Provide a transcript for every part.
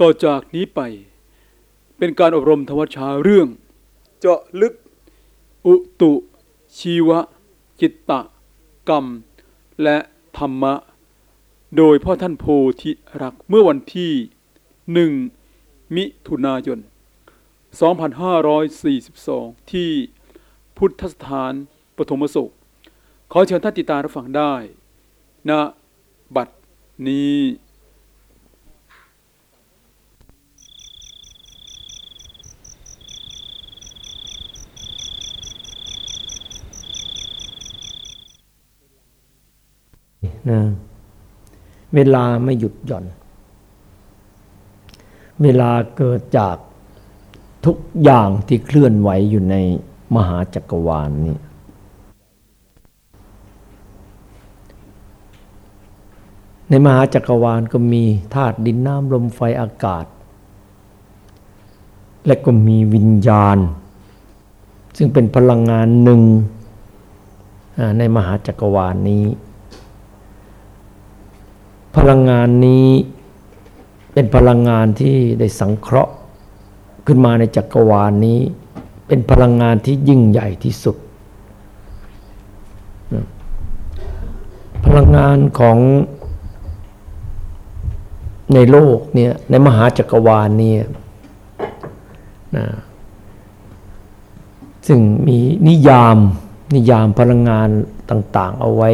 ต่อจากนี้ไป เป็นการอบรมธรรมชาเรื่อง เจาะลึก อุตุ ชีวะ จิตตะ กรรม และธรรมะ โดยพ่อท่านโพธิรักเมื่อวันที่หนึ่งมิถุนายน 2542 ที่พุทธสถานปฐมสุข ขอเชิญท่านติดตามรับฟังได้ณบัดนี้ นะเวลาไม่หยุดหย่อน เวลาเกิดจากทุกอย่างที่เคลื่อนไหวอยู่ในมหาจักรวาลนี้ในมหาจักรวาลก็มีธาตุดินน้ำลมไฟอากาศ และก็มีวิญญาณ ซึ่งเป็นพลังงานหนึ่งในมหาจักรวาลนี้ พลังงานนี้เป็นพลังงานที่ได้สังเคราะห์ขึ้นมาในจักรวาลนี้ เป็นพลังงานที่ยิ่งใหญ่ที่สุด พลังงานของในโลกเนี่ยในมหาจักรวาลเนี่ยนะซึ่งมีนิยามนิยามพลังงานต่าง ๆ เอาไว้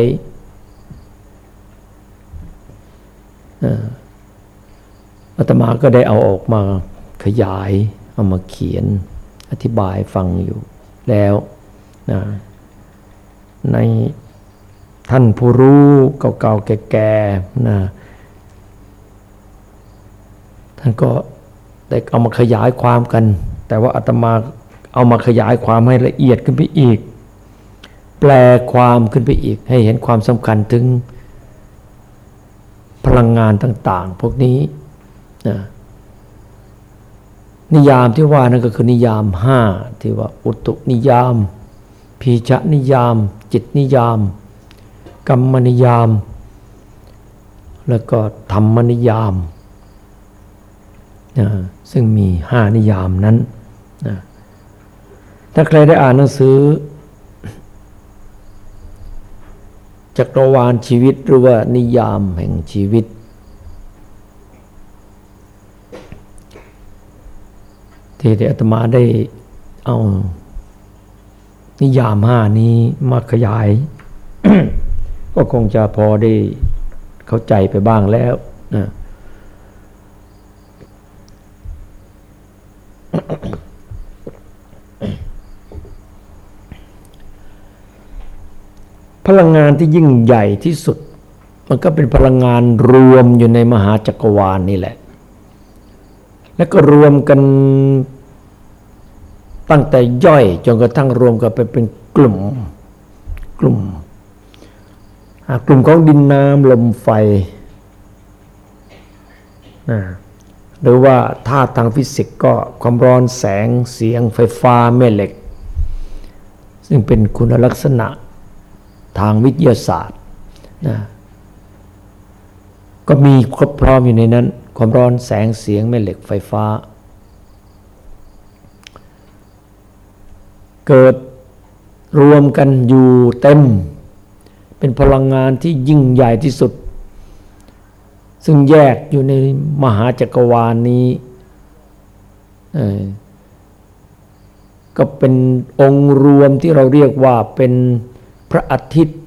อาตมาก็ได้เอาออกมาขยาย เอามาเขียนอธิบายฟังอยู่แล้วนะในท่านผู้รู้เก่าๆแก่ๆนะท่านก็ได้เอามาขยายความกัน แต่ว่าอาตมาเอามาขยายความให้ละเอียดขึ้นไปอีก แปลความขึ้นไปอีก ให้เห็นความสำคัญถึง พลังงานต่าง ๆ พวกนี้นะนิยามที่ว่านั่นก็คือนิยามห้าที่ว่าอุตุนิยามพีชนิยาม จิตนิยาม กรรมนิยาม แล้วก็ธรรมนิยามนะซึ่งมีห้านิยามนั้นนะถ้าใครได้อ่านหนังสือ จักรวาลชีวิตหรือว่านิยามแห่งชีวิต ที่อาตมาได้เอานิยามห้านี้มาขยาย ก็คงจะพอได้เข้าใจไปบ้างแล้วนะ พลังงานที่ยิ่งใหญ่ที่สุด มันก็เป็นพลังงานรวมอยู่ในมหาจักรวาลนี่แหละ แล้วก็รวมกันตั้งแต่ย่อยจนกระทั่งรวมกันไปเป็นกลุ่มกลุ่มกลุ่มของดินน้ำลมไฟนะหรือว่าธาตุทางฟิสิกส์ก็ความร้อนแสงเสียงไฟฟ้าแม่เหล็ก ซึ่งเป็นคุณลักษณะ ทางวิทยาศาสตร์นะก็มีครบพร้อมอยู่ในนั้น ความร้อนแสงเสียงแม่เหล็กไฟฟ้า เกิดรวมกันอยู่เต็ม เป็นพลังงานที่ยิ่งใหญ่ที่สุด ซึ่งแยกอยู่ในมหาจักรวาลนนี้ก็เป็นองค์รวมที่เราเรียกว่าเป็น พระอาทิตย์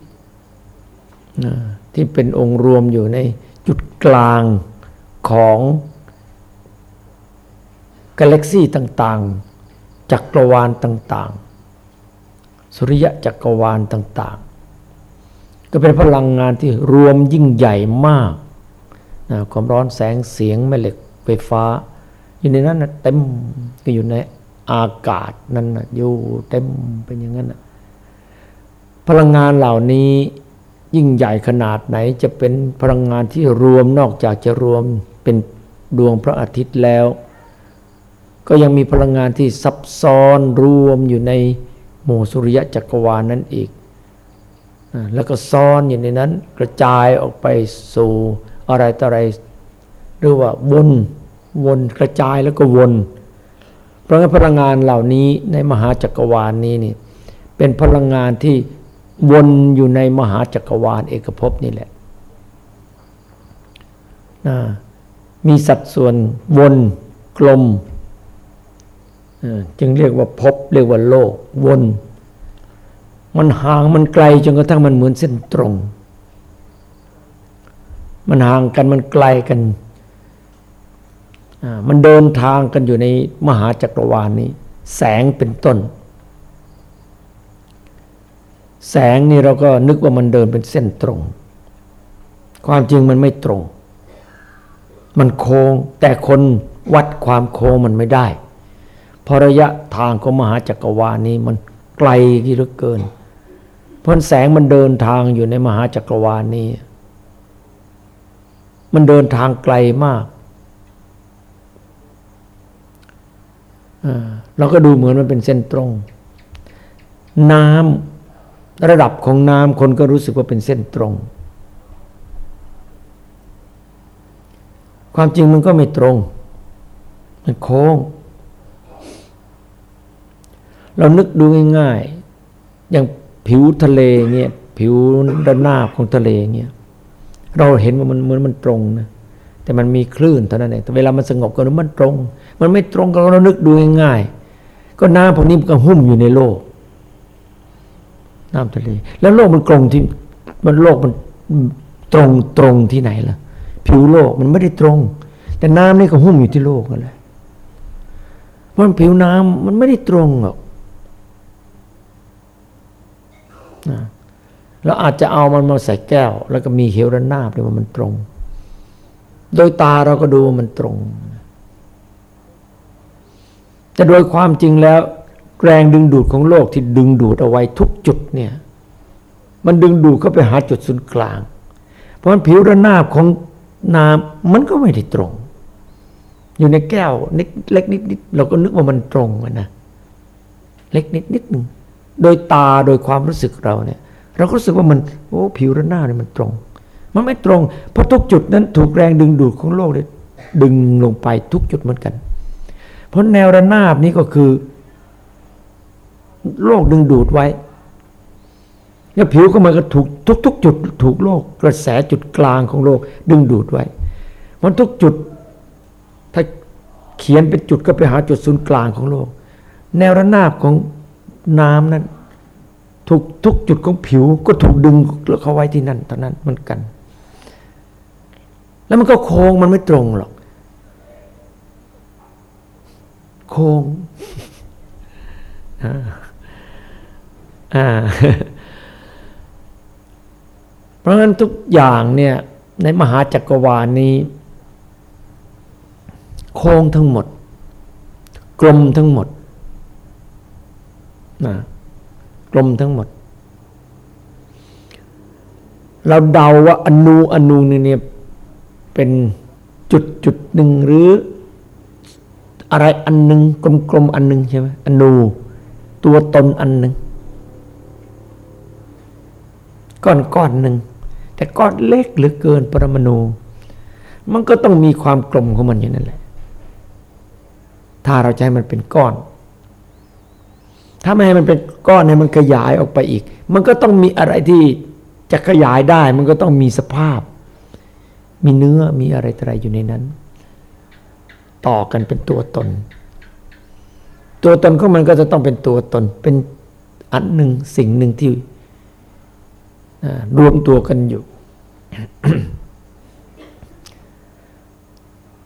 ที่เป็นองค์รวมอยู่ในจุดกลางของกาแล็กซี่ต่างๆ จักรวาลต่างๆ สุริยะจักรวาลต่างๆ ก็เป็นพลังงานที่รวมยิ่งใหญ่มากนะความร้อนแสงเสียงแม่เหล็กไฟฟ้า อยู่ในนั้นนะเต็มก็อยู่ในอากาศนั้นนะอยู่เต็มเป็นอย่างนั้นนะ พลังงานเหล่านี้ยิ่งใหญ่ขนาดไหนจะเป็นพลังงานที่รวมนอกจากจะรวมเป็นดวงพระอาทิตย์แล้ว ก็ยังมีพลังงานที่ซับซ้อนรวมอยู่ในโมสุริยะจักรวาลนั่นอีก แล้วก็ซ้อนอยู่ในนั้นกระจายออกไปสู่อะไรต่ออะไรหรือว่าบนวนกระจายแล้วก็วน เพราะงั้นพลังงานเหล่านี้ในมหาจักรวาลนี้นี่เป็นพลังงานที่ วนอยู่ในมหาจักรวาลเอกภพนี่แหละนะมีสัดส่วนวนกลม จึงเรียกว่าภพเรียกว่าโลก วน มันห่างมันไกลจนกระทั่งมันเหมือนเส้นตรง มันห่างกันมันไกลกัน มันเดินทางกันอยู่ในมหาจักรวาลนี้ แสงเป็นต้น แสงนี่เราก็นึกว่ามันเดินเป็นเส้นตรง ความจริงมันไม่ตรง มันโค้งแต่คนวัดความโค้งมันไม่ได้เพราะระยะทางของมหาจักรวาลนี้มันไกลที่เหลือเกิน เพราะแสงมันเดินทางอยู่ในมหาจักรวาลนี้ มันเดินทางไกลมากเราก็ดูเหมือนมันเป็นเส้นตรง น้ำ ระดับของน้ำคนก็รู้สึกว่าเป็นเส้นตรง ความจริงมันก็ไม่ตรง มันโค้ง เรานึกดูง่ายๆ อย่างผิวทะเลเงี้ยผิวด้านหน้าของทะเลเงี้ยเราเห็นว่ามันเหมือนมันตรงนะแต่มันมีคลื่นเท่านั้นเองแต่เวลามันสงบก็มันตรง มันไม่ตรงก็เรานึกดูง่ายๆก็น้ำพวกนี้มันก็หุ้มอยู่ในโลก น้ำทะเล แล้วโลกมันตรงที่มันโลกมันตรงตรงที่ไหนล่ะ ผิวโลกมันไม่ได้ตรง แต่น้ำนี่ก็หุ้มอยู่ที่โลกนั่นแหละเพราะผิวน้ำมันไม่ได้ตรงหรอกแล้วอาจจะเอามันมาใส่แก้ว แล้วก็มีเหวระนาบเลยว่ามันตรง โดยตาเราก็ดูว่ามันตรงแต่โดยความจริงแล้ว แรงดึงดูดของโลกที่ดึงดูดเอาไว้ทุกจุดเนี่ยมันดึงดูดเข้าไปหาจุดศูนย์กลาง เพราะผิวระนาบของน้ำมันก็ไม่ได้ตรง อยู่ในแก้วเล็กนิดนิดเราก็นึกว่ามันตรงนะเล็กนิดนิดหนึ่งโดยตาโดยความรู้สึกเราเนี่ย เราก็รู้สึกว่ามันโอ้ผิวระนาบเนี่ยมันตรง มันไม่ตรง เพราะทุกจุดนั้นถูกแรงดึงดูดของโลกเลยดึงลงไปทุกจุดเหมือนกัน เพราะแนวระนาบนี้ก็คือ โลกดึงดูดไว้แล้วผิวก็มันก็ถูกทุกทุกจุดถูกโลก กระแสจุดกลางของโลก ดึงดูดไว้ มันทุกจุด ถ้าเขียนเป็นจุดก็ไปหาจุดศูนย์กลางของโลก แนวระนาบของน้ำนั้นถูกทุกจุดของผิวก็ถูกดึงเข้าไว้ที่นั่นตอนนั้นเหมือนกัน แล้วมันก็โค้งมันไม่ตรงหรอก โค้ง เพราะฉะนั้นทุกอย่างเนี่ยในมหาจักรวาลนี้ โค้งทั้งหมด กลมทั้งหมดนะกลมทั้งหมด เราเดาว่าอนูอนูนึงเนี่ยเป็นจุดจุดหนึ่งหรือ อะไรอันหนึ่งกลมๆอันหนึ่งใช่ไหมอนู ตัวตนอันหนึ่ง ก้อนก้อนหนึ่งแต่ก้อนเล็กหรือเกินปรมาณูมันก็ต้องมีความกลมของมันอย่างนั้นแหละ ถ้าเราใช้มันเป็นก้อน ถ้าไม่ให้มันเป็นก้อนให้มันขยายออกไปอีก มันก็ต้องมีอะไรที่จะขยายได้ มันก็ต้องมีสภาพ มีเนื้อมีอะไรอะไรอยู่ในนั้น ต่อกันเป็นตัวตน ตัวตนของมันก็จะต้องเป็นตัวตน เป็นอันหนึ่งสิ่งหนึ่งที่ รวมตัวกันอยู่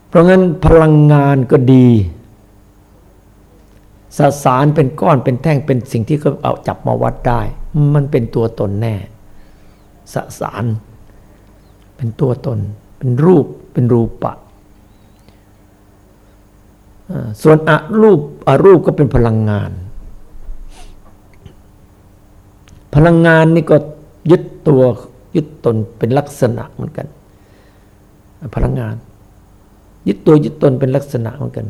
เพราะงั้นพลังงานก็ดีสสารเป็นก้อนเป็นแท่งเป็นสิ่งที่เขาเอาจับมาวัดได้ มันเป็นตัวตนแน่สสาร เป็นตัวตน เป็นรูปเป็นรูปะ ส่วนอรูปอรูปก็เป็นพลังงาน พลังงานนี่ก็ ยึดตัวยึดตนเป็นลักษณะเหมือนกัน พลังงาน ยึดตัวยึดตนเป็นลักษณะเหมือนกัน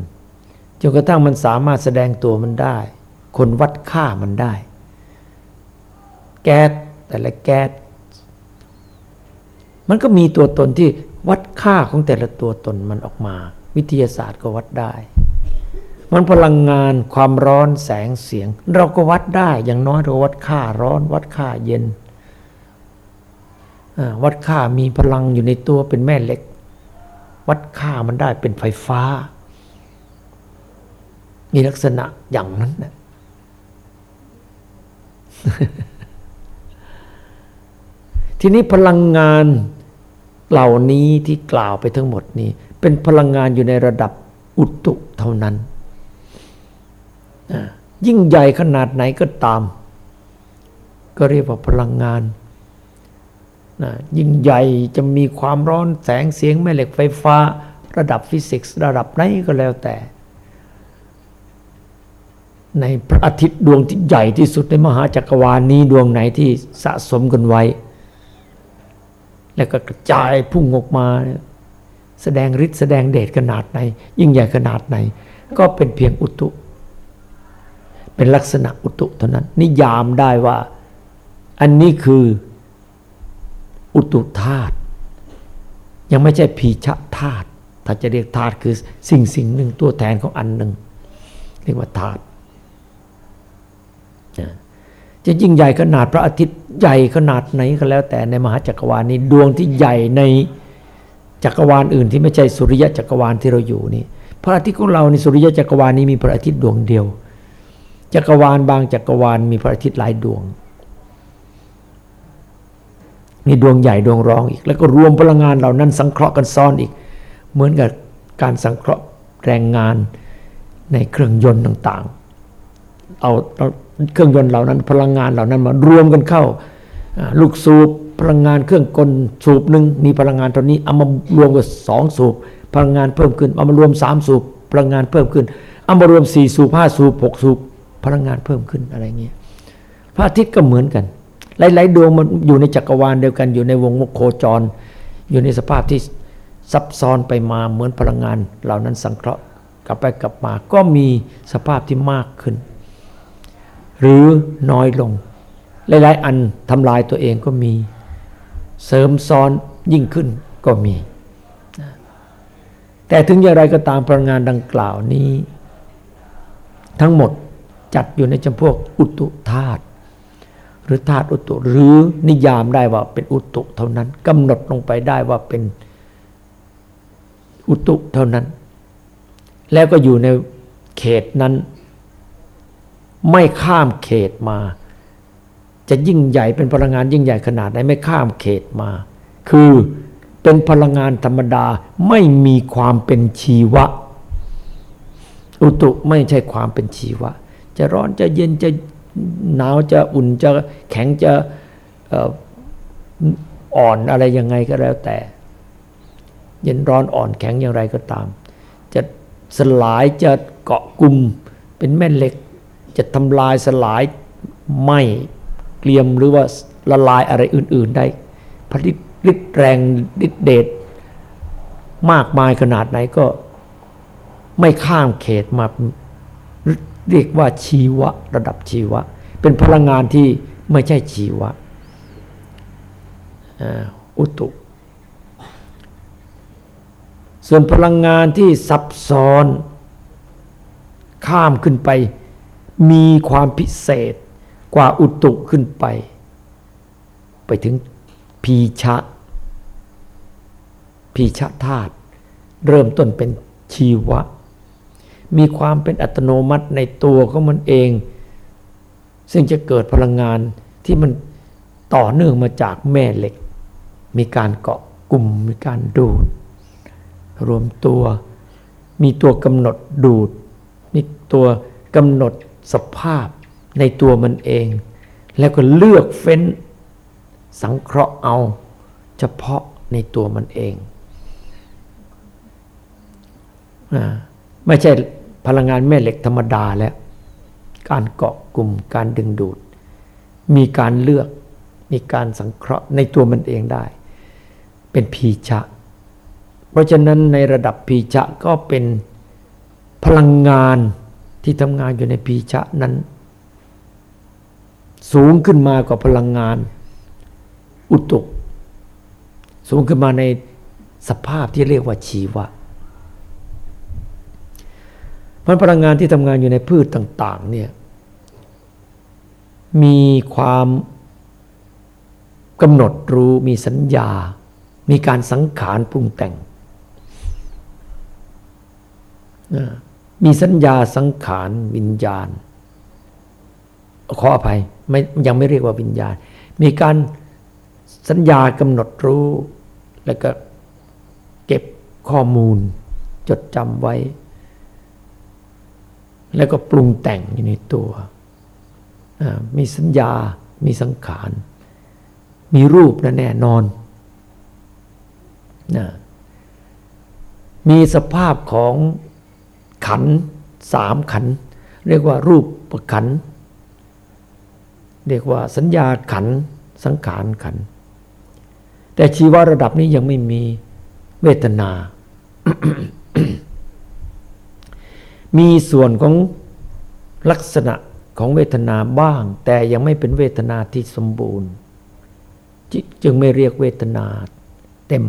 จนกระทั่งมันสามารถแสดงตัวมันได้ คนวัดค่ามันได้ แก๊สแต่ละแก๊สมันก็มีตัวตนที่วัดค่าของแต่ละตัวตนมันออกมา วิทยาศาสตร์ก็วัดได้ มันพลังงานความร้อนแสงเสียง เราก็วัดได้อย่างน้อยเราวัดค่าร้อน วัดค่าเย็น วัดค่ามีพลังอยู่ในตัวเป็นแม่เหล็ก วัดค่ามันได้เป็นไฟฟ้า มีลักษณะอย่างนั้นนะทีนี้พลังงานเหล่านี้ที่กล่าวไปทั้งหมดนี้ เป็นพลังงานอยู่ในระดับอุตุเท่านั้น ยิ่งใหญ่ขนาดไหนก็ตาม ก็เรียกว่าพลังงาน ยิ่งใหญ่จะมีความร้อนแสงเสียงแม่เหล็กไฟฟ้า ระดับฟิสิกส์ระดับไหนก็แล้วแต่ ในพระอาทิตย์ดวงที่ใหญ่ที่สุดในมหาจักรวาลนี้ดวงไหนที่สะสมกันไว้ แล้วก็กระจายพุ่งออกมา แสดงฤทธิ์แสดงเดชขนาดไหน ยิ่งใหญ่ขนาดไหน ก็เป็นเพียงอุตุ เป็นลักษณะอุตุเท่านั้น นิยามได้ว่าอันนี้คือ อุตุธาตุยังไม่ใช่พีชะธาตุถ้าจะเรียกธาตุคือสิ่งสิ่งหนึ่งตัวแทนของอันหนึ่งเรียกว่าธาตุจะยิ่งใหญ่ขนาดพระอาทิตย์ใหญ่ขนาดไหนก็แล้ว แต่ในมหาจักรวาลนี้ดวงที่ใหญ่ในจักรวาลอื่นที่ไม่ใช่สุริยะจักรวาลที่เราอยู่นี่ พระอาทิตย์ของเราในสุริยะจักรวาลนี้มีพระอาทิตย์ดวงเดียว จักรวาลบางจักรวาลมีพระอาทิตย์หลายดวง มีดวงใหญ่ดวงรองอีก แล้วก็รวมพลังงานเหล่านั้นสังเคราะห์กันซ้อนอีก เหมือนกับการสังเคราะห์แรงงานในเครื่องยนต์ต่างๆ เอาเครื่องยนต์เหล่านั้น พลังงานเหล่านั้นมารวมกันเข้า ลูกสูบพลังงานเครื่องกลสูบหนึ่งมีพลังงานตอนนี้เอามารวมกับสองสูบพลังงานเพิ่มขึ้นเอามารวมสามสูบพลังงานเพิ่มขึ้นเอามารวมสี่สูบห้าสูบหกสูบพลังงานเพิ่มขึ้นอะไรเงี้ยพระอาทิตย์ก็เหมือนกัน หลายๆดวงมันอยู่ในจักรวาลเดียวกันอยู่ในวงโคจร อยู่ในสภาพที่ซับซ้อนไปมาเหมือนพลังงาน เหล่านั้นสังเคราะห์กลับไปกลับมาก็มีสภาพที่มากขึ้น หรือน้อยลง หลาย ๆ อันทำลายตัวเองก็มีเสริมซ้อนยิ่งขึ้นก็มี แต่ถึงอย่างไรก็ตามพลังงานดังกล่าวนี้ ทั้งหมดจัดอยู่ในจำพวกอุตุธาตุ รือธาตุอุตุหรือนิยามได้ว่าเป็นอุตุเท่านั้นกำหนดลงไปได้ว่าเป็นอุตุเท่านั้น แล้วก็อยู่ในเขตนั้น ไม่ข้ามเขตมา จะยิ่งใหญ่เป็นพลังงานยิ่งใหญ่ขนาดไหนไม่ข้ามเขตมา คือเป็นพลังงานธรรมดาไม่มีความเป็นชีวะ อุตุไม่ใช่ความเป็นชีวะ จะร้อนจะเย็นจะ หนาวจะอุ่นจะแข็งจะอ่อนอะไรยังไงก็แล้วแต่ เย็นร้อนอ่อนแข็งอย่างไรก็ตาม จะสลายจะเกาะกลุ่มเป็นแม่เหล็ก จะทำลายสลายไหมเกลียมหรือว่าละลายอะไรอื่น ๆ ได้ผลิตฤทธิ์แรงฤทธิ์เดชมากมายขนาดไหนก็ไม่ข้ามเขตมา เรียกว่าชีวะระดับชีวะ เป็นพลังงานที่ไม่ใช่ชีวะอุตุ ส่วนพลังงานที่ซับซ้อน ข้ามขึ้นไป มีความพิเศษกว่าอุตุขึ้นไป ไปถึงพีชะ พีชะธาตุเริ่มต้นเป็นชีวะ มีความเป็นอัตโนมัติในตัวของมันเอง ซึ่งจะเกิดพลังงานที่มันต่อเนื่องมาจากแม่เหล็ก มีการเกาะกลุ่มมีการดูด รวมตัว มีตัวกำหนดดูด มีตัวกำหนดสภาพในตัวมันเอง แล้วก็เลือกเฟ้นสังเคราะห์เอา เฉพาะในตัวมันเอง ไม่ใช่ พลังงานแม่เหล็กธรรมดาแล้วการเกาะกลุ่มการดึงดูด มีการเลือกมีการสังเคราะห์ในตัวมันเองได้ เป็นพีชะ เพราะฉะนั้นในระดับพีชะก็เป็นพลังงานที่ทำงานอยู่ในพีชะนั้น สูงขึ้นมากว่าพลังงานอุตุสูงขึ้นมาในสภาพที่เรียกว่าชีวะ มันพลังงานที่ทำงานอยู่ในพืชต่าง ๆ เนี่ย มีความกำหนดรู้มีสัญญา มีการสังขารปรุงแต่ง มีสัญญาสังขารวิญญาณ ขออภัยไม่ยังไม่เรียกว่าวิญญาณ มีการสัญญากำหนดรู้ แล้วก็เก็บข้อมูลจดจำไว้ แล้วก็ปรุงแต่งอยู่ในตัว มีสัญญา มีสังขาร มีรูปนะแน่นอนนะมีสภาพของขันสามขัน เรียกว่ารูปประขัน เรียกว่าสัญญาขัน สังขารขัน แต่ชีวระดับนี้ยังไม่มีเวทนา มีส่วนของลักษณะของเวทนาบ้าง แต่ยังไม่เป็นเวทนาที่สมบูรณ์ จึงไม่เรียกเวทนาเต็ม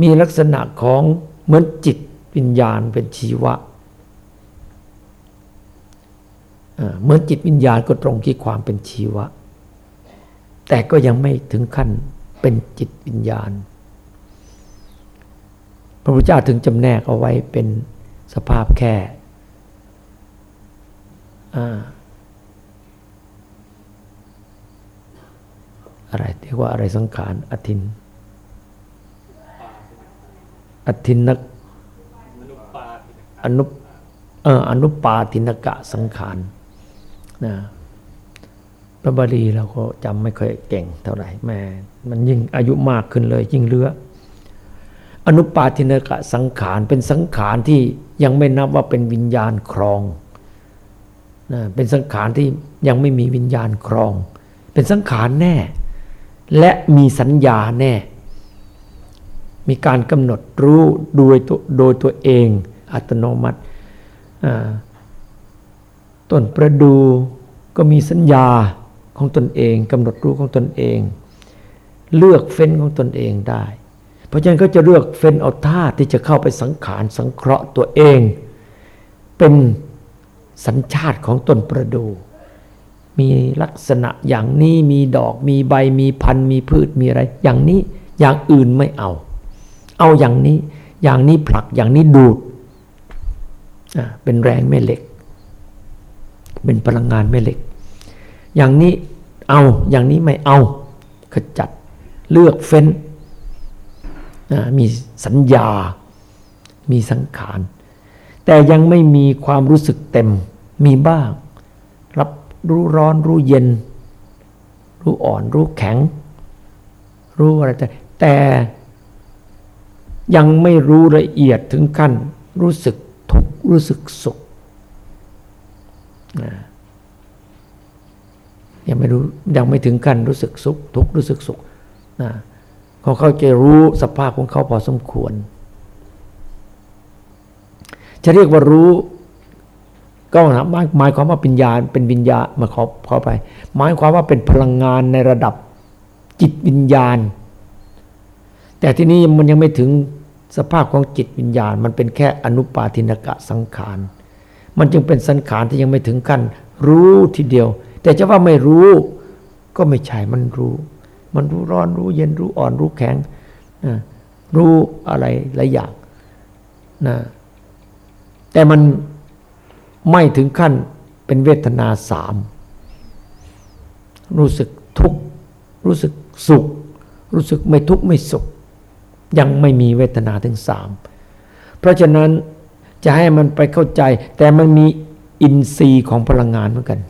มีลักษณะของเหมือนจิตวิญญาณเป็นชีวะเหมือนจิตวิญญาณก็ตรงที่ความเป็นชีวะ แต่ก็ยังไม่ถึงขั้นเป็นจิตวิญญาณ พระพุทธเจ้าถึงจำแนกเอาไว้เป็น สภาพแค่อะไรเรียกว่าอะไรสังขารอธินอธินนักอนุเอออนุปาทินกะสังขารนะพระบาลีเราก็จำไม่ค่อยเก่งเท่าไหร่แม่มันยิ่งอายุมากขึ้นเลยยิ่งเลืออนุปาทินกะสังขารเป็นสังขารที่ ยังไม่นับว่าเป็นวิญญาณครองนะเป็นสังขารที่ยังไม่มีวิญญาณครอง เป็นสังขารแน่ และมีสัญญาแน่ มีการกำหนดรู้โดยตัวโดยตัวเองอัตโนมัติต้นประดูก็มีสัญญาของตนเองกำหนดรู้ของตนเอง เลือกเฟ้นของตนเองได้ เพราะฉะนั้นก็จะเลือกเฟ้นเอาท่าที่จะเข้าไปสังขารสังเคราะห์ตัวเอง เป็นสัญชาติของตนประดู มีลักษณะอย่างนี้มีดอกมีใบมีพันธุ์มีพืชมีอะไร อย่างนี้อย่างอื่นไม่เอา เอาอย่างนี้อย่างนี้ผลักอย่างนี้ดูดเป็นแรงแม่เหล็ก เป็นพลังงานแม่เหล็ก อย่างนี้เอาอย่างนี้ไม่เอาขจัดเลือกเฟ้น มีสัญญา มีสังขาร แต่ยังไม่มีความรู้สึกเต็ม มีบ้าง รับรู้ร้อนรู้เย็น รู้อ่อนรู้แข็ง รู้อะไรแต่แต่ยังไม่รู้ละเอียดถึงขั้นรู้สึกทุกข์รู้สึกสุขยังไม่รู้ยังไม่ถึงขั้นรู้สึกสุขทุกข์รู้สึกสุขนะ เขาเขาจะรู้สภาพของเขาพอสมควร จะเรียกว่ารู้ ก็หมายความว่าปัญญาเป็นวิญญามาขอขอไป หมายความว่าเป็นพลังงานในระดับจิตวิญญาณ แต่ที่นี้มันยังไม่ถึงสภาพของจิตวิญญาณ มันเป็นแค่อนุปาทินกะสังขาร มันจึงเป็นสังขารที่ยังไม่ถึงขั้นรู้ทีเดียว แต่จะว่าไม่รู้ก็ไม่ใช่มันรู้ มันรู้ร้อนรู้เย็นรู้อ่อนรู้แข็งนะรู้อะไรหลายอย่างนะแต่มันไม่ถึงขั้นเป็นเวทนาสามรู้สึกทุกข์รู้สึกสุข รู้สึกไม่ทุกข์ไม่สุข ยังไม่มีเวทนาถึงสามเพราะฉะนั้นจะให้มันไปเข้าใจ แต่มันมีอินทรีย์ของพลังงานเหมือนกัน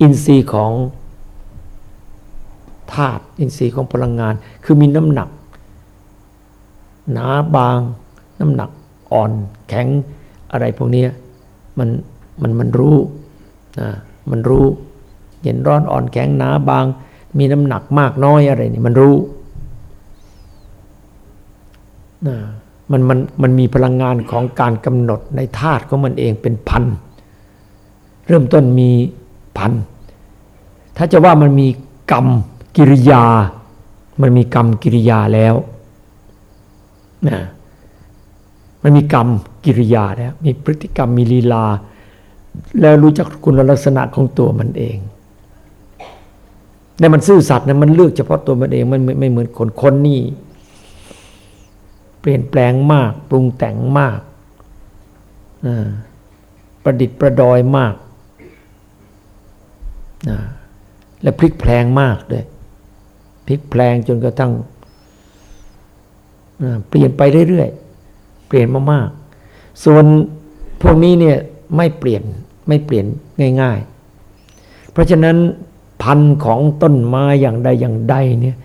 อินทรีย์ของ ธาตุอินทรีย์ของพลังงาน คือมีน้ำหนัก หนาบาง น้ำหนักอ่อนแข็งอะไรพวกนี้มันมันมันรู้นะมันรู้เย็นร้อนอ่อนแข็งหนาบาง มีน้ำหนักมากน้อยอะไรนี่มันรู้นะมันมันมันมีพลังงานของการกำหนดในธาตุของมันเองเป็นพัน เริ่มต้นมีพัน ถ้าจะว่ามันมีกรรม กิริยา มันมีกรรมกิริยาแล้วนะมันมีกรรมกิริยาแล้วมีพฤติกรรมมีลีลา แล้วรู้จักคุณลักษณะของตัวมันเองในมันซื่อสัตย์นะมันเลือกเฉพาะตัวมันเองมันไม่เหมือนคนคนนี่ เปลี่ยนแปลงมาก ปรุงแต่งมากประดิษฐ์ประดอยมาก และพลิกแพลงมากด้วย พลิกแพลงจนกระทั่งเปลี่ยนไปเรื่อยๆ เปลี่ยนมากๆ ส่วนพวกนี้เนี่ยไม่เปลี่ยนไม่เปลี่ยนง่าย ๆ เพราะฉะนั้นพันธุ์ของต้นไม้อย่างใดอย่างใดเนี่ย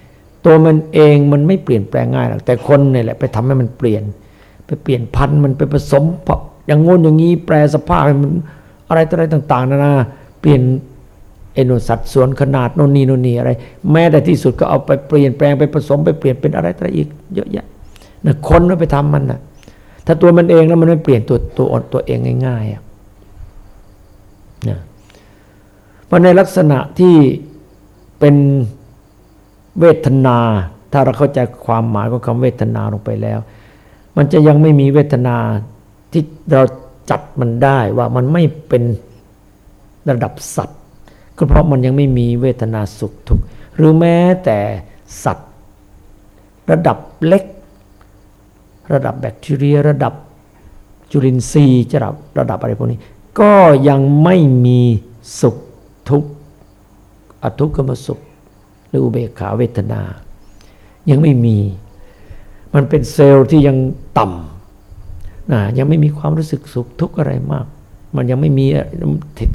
ตัวมันเองมันไม่เปลี่ยนแปลงง่ายหรอกแต่คนเนี่ยแหละไปทำให้มันเปลี่ยน ไปเปลี่ยนพันธุ์มันไปผสมอย่างงนอย่างนี้แปลสภาพมันอะไรต่ออะไรต่าง ๆนานาเปลี่ยน อโนสัตส่วนขนาดโนนนี่โนนนี่อะไร แม้แต่ที่สุดก็เอาไปเปลี่ยนแปลงไปผสมไปเปลี่ยนเป็นอะไรต่ออีกเยอะแยะนะคนไม่ไปทำมันนะถ้าตัวมันเองแล้วมันไม่เปลี่ยนตัวตัวตัวเองง่ายๆอะนะเพราะในลักษณะที่เป็นเวทนา ถ้าเราเข้าใจความหมายของคำเวทนาลงไปแล้ว มันจะยังไม่มีเวทนาที่เราจัดมันได้ว่ามันไม่เป็นระดับสัตว ก็เพราะมันยังไม่มีเวทนาสุขทุกข์หรือแม้แต่สัตว์ ระดับเล็ก ระดับแบคทีเรีย ระดับจุลินทรีย์ระดับระดับอะไรพวกนี้ ก็ยังไม่มีสุขทุกข์อทุกขมสุข หรืออุเบกขาเวทนา ยังไม่มี มันเป็นเซลล์ที่ยังต่ำนะยังไม่มีความรู้สึกสุขทุกข์อะไรมาก มันยังไม่มี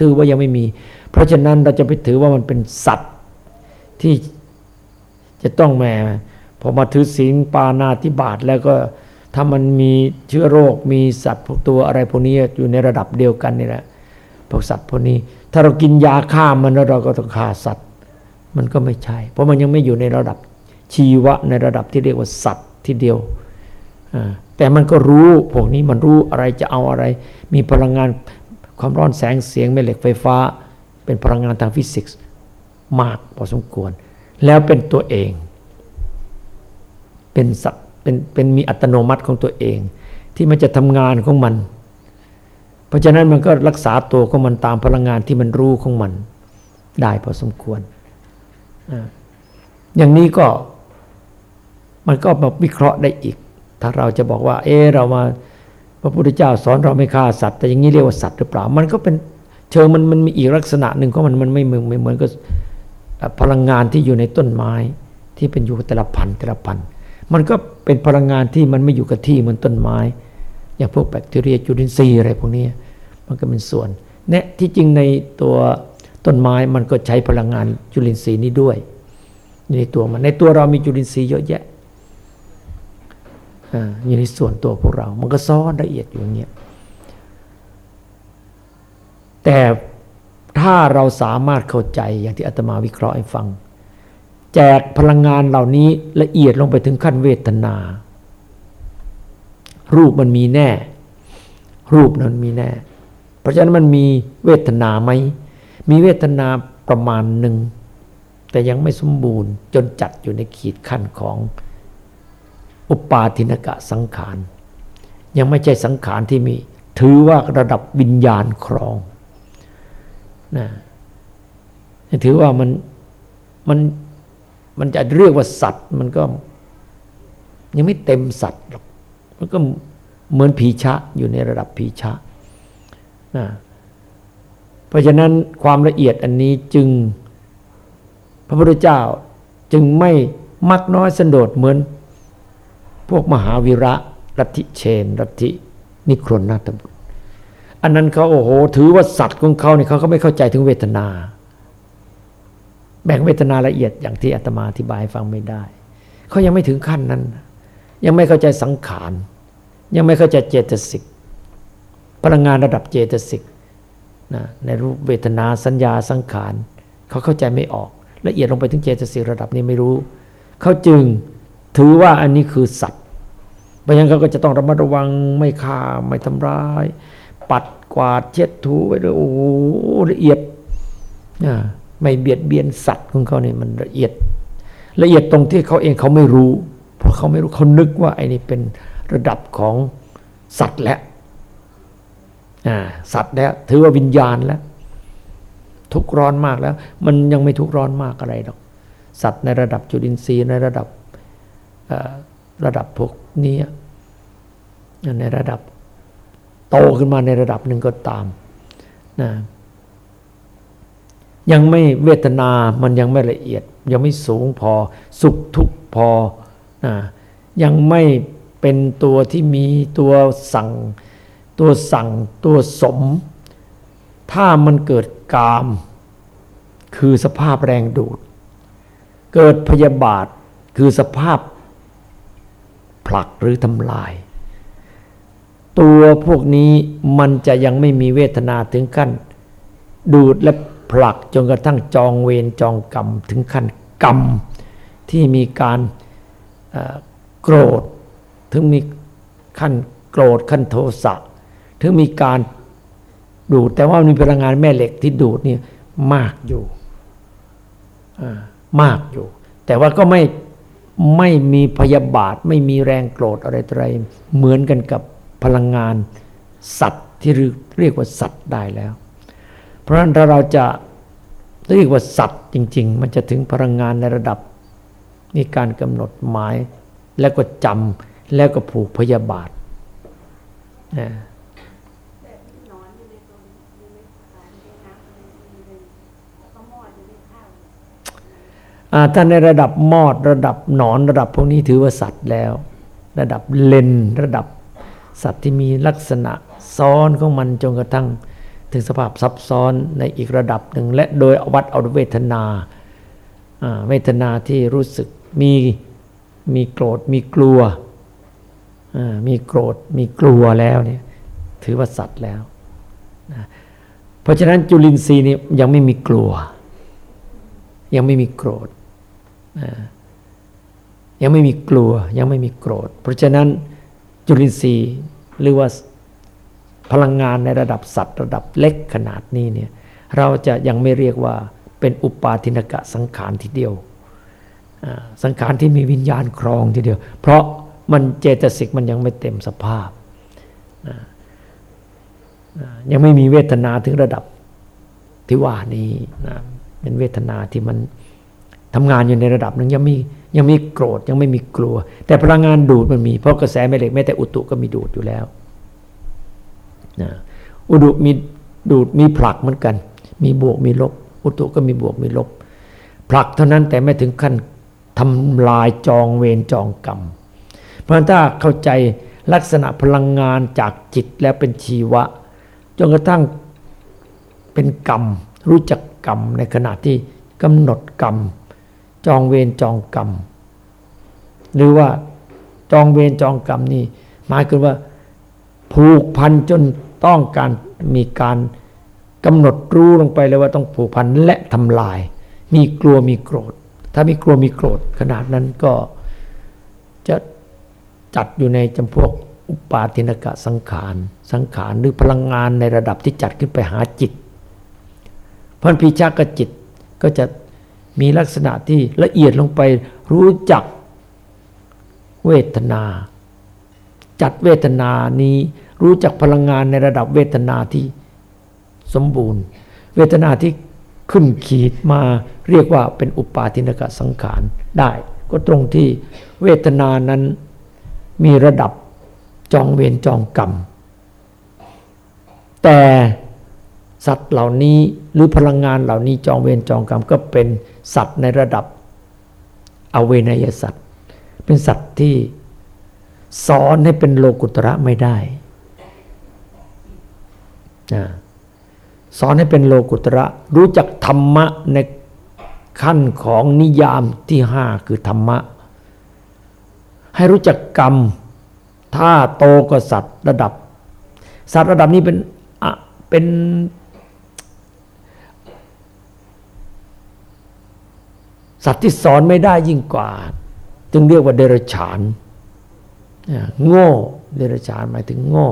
ถือว่ายังไม่มี เพราะฉะนั้นเราจะไปถือว่ามันเป็นสัตว์ที่จะต้องแหม่พอมาถือศีลปานาธิบาตแล้วก็ถ้ามันมีเชื้อโรคมีสัตว์พวกตัวอะไรพวกนี้อยู่ในระดับเดียวกันนี่แหละพวกสัตว์พวกนี้ ถ้าเรากินยาฆ่ามันแล้วเราก็ต้องฆ่าสัตว์ มันก็ไม่ใช่ เพราะมันยังไม่อยู่ในระดับชีวะในระดับที่เรียกว่าสัตว์ที่เดียวแต่มันก็รู้พวกนี้มันรู้อะไรจะเอาอะไร มีพลังงานความร้อนแสงเสียงแม่เหล็กไฟฟ้า เป็นพลังงานทางฟิสิกส์มากพอสมควร แล้วเป็นตัวเอง เป็นสัตว์เป็นเป็นมีอัตโนมัติของตัวเอง ที่มันจะทำงานของมัน เพราะฉะนั้นมันก็รักษาตัวของมันตามพลังงานที่มันรู้ของมัน ได้พอสมควร อย่างนี้ก็มันก็มาวิเคราะห์ได้อีก ถ้าเราจะบอกว่า เออเรามาพระพุทธเจ้าสอนเราไม่ฆ่าสัตว์ แต่อย่างนี้เรียกว่าสัตว์หรือเปล่า มันก็เป็น เชิงมันมันมีอีกลักษณะหนึ่งของมันมันไม่เหมือนไม่เหมือนกับพลังงานที่อยู่ในต้นไม้ที่เป็นอยู่แต่ละพันแต่ละพันมันก็เป็นพลังงานที่มันไม่อยู่กับที่เหมือนต้นไม้ อย่างพวกแบคทีเรียจุลินทรีย์อะไรพวกนี้มันก็เป็นส่วนเนี่ยที่จริงในตัวต้นไม้มันก็ใช้พลังงานจุลินทรีย์นี้ด้วยในตัวมันในตัวเรามีจุลินทรีย์เยอะแยะอยู่ในส่วนตัวพวกเรา มันก็ซ้อนละเอียดอยู่อย่างเงี้ย แต่ถ้าเราสามารถเข้าใจอย่างที่อาตมาวิเคราะห์ให้ฟัง แจกพลังงานเหล่านี้ละเอียดลงไปถึงขั้นเวทนา รูปมันมีแน่ รูปนั้นมีแน่ เพราะฉะนั้นมันมีเวทนาไหมมีเวทนาประมาณหนึ่งแต่ยังไม่สมบูรณ์จนจัดอยู่ในขีดขั้นของอุปาทินกะสังขาร ยังไม่ใช่สังขารที่มี ถือว่าระดับวิญญาณครอง นะถือว่ามันมันมันจะเรียกว่าสัตว์ มันก็ ยังไม่เต็มสัตว์หรอกมันก็เหมือนผีชะอยู่ในระดับผีชะนะเพราะฉะนั้นความละเอียดอันนี้จึง พระพุทธเจ้าจึงไม่มักน้อยสันโดษเหมือน พวกมหาวิระรัติเชนรัตินิครนนาตบุตร อันนั้นเขาโอ้โห ถือว่าสัตว์ของเขาเนี่ยเขาก็ไม่เข้าใจถึงเวทนา แบ่งเวทนาละเอียดอย่างที่อาตมาอธิบายฟังไม่ได้ เขายังไม่ถึงขั้นนั้น ยังไม่เข้าใจสังขาร ยังไม่เข้าใจเจตสิก พลังงานระดับเจตสิกนะในรูปเวทนาสัญญาสังขาร เขาเข้าใจไม่ออก ละเอียดลงไปถึงเจตสิกระดับนี้ไม่รู้ เขาจึงถือว่าอันนี้คือสัตว์เพราะฉะนั้นเขาก็จะต้องระมัดระวังไม่ฆ่าไม่ทำร้าย ปัดกวาดเช็ดถูไว้ด้วยโอ้ละเอียดนะไม่เบียดเบียนสัตว์ของเขาเนี่ยมันละเอียด ละเอียดตรงที่เขาเองเขาไม่รู้ เพราะเขาไม่รู้เขานึกว่าไอ้นี่เป็นระดับของสัตว์แล้วสัตว์แล้วถือว่าวิญญาณแล้ว ทุกร้อนมากแล้ว มันยังไม่ทุกร้อนมากอะไรหรอก สัตว์ในระดับจุลินทรีย์ในระดับระดับพวกนี้ในระดับ โตขึ้นมาในระดับหนึ่งก็ตามนะยังไม่เวทนามันยังไม่ละเอียด ยังไม่สูงพอสุขทุกพอนะยังไม่เป็นตัวที่มีตัวสั่ง ตัวสั่งตัวสม ถ้ามันเกิดกาม คือสภาพแรงดูด เกิดพยาบาทคือสภาพผลักหรือทำลาย ตัวพวกนี้มันจะยังไม่มีเวทนาถึงขั้น ดูดและผลักจนกระทั่งจองเวรจองกรรมถึงขั้นกรรม ที่มีการโกรธ ถึงมีขั้นโกรธขั้นโทสะถึงมีการดูด แต่ว่ามีพลังงานแม่เหล็กที่ดูดนี่มากอยู่มากอยู่ แต่ว่าก็ไม่ไม่มีพยาบาท ไม่มีแรงโกรธอะไรอะไรเหมือนกันกับ พลังงานสัตว์ที่เรียกว่าสัตว์ได้แล้ว เพราะฉะนั้นถ้าเราจะเรียกว่าสัตว์จริง ๆ มันจะถึงพลังงานในระดับมีการกำหนดหมายแล้วก็จำแล้วก็ผูกพยาบาทนะถ้าในระดับมอดระดับหนอนระดับพวกนี้ถือว่าสัตว์แล้ว ระดับเลนระดับ สัตว์ที่มีลักษณะซ้อนของมันจนกระทั่ง ถึงสภาพซับซ้อนในอีกระดับหนึ่ง และโดยวัดเอาเวทนาเวทนาที่รู้สึกมีมีโกรธมีกลัวมีโกรธมีกลัวแล้วเนี่ยถือว่าสัตว์แล้วเพราะฉะนั้นจุลินทรีย์นี่ยังไม่มีกลัว ยังไม่มีโกรธยังไม่มีกลัวยังไม่มีโกรธ เพราะฉะนั้น จุลินทรีย์หรือว่าพลังงานในระดับสัตว์ระดับเล็กขนาดนี้เนี่ยเราจะยังไม่เรียกว่าเป็นอุปาทินกะสังขารทีเดียว สังขารที่มีวิญญาณครองทีเดียว เพราะมันเจตสิกมันยังไม่เต็มสภาพ ยังไม่มีเวทนาถึงระดับที่ว่านี้นะเป็นเวทนาที่มันทำงานอยู่ในระดับหนึ่งยังมี ยังมีโกรธยังไม่มีกลัว แต่พลังงานดูดมันมี เพราะกระแสแม่เหล็กแม้แต่อุตุก็มีดูดอยู่แล้วนะอุดุมีดูดมีผลักเหมือนกัน มีบวกมีลบ อุตุก็มีบวกมีลบ ผลักเท่านั้นแต่ไม่ถึงขั้นทำลายจองเวรจองกรรม เพราะถ้าเข้าใจลักษณะพลังงานจากจิตแล้วเป็นชีวะจนกระทั่งเป็นกรรม รู้จักกรรมในขณะที่กำหนดกรรม จองเวรจองกรรม หรือว่าจองเวรจองกรรมนี่หมายคือว่าผูกพันจนต้องการมีการกำหนดรู้ลงไปเลยว่าต้องผูกพันและทำลาย มีกลัวมีโกรธ ถ้ามีกลัวมีโกรธขนาดนั้นก็จะจัดอยู่ในจำพวกอุปาทินกะสังขาร สังขารหรือพลังงานในระดับที่จัดขึ้นไปหาจิตพันพิชากจิตก็จะ มีลักษณะที่ละเอียดลงไปรู้จักเวทนา จัดเวทนานี้รู้จักพลังงานในระดับเวทนาที่สมบูรณ์ เวทนาที่ขึ้นขีดมาเรียกว่าเป็นอุปาทินกะสังขารได้ ก็ตรงที่เวทนานั้นมีระดับจองเวรจองกรรม แต่ สัตว์เหล่านี้หรือพลังงานเหล่านี้จองเวรจองกรรมก็เป็นสัตว์ในระดับอเวนยสัตว์ เป็นสัตว์ที่สอนให้เป็นโลกุตระไม่ได้สอนให้เป็นโลกุตระ รู้จักธรรมะในขั้นของนิยามที่ห้าคือธรรมะ ให้รู้จักกรรม ถ้าโตก็สัตว์ระดับ สัตว์ระดับนี้เป็นเป็น สัตว์ที่สอนไม่ได้ยิ่งกว่า จึงเรียกว่าเดรัจฉานโง่เดรัจฉานหมายถึงโง่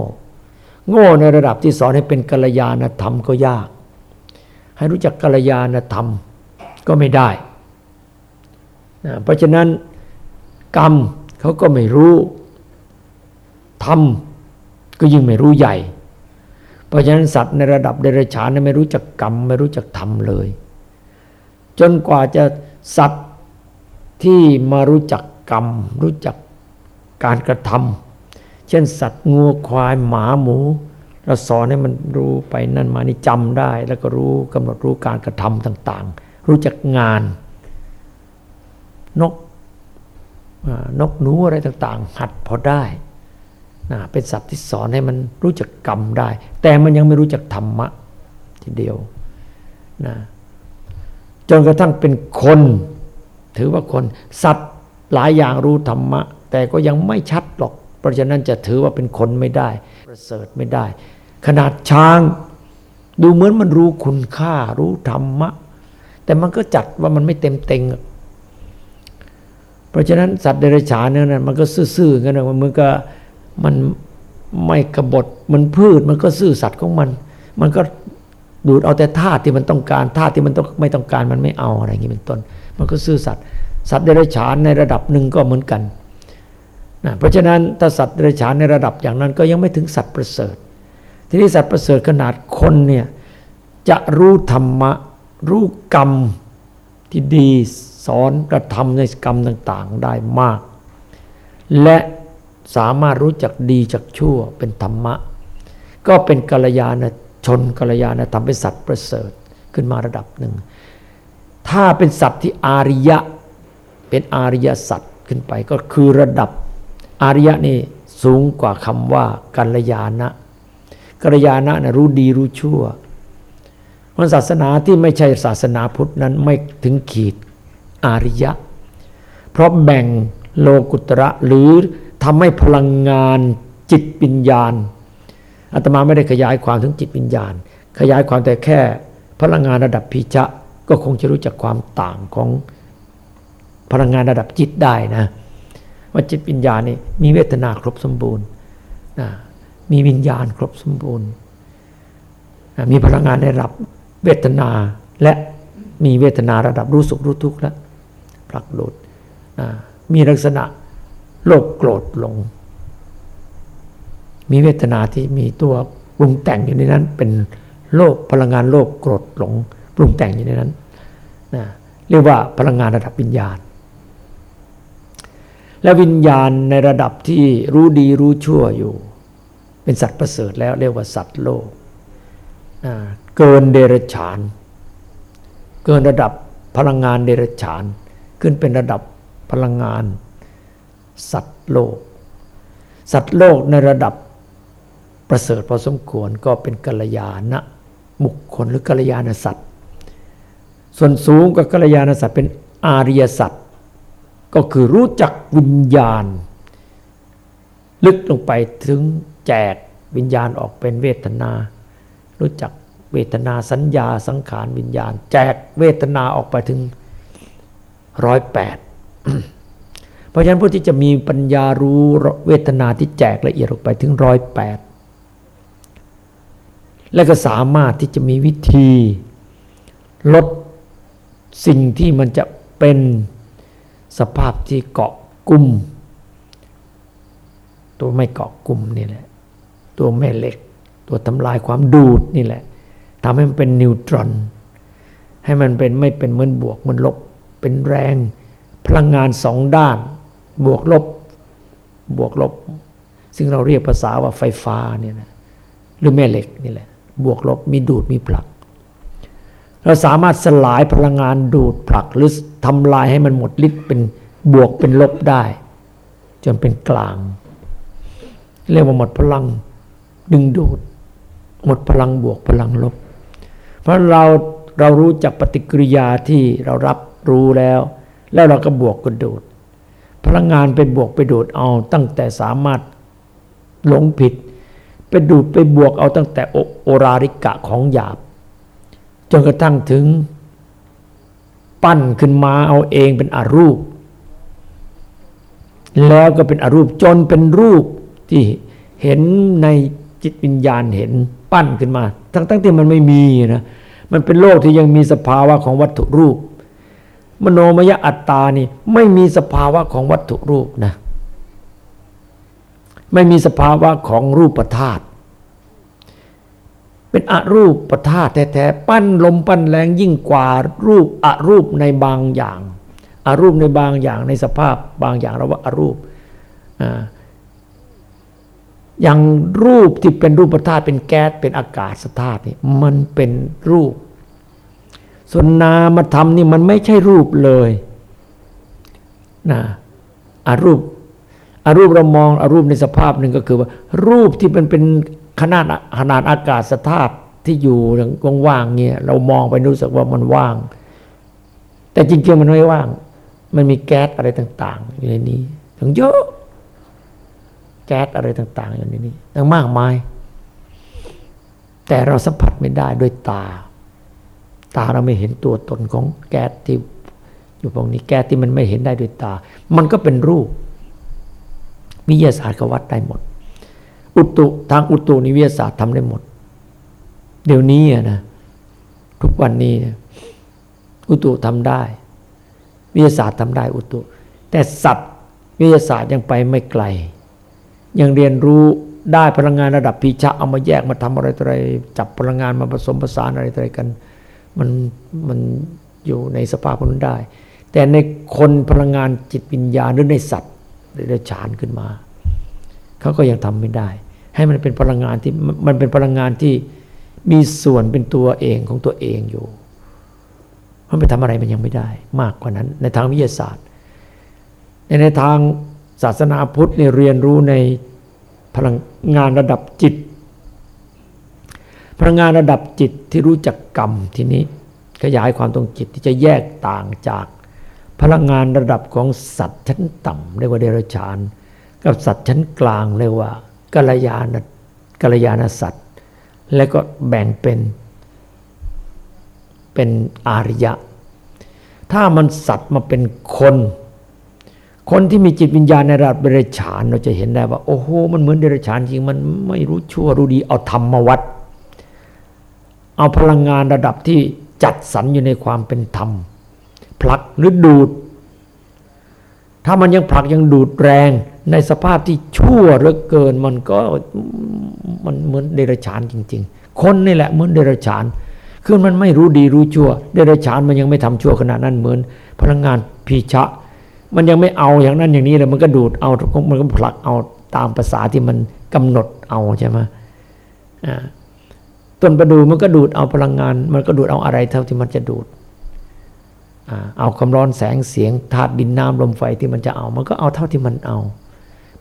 โง่ในระดับที่สอนให้เป็นกัลยาณธรรมก็ยาก ให้รู้จักกัลยาณธรรมก็ไม่ได้เพราะฉะนั้นกรรมเขาก็ไม่รู้ธรรมก็ยิ่งไม่รู้ใหญ่ เพราะฉะนั้นสัตว์ในระดับเดรัจฉานไม่รู้จักกรรม ไม่รู้จักธรรมเลย จนกว่าจะ สัตว์ที่มารู้จักกรรม รู้จักการกระทำเช่นสัตว์งูควายหมาหมู เราสอนให้มันรู้ไปนั่นมานี่จำได้ แล้วก็รู้กำหนดรู้การกระทำต่าง ๆ รู้จักงาน นกนกหนูอะไรต่าง ๆ หัดพอได้นะเป็นสัตว์ที่สอนให้มันรู้จักกรรมได้ แต่มันยังไม่รู้จักธรรมะทีเดียวนะ จนกระทั่งเป็นคน ถือว่าคน สัตว์หลายอย่างรู้ธรรมะ แต่ก็ยังไม่ชัดหรอก เพราะฉะนั้นจะถือว่าเป็นคนไม่ได้ ประเสริฐไม่ได้ ขนาดช้าง ดูเหมือนมันรู้คุณค่ารู้ธรรมะ แต่มันก็จัดว่ามันไม่เต็มเต็งเพราะฉะนั้นสัตว์เดรัจฉานเนี่ยมันก็ซื่อๆกันนะมันก็มันไม่กบฏมันพืชมันก็ซื่อสัตว์ของมัน มันก็ ดูดเอาแต่ธาตุที่มันต้องการธาตุที่มันต้องไม่ต้องการมันไม่เอาอะไรอย่างนี้เป็นต้น มันก็ซื่อสัตว์สัตว์เดรัจฉานในระดับหนึ่งก็เหมือนกันนะเพราะฉะนั้นถ้าสัตว์เดรัจฉานในระดับอย่างนั้นก็ยังไม่ถึงสัตว์ประเสริฐ ทีนี้สัตว์ประเสริฐขนาดคนเนี่ยจะรู้ธรรมะรู้กรรมที่ดีสอนกระทำในกรรมต่างๆได้มาก และสามารถรู้จักดีจักชั่วเป็นธรรมะ ก็เป็นกัลยาณ ชนกัลยาณธรรมเป็นสัตว์ประเสริฐขึ้นมาระดับหนึ่ง ถ้าเป็นสัตว์ที่อาริยะเป็นอาริยสัตว์ขึ้นไปก็คือระดับอาริยะนี่สูงกว่าคำว่ากัลยาณะกัลยาณะนะรู้ดีรู้ชั่วเพราะศาสนาที่ไม่ใช่ศาสนาพุทธนั้นไม่ถึงขีดอาริยะ เพราะแบ่งโลกุตระหรือทำให้พลังงานจิตวิญญาณ อาตมาไม่ได้ขยายความถึงจิตวิญญาณ ขยายความแต่แค่พลังงานระดับพิจะก็คงจะรู้จักความต่างของพลังงานระดับจิตได้นะว่าจิตวิญญาณนี่มีเวทนาครบสมบูรณ์นะมีวิญญาณครบสมบูรณ์นะมีพลังงานในระดับเวทนาและมีเวทนาระดับรู้สุขรู้ทุกข์แล้วผลักดุดมีลักษณะโลภโกรธหลง มีเวทนาที่มีตัวปรุงแต่งอยู่ในนั้น เป็นโลภพลังงานโลภโกรธหลงปรุงแต่งอยู่ในนั้นนะเรียกว่าพลังงานระดับวิญญาณ และวิญญาณในระดับที่รู้ดีรู้ชั่วอยู่ เป็นสัตว์ประเสริฐแล้วเรียกว่าสัตว์โลกเกินเดรัจฉาน เกินระดับพลังงานเดรัจฉาน ขึ้นเป็นระดับพลังงาน สัตว์โลก สัตว์โลกในระดับ ประเสริฐพอสมควรก็เป็นกัลยาณบุคคลหรือกัลยาณสัตว์ส่วนสูงกับกัลยาณสัตว์เป็นอาริยสัตว์ก็คือรู้จักวิญญาณ ลึกลงไปถึงแจกวิญญาณออกเป็นเวทนา รู้จักเวทนาสัญญาสังขารวิญญาณ แจกเวทนาออกไปถึงร้อยแปดเพราะฉะนั้นผู้ที่จะมีปัญญารู้เวทนาที่แจกละเอียดออกไปถึงร้อยแปด และก็สามารถที่จะมีวิธี ลดสิ่งที่มันจะเป็นสภาพที่เกาะกุ้มตัวไม่เกาะกุ้มนี่แหละ ตัวแม่เหล็ก ตัวทำลายความดูดนี่แหละทำให้มันเป็นนิวตรอน ให้มันเป็นไม่เป็นเหมือนบวกมือนลบเป็นแรง พลังงานสองด้าน บวกลบ บวกลบ ซึ่งเราเรียกภาษาว่าไฟฟ้าเนี่ยนะหรือแม่เหล็กนี่แหละ บวกลบมีดูดมีผลัก เราสามารถสลายพลังงานดูดผลักหรือทำลายให้มันหมดฤทธิ์เป็นบวกเป็นลบได้ จนเป็นกลาง เรียกว่าหมดพลังดึงดูด หมดพลังบวกพลังลบ เพราะเราเรารู้จักปฏิกิริยาที่เรารับรู้แล้ว แล้วเราก็บวกก็ดูดพลังงานไปบวกไปดูดเอาตั้งแต่สามารถหลงผิด ไปดูดไปบวกเอาตั้งแต่โอราริกะของหยาบ จนกระทั่งถึง ปั้นขึ้นมาเอาเองเป็นอรูป แล้วก็เป็นอรูปจนเป็นรูปที่เห็นในจิตวิญญาณเห็นปั้นขึ้นมา ทั้งทั้งที่มันไม่มีนะมันเป็นโลกที่ยังมีสภาวะของวัตถุรูป มโนมยอัตตานี่ไม่มีสภาวะของวัตถุรูปนะ ไม่มีสภาวะของรูปธาตุเป็นอรูปธาตุแท้ๆปั้นลมปั้นแรงยิ่งกว่ารูปอรูปในบางอย่างอรูปในบางอย่างในสภาพบางอย่างเราว่าอรูปอย่างรูปที่เป็นรูปธาตุเป็นแก๊สเป็นอากาศธาตุนี่มันเป็นรูป ส่วนนามธรรมนี่มันไม่ใช่รูปเลยนะอารูป อารูปเรามองอารูปในสภาพหนึ่งก็คือว่า รูปที่มันเป็นขนาดขนาดอากาศธาตุที่อยู่อย่างว่างๆเนี่ยเรามองไปรู้สึกว่ามันว่าง แต่จริงๆมันไม่ว่าง มันมีแก๊สอะไรต่าง ๆ อยู่ในนี้ถึงเยอะแก๊สอะไรต่าง ๆ อยู่ในนี้ตั้งมากมาย แต่เราสัมผัสไม่ได้ด้วยตา ตาเราไม่เห็นตัวตนของแก๊สที่อยู่ตรงนี้แก๊สที่มันไม่เห็นได้ด้วยตา มันก็เป็นรูป วิทยาศาสตร์ก็วัดได้หมด อุตุทางอุตุนิวิทยาศาสตร์ทำได้หมด เดี๋ยวนี้นะทุกวันนี้อุตุทำได้ วิทยาศาสตร์ทำได้ อุตุ แต่สัตว์วิทยาศาสตร์ยังไปไม่ไกล ยังเรียนรู้ได้พลังงานระดับพีชะเอามาแยกมาทำอะไรอะไรจับพลังงานมาผสมผสานอะไรอะไรกัน มันมันอยู่ในสภาพนั้นได้ แต่ในคนพลังงานจิตวิญญาณหรือในสัตว์ เดรัจฉานขึ้นมา เขาก็ยังทำไม่ได้ ให้มันเป็นพลังงานที่มันเป็นพลังงานที่มีส่วนเป็นตัวเองของตัวเองอยู่ มันไปทำอะไรมันยังไม่ได้ มากกว่านั้น ในทางวิทยาศาสตร์ ในในทางศาสนาพุทธเนี่ยเรียนรู้ในพลังงานระดับจิต พลังงานระดับจิตที่รู้จักกรรมทีนี้ขยายความตรงจิตที่จะแยกต่างจาก พลังงานระดับของสัตว์ชั้นต่ำเรียกว่าเดรัจฉาน กับสัตว์ชั้นกลางเรียกว่ากัลยาณกัลยาณสัตว์ แล้วก็แบ่งเป็นเป็นอาริยะ ถ้ามันสัตว์มาเป็นคน คนที่มีจิตวิญญาณในระดับเดรัจฉานเราจะเห็นได้ว่า โอ้โหมันเหมือนเดรัจฉานจริงมันไม่รู้ชั่วรู้ดีเอาธรรมมาวัดเอาพลังงานระดับที่จัดสรรอยู่ในความเป็นธรรม ผลักหรือดูด ถ้ามันยังผลักยังดูดแรงในสภาพที่ชั่วเหลือเกินมันก็มันเหมือนเดรัจฉานจริง ๆ คนนี่แหละเหมือนเดรัจฉาน คือมันไม่รู้ดีรู้ชั่ว เดรัจฉานมันยังไม่ทำชั่วขนาดนั้นเหมือน พลังงานพีชะ มันยังไม่เอาอย่างนั้นอย่างนี้เลยมันก็ดูดเอา มันก็ผลักเอาตามภาษาที่มันกำหนดเอาใช่ไหมต้นประดูมันก็ดูดเอาพลังงาน มันก็ดูดเอาอะไรเท่าที่มันจะดูด เอาความร้อนแสงเสียงธาตุดินน้ำลมไฟที่มันจะเอา มันก็เอาเท่าที่มันเอา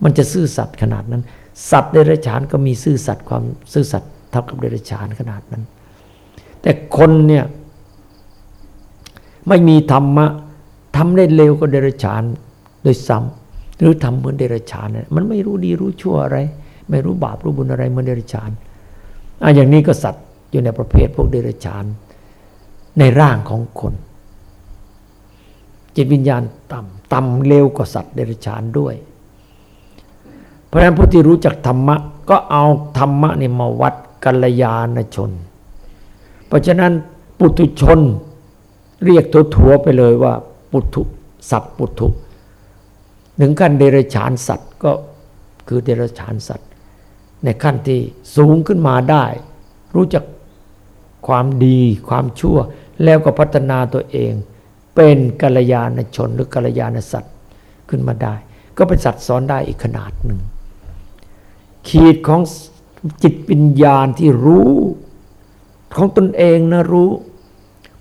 มันจะซื่อสัตย์ขนาดนั้น สัตว์เดรัจฉานก็มีซื่อสัตย์ความซื่อสัตย์เท่ากับเดรัจฉานขนาดนั้น แต่คนเนี่ยไม่มีธรรมะทำได้เร็วกว่าเดรัจฉานโดยซ้ำหรือทำเหมือนเดรัจฉานเนี่ยมันไม่รู้ดีรู้ชั่วอะไร ไม่รู้บาปรู้บุญอะไรเหมือนเดรัจฉานอะอย่างนี้ก็สัตว์อยู่ในประเภทพวกเดรัจฉานในร่างของคน จิตวิญญาณต่ำต่ำเร็วกว่าสัตว์เดรัจฉานด้วย เพราะฉะนั้นผู้ที่รู้จักธรรมะ ก็เอาธรรมะนี่มาวัดกัลยาณชน เพราะฉะนั้นปุถุชนเรียกตัวถัวไปเลยว่า ปุถุสัตว์ปุถุถึงขั้นเดรัจฉานสัตว์ก็คือเดรัจฉานสัตว์ ในขั้นที่สูงขึ้นมาได้ รู้จักความดีความชั่วแล้วก็พัฒนาตัวเอง เป็นกัลยาณชนหรือกัลยาณสัตว์ขึ้นมาได้ ก็เป็นสัตว์สอนได้อีกขนาดหนึ่ง ขีดของจิตวิญญาณที่รู้ ของตนเองนะรู้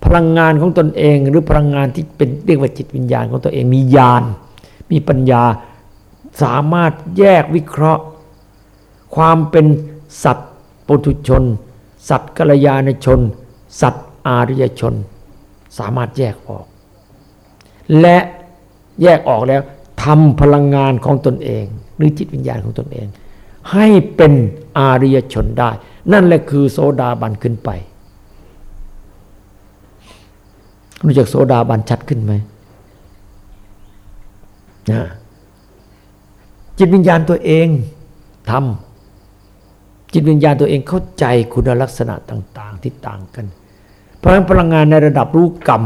พลังงานของตนเอง หรือพลังงานที่เป็นเรียกว่าจิตวิญญาณของตัวเองมีญาณมีปัญญาสามารถแยกวิเคราะห์ ความเป็นสัตว์ปุถุชน สัตว์กัลยาณชน สัตว์อาริยชน สามารถแยกออก และแยกออกแล้วทำพลังงานของตนเอง หรือจิตวิญญาณของตนเอง ให้เป็นอาริยชนได้ นั่นแหละคือโสดาบันขึ้นไปรู้จักโสดาบันชัดขึ้นไหมนะจิตวิญญาณตัวเองทำจิตวิญญาณตัวเองเข้าใจคุณลักษณะต่าง ๆ ที่ต่างกัน เพราะฉะนั้นพลังงานในระดับรู้กรรม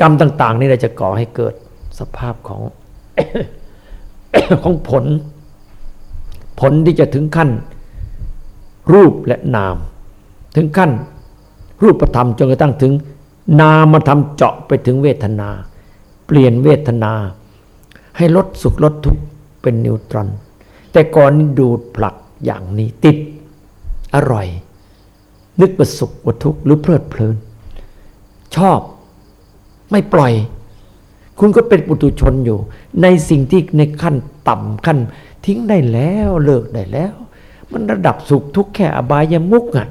กรรมต่าง ๆ นี่เราจะก่อให้เกิดสภาพของของผล ผลที่จะถึงขั้น รูปและนาม ถึงขั้น รูปธรรมจนกระทั่งถึง นามธรรมเจาะไปถึงเวทนา เปลี่ยนเวทนา ให้ลดสุขลดทุกข์เป็นนิวตรอน แต่ก่อนดูดผลักอย่างนี้ติด อร่อย นึกว่าสุขว่าทุกข์หรือเพลิดเพลิน ชอบ ไม่ปล่อย คุณก็เป็นปุถุชนอยู่ ในสิ่งที่ในขั้นต่ำขั้น ทิ้งได้แล้วเลิกได้แล้ว มันระดับสุขทุกข์แค่อบายมุกอะ่ะ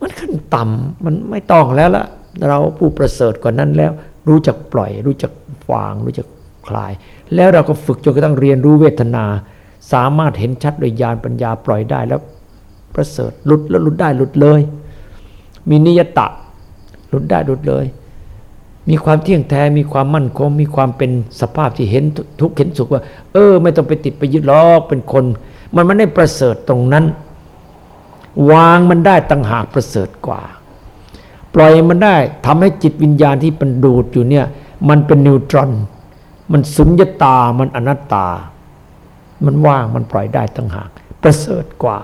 มันขั้นต่ำมันไม่ต้องแล้วละเราผู้ประเสริฐกว่านั้นแล้ว รู้จักปล่อย รู้จักวาง รู้จักคลาย แล้วเราก็ฝึกจนกระทั่งเรียนรู้เวทนา สามารถเห็นชัดโดยญาณปัญญาปล่อยได้แล้วประเสริฐหลุดแล้วหลุดได้หลุดเลย มีนิยตะ หลุดได้หลุดเลย มีความเที่ยงแท้มีความมั่นคง มีความเป็นสภาพที่เห็นทุกข์เห็นสุขว่า เออ ไม่ต้องไปติดไปยึดล้อกเป็นคน มันไม่ได้ประเสริฐตรงนั้น วางมันได้ตั้งหากประเสริฐกว่า ปล่อยมันได้ทำให้จิตวิญญาณที่มันดูดอยู่เนี่ย มันเป็นนิวตรอน มันสุญญตามันอนัตตา มันว่างมันปล่อยได้ตั้งหาก ประเสริฐกว่า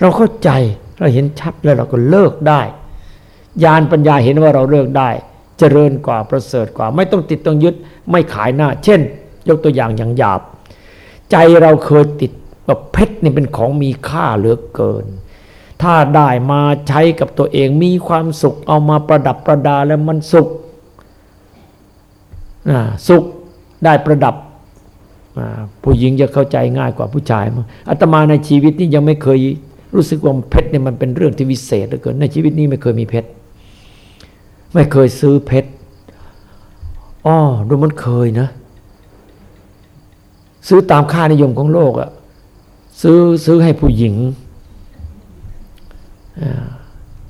เราเข้าใจเราเห็นชัดแล้วเราก็เลิกได้ ญาณปัญญาเห็นว่าเราเลิกได้ เจริญกว่าประเสริฐกว่า ไม่ต้องติดต้องยึดไม่ขายหน้า เช่น ยกตัวอย่างอย่างหยาบ ใจเราเคยติดว่าเพชรนี่เป็นของมีค่าเหลือเกิน ถ้าได้มาใช้กับตัวเองมีความสุขเอามาประดับประดาแล้วมันสุขสุขได้ประดับผู้หญิงจะเข้าใจง่ายกว่าผู้ชายมั้งอาตมาในชีวิตนี้ยังไม่เคยรู้สึกว่าเพชรเนี่ยมันเป็นเรื่องที่วิเศษเหลือเกินในชีวิตนี้ไม่เคยมีเพชร ไม่เคยซื้อเพชรอ๋อดูมันเคยนะ ซื้อตามค่านิยมของโลกอะซื้อซื้อให้ผู้หญิง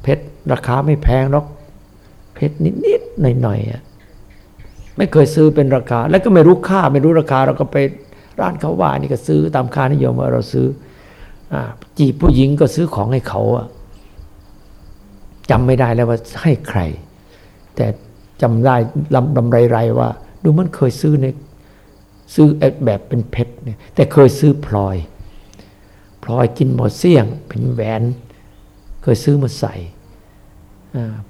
เพชรราคาไม่แพงหรอก เพชรนิดๆหน่อยๆอะไม่เคยซื้อเป็นราคา แล้วก็ไม่รู้ค่า ไม่รู้ราคาเราก็ไปร้านเขาว่านี่ก็ซื้อตามค่านิยมว่าเราซื้อจีบผู้หญิงก็ซื้อของให้เขาอะจำไม่ได้แล้วว่าให้ใคร แต่จำได้ลำลำไรๆว่า ดูมันเคยซื้อในซื้อแบบเป็นเพชรเนี่ยแต่เคยซื้อพลอยพลอยกินหมดเสี่ยงเป็นแหวน เคยซื้อมาใส่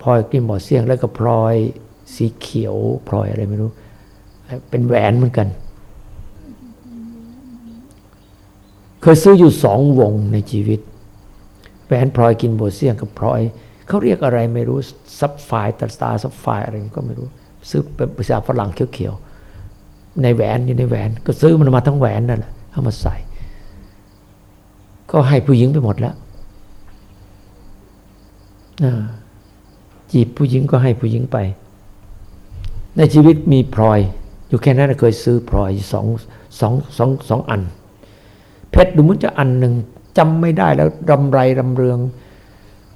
พลอยกินหมดเสี่ยงแล้วก็พลอยสีเขียวพลอยอะไรไม่รู้ เป็นแหวนเหมือนกัน เคยซื้ออยู่สองวงในชีวิตแหวนพลอยกินโบเซียงกับพลอย เขาเรียกอะไรไม่รู้ซับไฟตาตาซับไฟอะไรก็ไม่รู้ ซื้อเป็นภาษาฝรั่งเขียวๆในแหวนอยู่ในแหวน ก็ซื้อมันมาทั้งแหวนนั่นแหละเอามาใส่ ก็ให้ผู้หญิงไปหมดแล้วจีบผู้หญิงก็ให้ผู้หญิงไป ในชีวิตมีพลอย อยู่แค่นั้นเคยซื้อพลอยสองสองสองสองอัน เพชรดูมันจะอันหนึ่งจำไม่ได้แล้วรำไรรำเรือง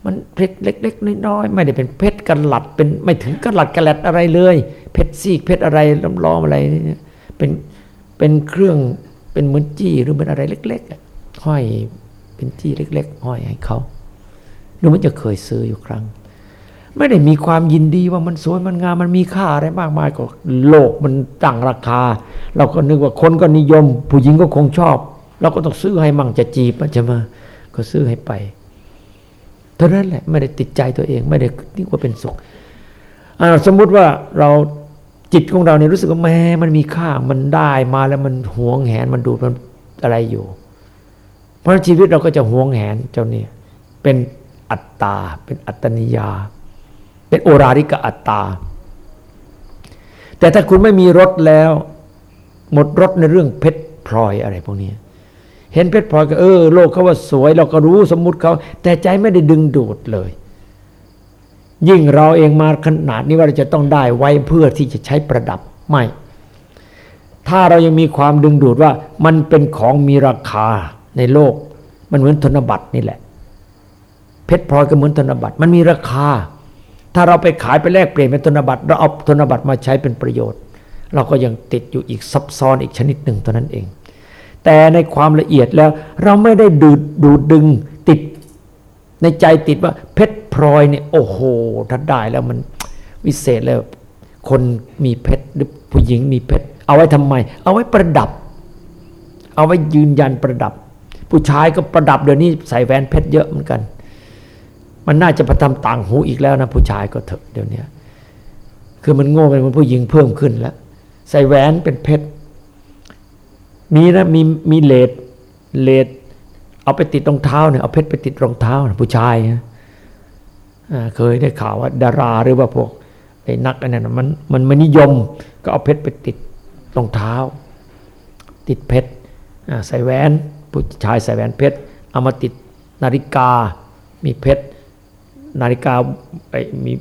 มันเพชรเล็ก ๆ น้อยๆไม่ได้เป็นเพชรกันหลัดเป็นไม่ถึงกันหลัดกันแลดอะไรเลย เพชรซีกเพชรอะไรล้อมๆอะไรเป็นเป็นเครื่องเป็นเหมือนจี้หรือเป็นอะไรเล็กๆห้อยเป็นจี้เล็ก ๆ ห้อยให้เขาดูมันจะเคยซื้ออยู่ครั้ง ไม่ได้มีความยินดีว่ามันสวยมันงามมันมีค่าอะไรมากมายก็โลกมันตั้งราคา เราก็นึกว่าคนก็นิยม ผู้หญิงก็คงชอบ เราก็ต้องซื้อให้มั่งจะจีบมันจะมาก็ซื้อให้ไป เท่านั้นแหละไม่ได้ติดใจตัวเอง ไม่ได้นึกว่าเป็นสุขสมมุติว่าเราจิตของเราเนี่ยรู้สึกว่าแม้มันมีค่ามันได้มาแล้วมันหวงแหนมันดูมันอะไรอยู่ เพราะชีวิตเราก็จะหวงแหนเจ้าเนี่ยเป็นอัตตา เป็นอัตนิยา เป็นโอราริกอัตตา แต่ถ้าคุณไม่มีรถแล้ว หมดรถในเรื่องเพชรพลอยอะไรพวกนี้ เห็นเพชรพลอยก็เออโลกเขาว่าสวย เราก็รู้สมมุติเขา แต่ใจไม่ได้ดึงดูดเลย ยิ่งเราเองมาขนาดนี้ว่าเราจะต้องได้ไว้เพื่อที่จะใช้ประดับไม่ ถ้าเรายังมีความดึงดูดว่ามันเป็นของมีราคาในโลก มันเหมือนธนบัตรนี่แหละ เพชรพลอยก็เหมือนธนบัตรมันมีราคา ถ้าเราไปขายไปแลกเปลี่ยนเป็นธนบัตรเราเอาธนบัตรมาใช้เป็นประโยชน์ เราก็ยังติดอยู่อีกซับซ้อนอีกชนิดหนึ่งเท่านั้นเอง แต่ในความละเอียดแล้ว เราไม่ได้ดูดดูดดึงติด ในใจติดว่าเพชรพลอยเนี่ยโอ้โหถ้าได้แล้วมันวิเศษแล้วคนมีเพชรหรือผู้หญิงมีเพชรเอาไว้ทำไม เอาไว้ประดับ เอาไว้ยืนยันประดับ ผู้ชายก็ประดับเดี๋ยวนี้ใส่แหวนเพชรเยอะเหมือนกัน มันน่าจะประทำต่างหูอีกแล้วนะผู้ชายก็เถอะเดี๋ยวนี้คือมันโง่เป็นผู้หญิงเพิ่มขึ้นแล้ว ใส่แหวนเป็นเพชร มีนะมีมีเลดเลดเอาไปติดรองเท้าเนี่ยเอาเพชรไปติดรองเท้านะผู้ชายนะเคยได้ข่าวว่าดาราหรือว่าพวกไอ้นักอันนั้นมันมันไม่นิยม ก็เอาเพชรไปติดรองเท้า ติดเพชรใส่แหวนผู้ชายใส่แหวนเพชรเอามาติดนาฬิกา มีเพชรนาฬิกาไอ้มี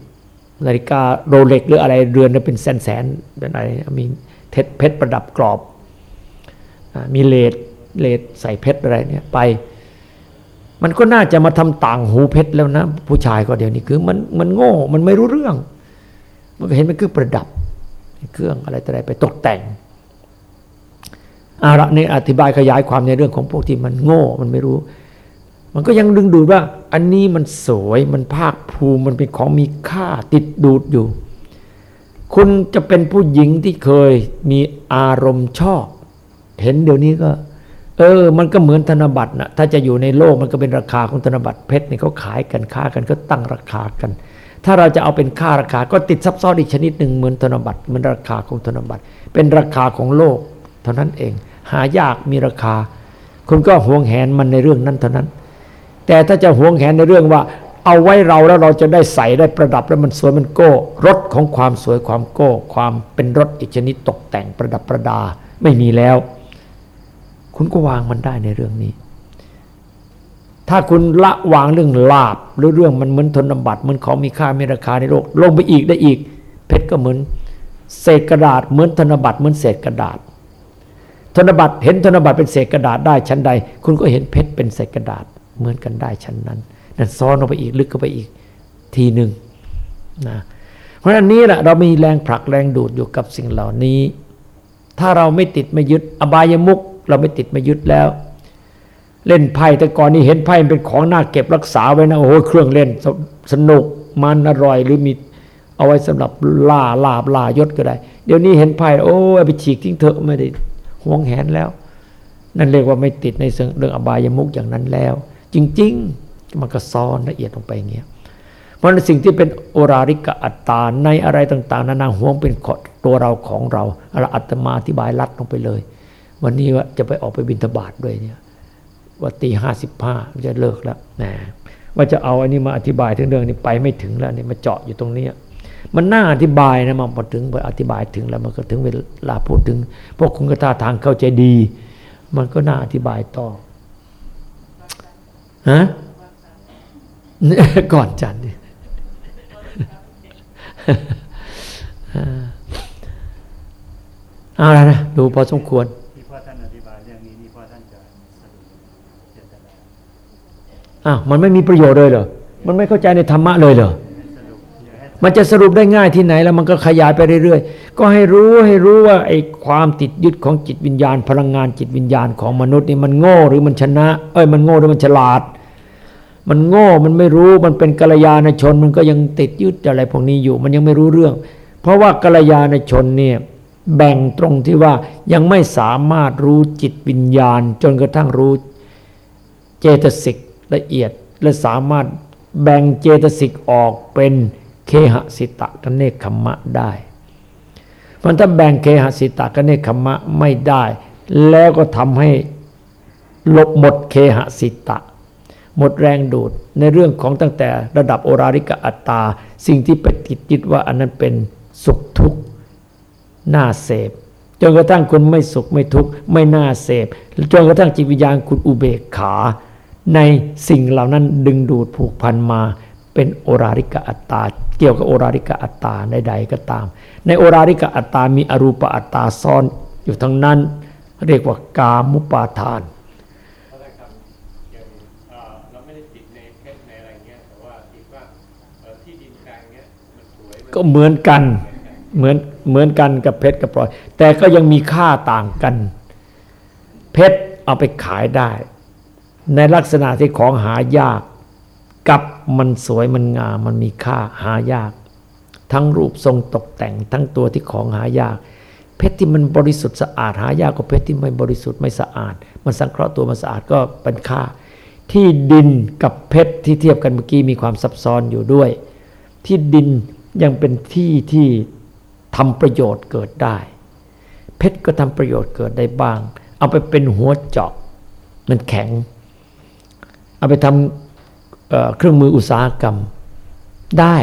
นาฬิกาโรเล็กหรืออะไรเรือนเป็นแสนแสนเป็นอะไรมีเพชรประดับกรอบ มีเลดเลดใส่เพชรอะไรเนี่ยไป มันก็น่าจะมาทำต่างหูเพชรแล้วนะ ผู้ชายก็เดี๋ยวนี้คือมันมันโง่มันไม่รู้เรื่อง มันก็เห็นมันคือประดับ เครื่องอะไรต่ออะไรไปตกแต่งอาระนี่อธิบายขยายความในเรื่องของพวกที่มันโง่มันไม่รู้ มันก็ยังดึงดูดว่า อันนี้มันสวยมันภาคภูมิมันเป็นของมีค่าติดดูดอยู่ คุณจะเป็นผู้หญิงที่เคยมีอารมณ์ชอบ เห็นเดี๋ยวนี้ก็ เออ มันก็เหมือนธนบัตรนะถ้าจะอยู่ในโลกมันก็เป็นราคาของธนบัตรเพชรเนี่ยเขาขายกันค้ากันก็ตั้งราคากัน ถ้าเราจะเอาเป็นค่าราคาก็ติดซับซ้อนอีกชนิดหนึ่งเหมือนธนบัตรเหมันราคาของธนบัตร เป็นราคาของโลก เท่านั้นเอง หายากมีราคา คุณก็หวงแหนมันในเรื่องนั้นเท่านั้น แต่ถ้าจะหวงแหนในเรื่องว่าเอาไว้เราแล้วเราจะได้ใส่ได้ประดับแล้วมันสวยมันโก้รถของความสวยความโก้ ความเป็นรถอีกชนิดตกแต่งประดับประดาไม่มีแล้ว คุณก็วางมันได้ในเรื่องนี้ ถ้าคุณละวางเรื่องลาบหรือเรื่องมันเหมือนธนบัตรเหมือนของมีค่ามีราคาในโลก ลงไปอีกได้อีก เพชรก็เหมือนเศษกระดาษ เหมือนธนบัตรเหมือนเศษกระดาษ ธนบัตรเห็นธนบัตรเป็นเศษกระดาษได้ชั้นใด คุณก็เห็นเพชรเป็นเศษกระดาษเหมือนกันได้ชั้นนั้นนั่นซ้อนลงไปอีกลึกเข้าไปอีกทีหนึ่งนะเพราะฉะนั้นนี้แหละเรามีแรงผลักแรงดูดอยู่กับสิ่งเหล่านี้ ถ้าเราไม่ติดไม่ยึดอบายมุก เราไม่ติดไม่ยึดแล้ว เล่นไพ่แต่ก่อนนี้เห็นไพ่เป็นของน่าเก็บรักษาไว้นะโอ้โหเครื่องเล่นสนุกมันอร่อยหรือมีเอาไว้สำหรับล่าลาบล่ายศก็ได้ เดี๋ยวนี้เห็นไพ่โอ้ไปฉีกทิ้งเถอะไม่ได้ห่วงแหนแล้ว นั่นเรียกว่าไม่ติดในเรื่องอบายมุกอย่างนั้นแล้ว จริง ๆ มันก็ซ้อนละเอียดลงไปอย่างเงี้ยเพราะสิ่งที่เป็นโอราริกะอัตตาในอะไรต่าง ๆนานาห่วงเป็นตัวเราของเราเราอัตมาอธิบายลัดลงไปเลย วันนี้ว่าจะไปออกไปบินทบาทด้วยเนี่ยว่าตีห้าสิบห้าจะเลิกแล้วนะว่าจะเอาอันนี้มาอธิบายถึงเรื่องนี้ไปไม่ถึงแล้วนี่มาเจาะอยู่ตรงนี้มันน่าอธิบายนะมันพอถึงพออธิบายถึงแล้วมันก็ถึงเวลาพูดถึง พวกคุณก็ท่าทางเข้าใจดี มันก็น่าอธิบายต่อฮะก่อนจันเอาละนะดูพอสมควร อ้าวมันไม่มีประโยชน์เลยเหรอมันไม่เข้าใจในธรรมะเลยเหรอมันจะสรุปได้ง่ายที่ไหนแล้วมันก็ขยายไปเรื่อยๆ ก็ให้รู้ให้รู้ว่าไอ้ความติดยึดของจิตวิญญาณ พลังงานจิตวิญญาณของมนุษย์นี่มันโง่หรือมันชนะ เอ้ยมันโง่หรือมันฉลาด มันโง่มันไม่รู้มันเป็นกัลยาณชนมันก็ยังติดยึดอะไรพวกนี้อยู่ มันยังไม่รู้เรื่อง เพราะว่ากัลยาณชนเนี่ยแบ่งตรงที่ว่ายังไม่สามารถรู้จิตวิญญาณ จนกระทั่งรู้เจตสิก ละเอียดและสามารถแบ่งเจตสิกออกเป็นเคหสิตะกเนคขมะได้มันถ้าแบ่งเคหสิตะกเนคขมะไม่ได้ แล้วก็ทำให้ลบหมดเคหสิตะ หมดแรงดูดในเรื่องของตั้งแต่ระดับโอราริกอัตตา สิ่งที่ไปติดยึดว่าอันนั้นเป็นสุขทุกข์น่าเสพจนกระทั่งคุณไม่สุขไม่ทุกข์ไม่น่าเสพจนกระทั่งจิตวิญญาณคุณอุเบกขา ในสิ่งเหล่านั้นดึงดูดผูกพันมาเป็นโอราริกะอัตตา เกี่ยวกับโอราริกะอัตตาใดๆก็ตาม ในโอราริกะอัตตามีอรูปอัตตาซ้อนอยู่ทั้งนั้น เรียกว่ากามุปาทานก็เหมือนกันเหมือนเหมือนกันกับเพชรกับพลอย แต่ก็ยังมีค่าต่างกัน เพชรเอาไปขายได้ ในลักษณะที่ของหายาก กับมันสวยมันงามมันมีค่าหายาก ทั้งรูปทรงตกแต่งทั้งตัวที่ของหายาก เพชรที่มันบริสุทธิ์สะอาดหายากกว่าเพชรที่ไม่บริสุทธิ์ไม่สะอาด มันสังเคราะห์ตัวมันสะอาดก็เป็นค่า ที่ดินกับเพชรที่เทียบกันเมื่อกี้มีความซับซ้อนอยู่ด้วย ที่ดินยังเป็นที่ที่ทำประโยชน์เกิดได้ เพชรก็ทำประโยชน์เกิดได้บ้าง เอาไปเป็นหัวเจาะมันแข็ง เอาไปทำเครื่องมืออุตสาหกรรมได้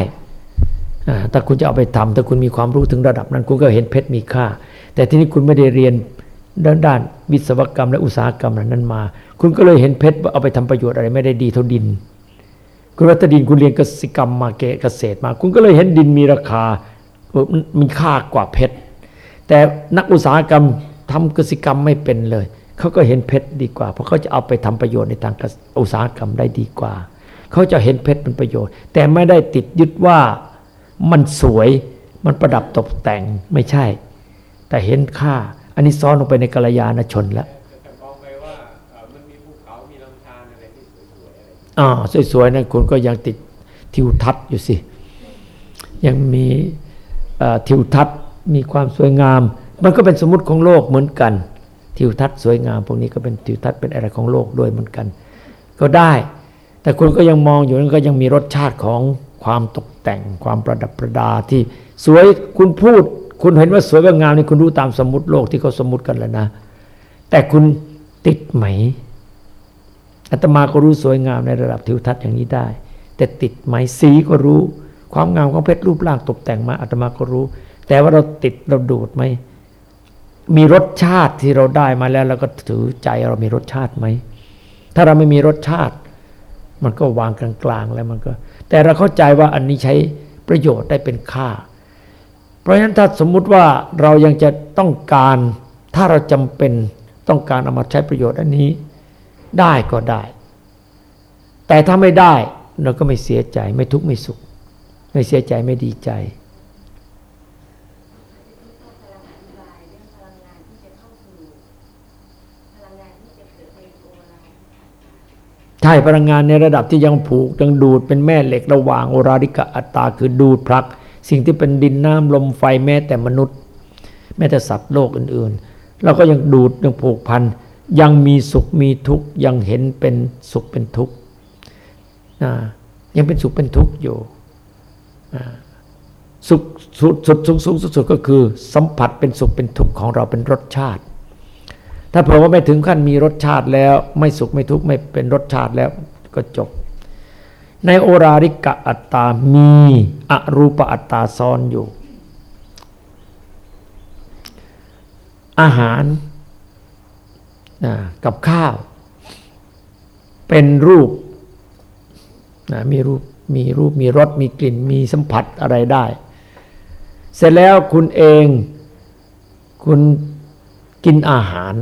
ถ้าคุณจะเอาไปทำถ้าคุณมีความรู้ถึงระดับนั้น คุณก็เห็นเพชรมีค่า แต่ที่นี้คุณไม่ได้เรียนด้านด้านวิศวกรรมและอุตสาหกรรมนั้นมา คุณก็เลยเห็นเพชรว่าเอาไปทำประโยชน์อะไรไม่ได้ดีเท่าดิน คุณรัตดินคุณเรียนเกษตรกรรมมาเกษตรมา คุณก็เลยเห็นดินมีราคา มีค่ากว่าเพชร แต่นักอุตสาหกรรมทำเกษตรกรรมไม่เป็นเลย เขาก็เห็นเพชรดีกว่า เพราะเขาจะเอาไปทำประโยชน์ในทางอุตสาหกรรมได้ดีกว่า เขาจะเห็นเพชรเป็นประโยชน์ แต่ไม่ได้ติดยึดว่ามันสวยมันประดับตกแต่งไม่ใช่ แต่เห็นค่า อันนี้ซ้อนลงไปในกัลยาณชนแล้วอ่าสวยๆนั่นคุณก็ยังติดทิวทัศน์อยู่สิ ยังมีทิวทัศน์มีความสวยงาม มันก็เป็นสมมติของโลกเหมือนกัน ทิวทัศน์สวยงามพวกนี้ก็เป็นทิวทัศน์เป็นอะไรของโลกด้วยเหมือนกัน ก็ได้ แต่คุณก็ยังมองอยู่นั้นก็ยังมีรสชาติของความตกแต่งความประดับประดาที่สวยคุณพูด คุณเห็นว่าสวยว่างามนี่คุณรู้ตามสมมติโลกที่เขาสมมติกันแล้วนะ แต่คุณติดไหมอาตมาก็รู้สวยงามในระดับทิวทัศน์อย่างนี้ได้ แต่ติดไหมสีก็รู้ ความงามของเพชรรูปร่างตกแต่งมาอาตมาก็รู้ แต่ว่าเราติดเราดูดไหม มีรสชาติที่เราได้มาแล้วเราก็ถือใจเรามีรสชาติไหม ถ้าเราไม่มีรสชาติ มันก็วางกลางๆแล้วมันก็ แต่เราเข้าใจว่าอันนี้ใช้ประโยชน์ได้เป็นค่า เพราะฉะนั้นถ้าสมมุติว่าเรายังจะต้องการ ถ้าเราจำเป็นต้องการเอามาใช้ประโยชน์อันนี้ได้ก็ได้ แต่ถ้าไม่ได้เราก็ไม่เสียใจไม่ทุกข์ไม่สุข ไม่เสียใจไม่ดีใจ ใช่พลังงานในระดับที่ยังผูกยังดูดเป็นแม่เหล็กระหว่างโอราริกะอัตตาคือดูดพลัก สิ่งที่เป็นดินน้ำลมไฟแม้แต่มนุษย์ แม้แต่สัตว์โลกอื่นๆ เราก็ยังดูดยังผูกพันยังมีสุขมีทุกข์ยังเห็นเป็นสุขเป็นทุกข์ยังเป็นสุขเป็นทุกข์อยู่สุขสุดสุดสูงสูงสุดก็คือ สัมผัสเป็นสุขเป็นทุกข์ของเราเป็นรสชาติ ถ้าเผื่อว่าไม่ถึงขั้นมีรสชาติแล้ว ไม่สุขไม่ทุกข์ไม่เป็นรสชาติแล้วก็จบ ในโอราริกะอัตตา มีอรูปอัตตาซ้อนอยู่ อาหารกับข้าว เป็นรูปมีรูปมีรูปมีรสมีกลิ่นมีสัมผัสอะไรได้ เสร็จแล้วคุณเองคุณกินอาหาร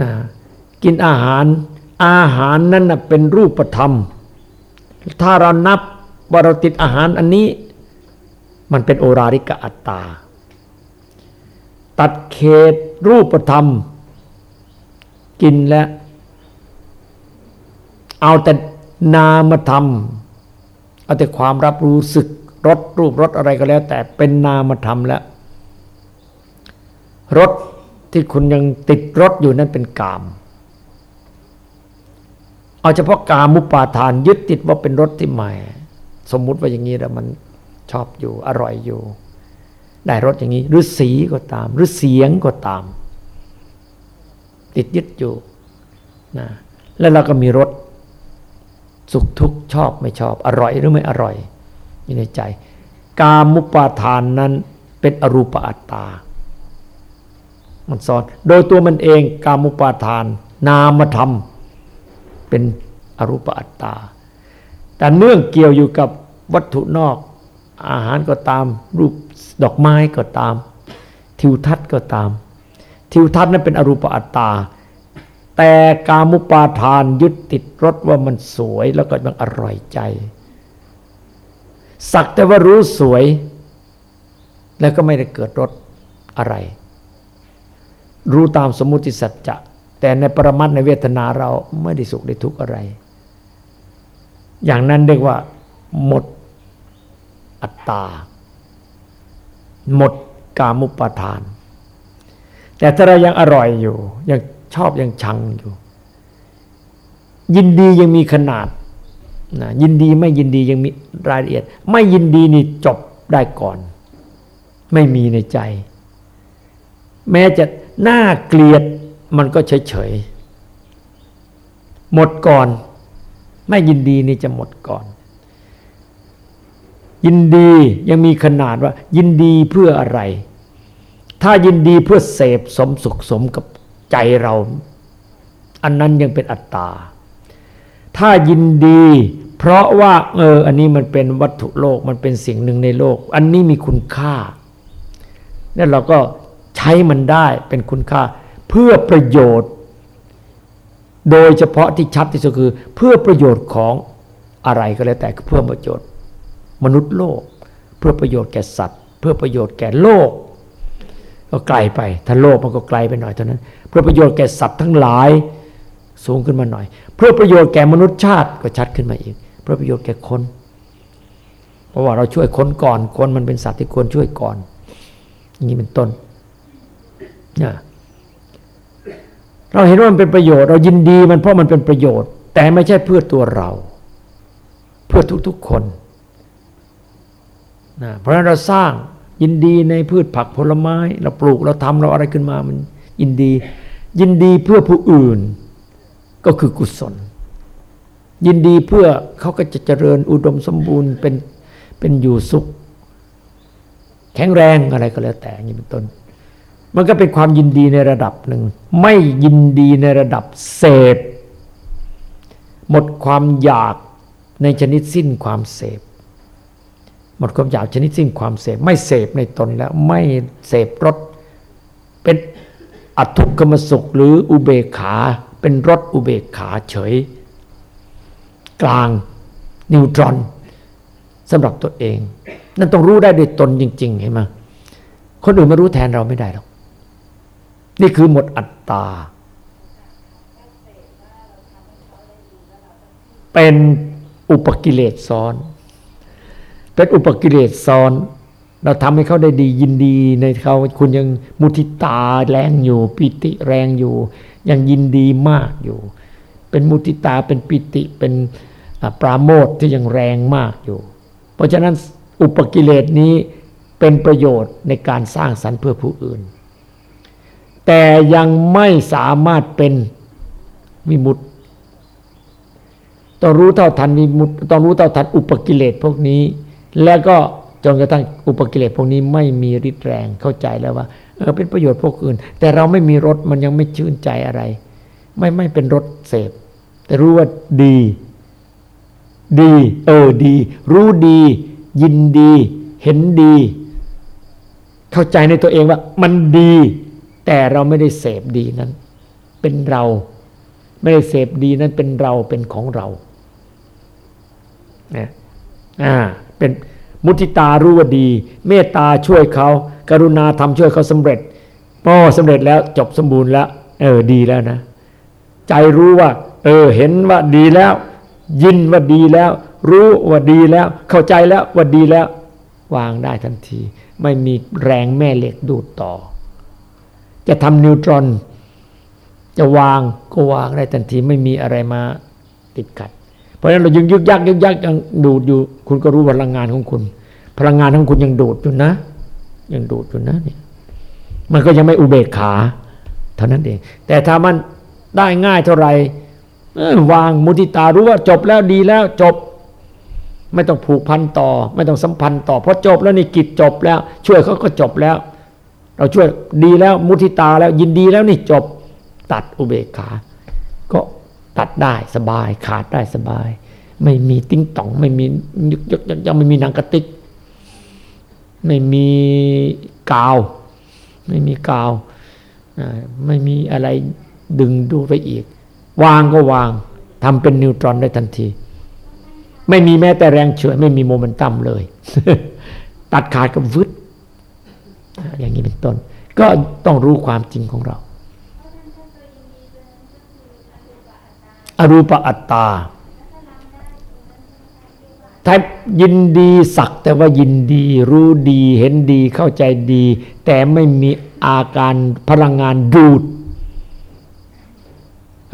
นะกินอาหารอาหารนั้นนะเป็นรูปธรรม ถ้าเรานับว่าเราติดอาหารอันนี้ มันเป็นโอราริกะอัตตา ตัดเขตรูปธรรม กินและ เอาแต่นามธรรม เอาแต่ความรับรู้สึกรสรูปรสอะไรก็แล้ว แต่เป็นนามธรรมแล้วรส ที่คุณยังติดรถอยู่นั่นเป็นกาม เอาเฉพาะกามุปาทานยึดติดว่าเป็นรถที่ใหม่ สมมุติว่าอย่างนี้แล้วมันชอบอยู่อร่อยอยู่ ได้รถอย่างนี้ หรือสีก็ตาม หรือเสียงก็ตาม ติดยึดอยู่นะแล้วเราก็มีรถสุขทุกข์ชอบไม่ชอบ อร่อยหรือไม่อร่อยอยู่ในใจ กามุปาทานนั้นเป็นอรูปอัตตา มันสอน โดยตัวมันเองกามุปาทาน นามธรรม เป็นอรูปอัตตา แต่เนื่องเกี่ยวอยู่กับวัตถุนอก อาหารก็ตาม รูปดอกไม้ก็ตาม ทิวทัศน์ก็ตาม ทิวทัศน์นั้นเป็นอรูปอัตตา แต่กามุปาทานยึดติดรสว่ามันสวยแล้วก็มันอร่อยใจ สักแต่ว่ารู้สวย แล้วก็ไม่ได้เกิดรสอะไร รู้ตามสมมุติสัจจะแต่ในปรมัตในเวทนาเราไม่ได้สุขได้ทุกข์อะไร อย่างนั้นเรียกว่า หมดอัตตา หมดกามุปาทาน แต่ถ้าเรายังอร่อยอยู่ ยังชอบยังชังอยู่ ยินดียังมีขนาดนะยินดีไม่ยินดียังมีรายละเอียด ไม่ยินดีนี่จบได้ก่อน ไม่มีในใจ แม้จะ น่าเกลียดมันก็เฉยเฉยหมดก่อน ไม่ยินดีนี่จะหมดก่อน ยินดียังมีขนาดว่า ยินดีเพื่ออะไร ถ้ายินดีเพื่อเสพสมสุขสมกับใจเรา อันนั้นยังเป็นอัตตา ถ้ายินดี เพราะว่าเอออันนี้มันเป็นวัตถุโลกมันเป็นสิ่งหนึ่งในโลก อันนี้มีคุณค่าแล้วเราก็ ช้มันได้เป็นคุณค่า เพื่อประโยชน์ โดยเฉพาะที่ชัดที่สุดคือ เพื่อประโยชน์ของอะไรก็แล้วแต่เพื่อประโยชน์ มนุษย์โลก เพื่อประโยชน์แก่สัตว์ เพื่อประโยชน์แก่โลก ก็ไกลไปถ้าโลกมันก็ไกลไปหน่อยเท่านั้น เพื่อประโยชน์แก่สัตว์ทั้งหลายสูงขึ้นมาหน่อย เพื่อประโยชน์แก่มนุษย์ชาติก็ชัดขึ้นมาอีก เพื่อประโยชน์แก่คน เพราะว่าเราช่วยคนก่อนคนมันเป็นสัตว์ที่ควรช่วยก่อน อย่างนี้เป็นต้น เราเห็นว่ามันเป็นประโยชน์ เรายินดีมันเพราะมันเป็นประโยชน์ แต่ไม่ใช่เพื่อตัวเรา เพื่อทุกๆคนนะเพราะฉะนั้นเราสร้างยินดีในพืชผักผลไม้ เราปลูกเราทำเราอะไรขึ้นมามันยินดี ยินดีเพื่อผู้อื่นก็คือกุศล ยินดีเพื่อเขาก็จะเจริญอุดมสมบูรณ์เป็นเป็นอยู่สุข แข็งแรงอะไรก็แล้วแต่อย่างนี้เป็นต้น มันก็เป็นความยินดีในระดับหนึ่ง ไม่ยินดีในระดับเสพ หมดความอยากในชนิดสิ้นความเสพ หมดความอยากชนิดสิ้นความเสพ ไม่เสพในตนแล้วไม่เสพรสเป็นอัทุกขมสุขหรืออุเบกขา เป็นรสอุเบกขาเฉย กลางนิวตรอนสำหรับตัวเอง นั่นต้องรู้ได้ด้วยตนจริง ๆ เห็นไหมคนอื่นมารู้แทนเราไม่ได้หรอก นี่คือหมดอัตตา เป็นอุปกิเลสซ้อน เป็นอุปกิเลสซ้อน เราทำให้เขาได้ดียินดีในเขาคุณยังมุทิตาแรงอยู่ ปิติแรงอยู่ ยังยินดีมากอยู่ เป็นมุติตาเป็นปิติเป็นปราโมทที่ยังแรงมากอยู่ เพราะฉะนั้นอุปกิเลสนี้เป็นประโยชน์ในการสร้างสรรค์เพื่อผู้อื่น แต่ยังไม่สามารถเป็นวิมุตติต้องรู้เท่าทันวิมุตติต้องรู้เท่าทันอุปกิเลสพวกนี้ แล้วก็จนกระทั่งอุปกิเลสพวกนี้ไม่มีฤทธิ์แรงเข้าใจแล้วว่าเออเป็นประโยชน์พวกอื่น แต่เราไม่มีรสมันยังไม่ชื่นใจอะไร ไม่ไม่เป็นรสเสพ แต่รู้ว่าดี ดี เออดี รู้ดี ยินดี เห็นดี เข้าใจในตัวเองว่ามันดี แต่เราไม่ได้เสพดีนั้น เป็นเรา ไม่ได้เสพดีนั้นเป็นเราเป็นของเราเนี่ยอ่าเป็นมุติตารู้ว่าดี เมตตาช่วยเขากรุณาทำช่วยเขาสำเร็จพอสำเร็จแล้วจบสมบูรณ์แล้ว เออดีแล้วนะ ใจรู้ว่า เออเห็นว่าดีแล้ว ยินว่าดีแล้ว รู้ว่าดีแล้ว เข้าใจแล้วว่าดีแล้ว วางได้ทันที ไม่มีแรงแม่เหล็กดูดต่อ จะทำนิวตรอน จะวางก็วางได้ทันทีไม่มีอะไรมาติดขัด เพราะฉะนั้นเรายังยึกยักยึกยักยังดูดอยู่ คุณก็รู้พลังงานของคุณ พลังงานของคุณยังดูดอยู่นะ ยังดูดอยู่นะเนี่ยมันก็ยังไม่อุเบกขาเท่านั้นเอง แต่ถ้ามันได้ง่ายเท่าไหร่วางมุติตารู้ว่าจบแล้วดีแล้วจบ ไม่ต้องผูกพันต่อ ไม่ต้องสัมพันธ์ต่อเพราะจบแล้วนี่กิจจบแล้ว ช่วยเขาก็จบแล้ว เราช่วยดีแล้วมุทิตาแล้วยินดีแล้วนี่จบตัดอุเบกขา ก็ตัดได้สบายขาดได้สบาย ไม่มีติ้งต่อง ไม่มียึกยึกยังไม่มีนางกระติก ไม่มีกาว ไม่มีกาวไม่มีอะไรดึงดูไปอีก วางก็วางทำเป็นนิวตรอนได้ทันที ไม่มีแม้แต่แรงเฉื่อยไม่มีโมเมนตัมเลย ตัดขาดกับวึด อย่างนี้เป็นต้น ก็ต้องรู้ความจริงของเราอรูปอัตตาถ้ายินดีสักแต่ว่ายินดีรู้ดีเห็นดีเข้าใจดี แต่ไม่มีอาการพลังงานดูด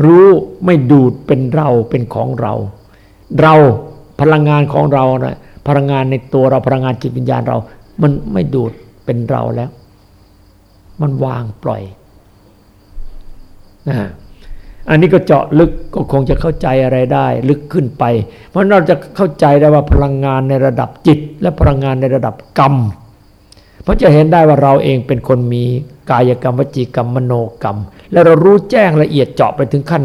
รู้ไม่ดูดเป็นเราเป็นของเรา เราพลังงานของเรานะพลังงานในตัวเราพลังงานจิตวิญญาณเรา มันไม่ดูด เป็นเราแล้ว มันวางปล่อยนะอันนี้ก็เจาะลึกก็คงจะเข้าใจอะไรได้ ลึกขึ้นไป เพราะเราจะเข้าใจได้ว่าพลังงานในระดับจิต และพลังงานในระดับกรรม เพราะจะเห็นได้ว่าเราเองเป็นคนมีกายกรรมวจีกรรมมโนกรรม และเรารู้แจ้งละเอียดเจาะไปถึงขั้น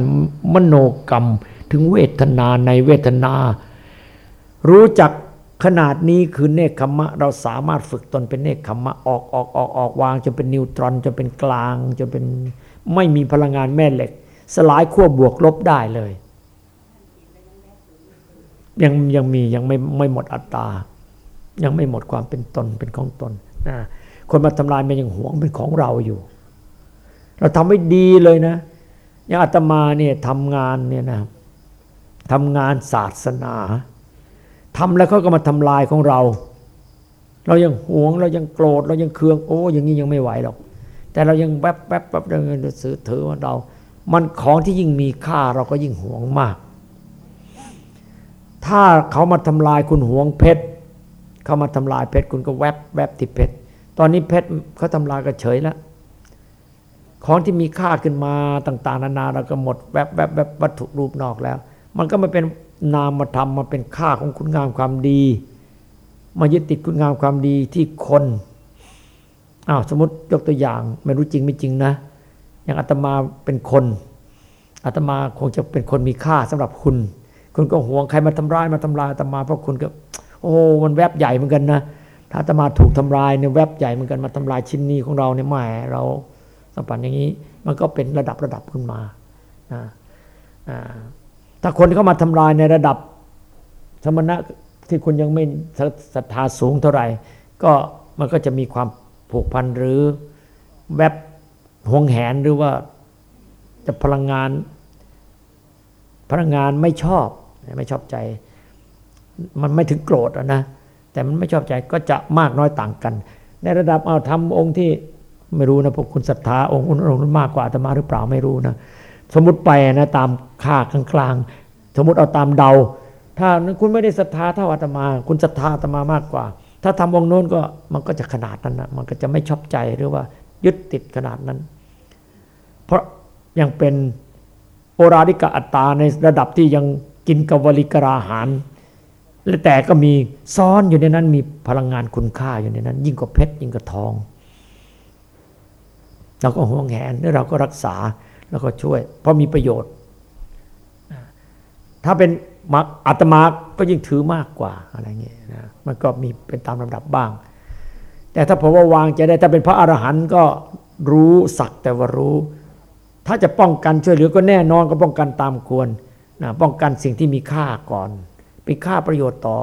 มโนกรรม ถึงเวทนาในเวทนา รู้จัก ขนาดนี้คือเนคขมะ เราสามารถฝึกตนเป็นเนคขมะออกออกออกออกวางจนเป็นนิวตรอนจนเป็นกลางจนเป็นไม่มีพลังงานแม่เหล็ก สลายขั้วบวกลบได้เลย ยังยังมียังไม่ไม่หมดอัตตา ยังไม่หมดความเป็นตนเป็นของตนนะคนมาทำลายมันยังหวงเป็นของเราอยู่ เราทำไม่ดีเลยนะอย่างอาตมาเนี่ยทำงานเนี่ยนะทำงานศาสนา ทำแล้วเขาก็มาทำลายของเรา เรายังหวงเรายังโกรธเรายังเคืองโอ้อย่างนี้ยังไม่ไหวหรอกแต่เรายังแวบแวบแวบเดินสือถือว่าเรา มันของที่ยิ่งมีค่าเราก็ยิ่งหวงมาก ถ้าเขามาทำลายคุณหวงเพชรเขามาทำลายเพชรคุณก็แวบแวบที่เพชรตอนนี้เพชรเขาทำลายก็เฉยแล้วของที่มีค่าขึ้นมาต่าง ๆ นานาเราก็หมดแวบแวบแวบวัตถุรูปนอกแล้ว มันก็มาเป็น นามธรรมมาเป็นค่าของคุณงามความดี มายึดติดคุณงามความดีที่คนอ้าวสมมติยกตัวอย่างไม่รู้จริงไม่จริงนะ อย่างอาตมาเป็นคนอาตมาคงจะเป็นคนมีค่าสำหรับคุณ คุณก็ห่วงใครมาทำร้ายมาทำลายอาตมาเพราะคุณก็โอ้มันแวบใหญ่เหมือนกันนะถ้าอาตมาถูกทำลายเนี่ยแวบใหญ่เหมือนกันมาทำลายชิ้นนี้ของเราเนี่ยแหมเราสัมพันอย่างนี้ มันก็เป็นระดับระดับขึ้นมา ถ้าคนเข้ามาทำลายในระดับสมณะที่คุณยังไม่ศรัทธาสูงเท่าไหร่ ก็มันก็จะมีความผูกพันหรือแวบห่วงแหนหรือว่าจะพลังงาน พลังงานไม่ชอบไม่ชอบใจ มันไม่ถึงโกรธนะ แต่มันไม่ชอบใจก็จะมากน้อยต่างกัน ในระดับเอาทำองค์ที่ไม่รู้นะพวกคุณศรัทธาองค์องค์นั้นมากกว่าอาตมาหรือเปล่าไม่รู้นะ สมมติไปนะตามค่ากลางๆ สมมติเอาตามเดา ถ้าคุณไม่ได้ศรัทธาเท่าอาตมา คุณศรัทธาอาตมามากกว่า ถ้าทำองค์โน้นก็มันก็จะขนาดนั้นนะมันก็จะไม่ชอบใจหรือว่ายึดติดขนาดนั้น เพราะยังเป็นโอราดิกะอัตตาในระดับที่ยังกินกวลิกราหารและแต่ก็มีซ้อนอยู่ในนั้นมีพลังงานคุณค่าอยู่ในนั้น ยิ่งกว่าเพชรยิ่งกว่าทอง เราก็ห่วงแหนแล้วเราก็รักษา แล้วก็ช่วย เพราะมีประโยชน์ ถ้าเป็นมักอาตมาก็ยิ่งถือมากกว่าอะไรเงี้ยนะมันก็มีเป็นตามลำดับบ้าง แต่ถ้าผมว่าวางจะได้ถ้าเป็นพระอรหันต์ก็รู้สักแต่ว่ารู้ ถ้าจะป้องกันช่วยเหลือก็แน่นอนก็ป้องกันตามควรนะป้องกันสิ่งที่มีค่าก่อนเป็นค่าประโยชน์ต่อ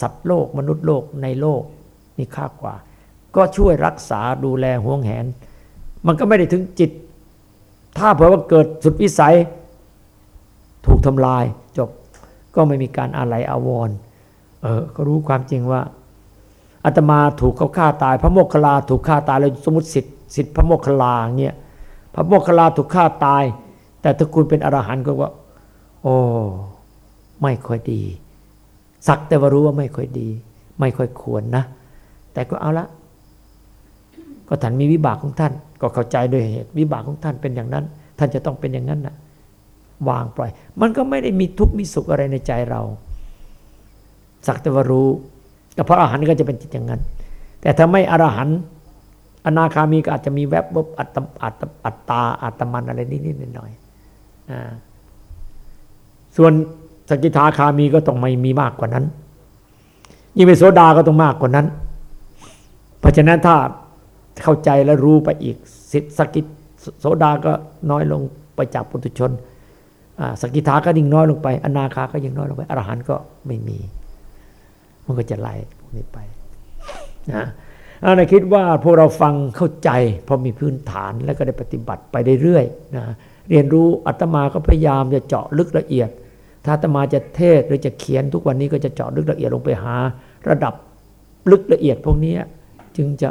สัตว์โลกมนุษย์โลกในโลกมีค่ากว่า ก็ช่วยรักษาดูแลห่วงแหน มันก็ไม่ได้ถึงจิต ถ้าเผื่อว่าเกิดสุดวิสัย ถูกทำลายจบก็ไม่มีการอะไรอาวรเออก็รู้ความจริงว่าอาตมาถูกเขาฆ่าตาย พระโมคคัลลาถูกฆ่าตายแล้วสมมติสิทธิ์สิทธิ์พระโมคคัลลาเงี้ยพระโมคคัลลาถูกฆ่าตาย แต่ถ้าคุณเป็นอรหันต์ก็ว่า โอ้ไม่ค่อยดี สักแต่ว่ารู้ว่าไม่ค่อยดี ไม่ค่อยควรนะ แต่ก็เอาละ ก็ท่านมีวิบากของท่าน ก็เข้าใจโดยเหตุวิบากของท่านเป็นอย่างนั้น ท่านจะต้องเป็นอย่างนั้นนะวางปล่อย มันก็ไม่ได้มีทุกข์มีสุขอะไรในใจเราสักแต่ว่ารู้แต่พระอรหันต์ก็จะเป็นจิตอย่างนั้น แต่ถ้าไม่อรหันต์อนาคามีก็อาจจะมีแวบบบอัตอัตอัตตาอัตมันอะไรนิดๆหน่อยๆส่วนสกิทาคามีก็ต้องไม่มีมากกว่านั้นยิ่งเป็นโสดาก็ต้องมากกว่านั้น เพราะฉะนั้นถ้า เข้าใจและรู้ไปอีกสกิโสดาก็น้อยลงไปจากปุถุชนสกิทาก็ยิ่งน้อยลงไป อนาคาก็ยิ่งน้อยลงไปอรหันต์ก็ไม่มี มันก็จะไล่พวกนี้ไปนะอาคิดว่าพวกเราฟังเข้าใจพอมีพื้นฐานแล้วก็ได้ปฏิบัติไปเรื่อยๆนะเรียนรู้อัตมาก็พยายามจะเจาะลึกละเอียด ถ้าอาตมาจะเทศหรือจะเขียนทุกวันนี้ก็จะเจาะลึกละเอียดลงไปหา ระดับลึกละเอียดพวกนี้จึงจะ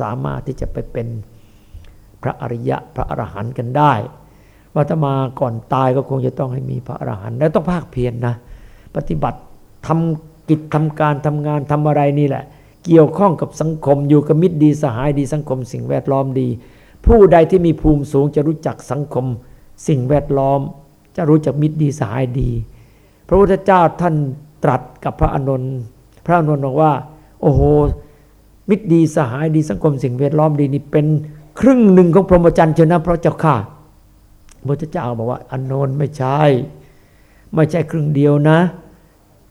สามารถที่จะไปเป็นพระอริยะพระอรหันต์กันได้ว่าถ้ามาก่อนตายก็คงจะต้องให้มีพระอรหันต์แล้วต้องภาคเพียรนนะปฏิบัติทำกิจทำการทำงานทำอะไรนี่แหละ เกี่ยวข้องกับสังคมอยู่กับมิตรดีสหายดีสังคม สิ่งแวดล้อมดี ผู้ใดที่มีภูมิสูงจะรู้จักสังคม สิ่งแวดล้อม จะรู้จักมิตรดีสหายดี พระพุทธเจ้าท่านตรัสกับพระอานนพระอานนบอกว่า โอ้โห มิตรดีสหายดีสังคมสิ่งแวดล้อมดีนี่เป็นครึ่งหนึ่งของพรหมจรรย์เชนะพระเจ้าข้าพระเจ้าบอกว่าอนนท์ไม่ใช่ ไม่ใช่ครึ่งเดียวนะ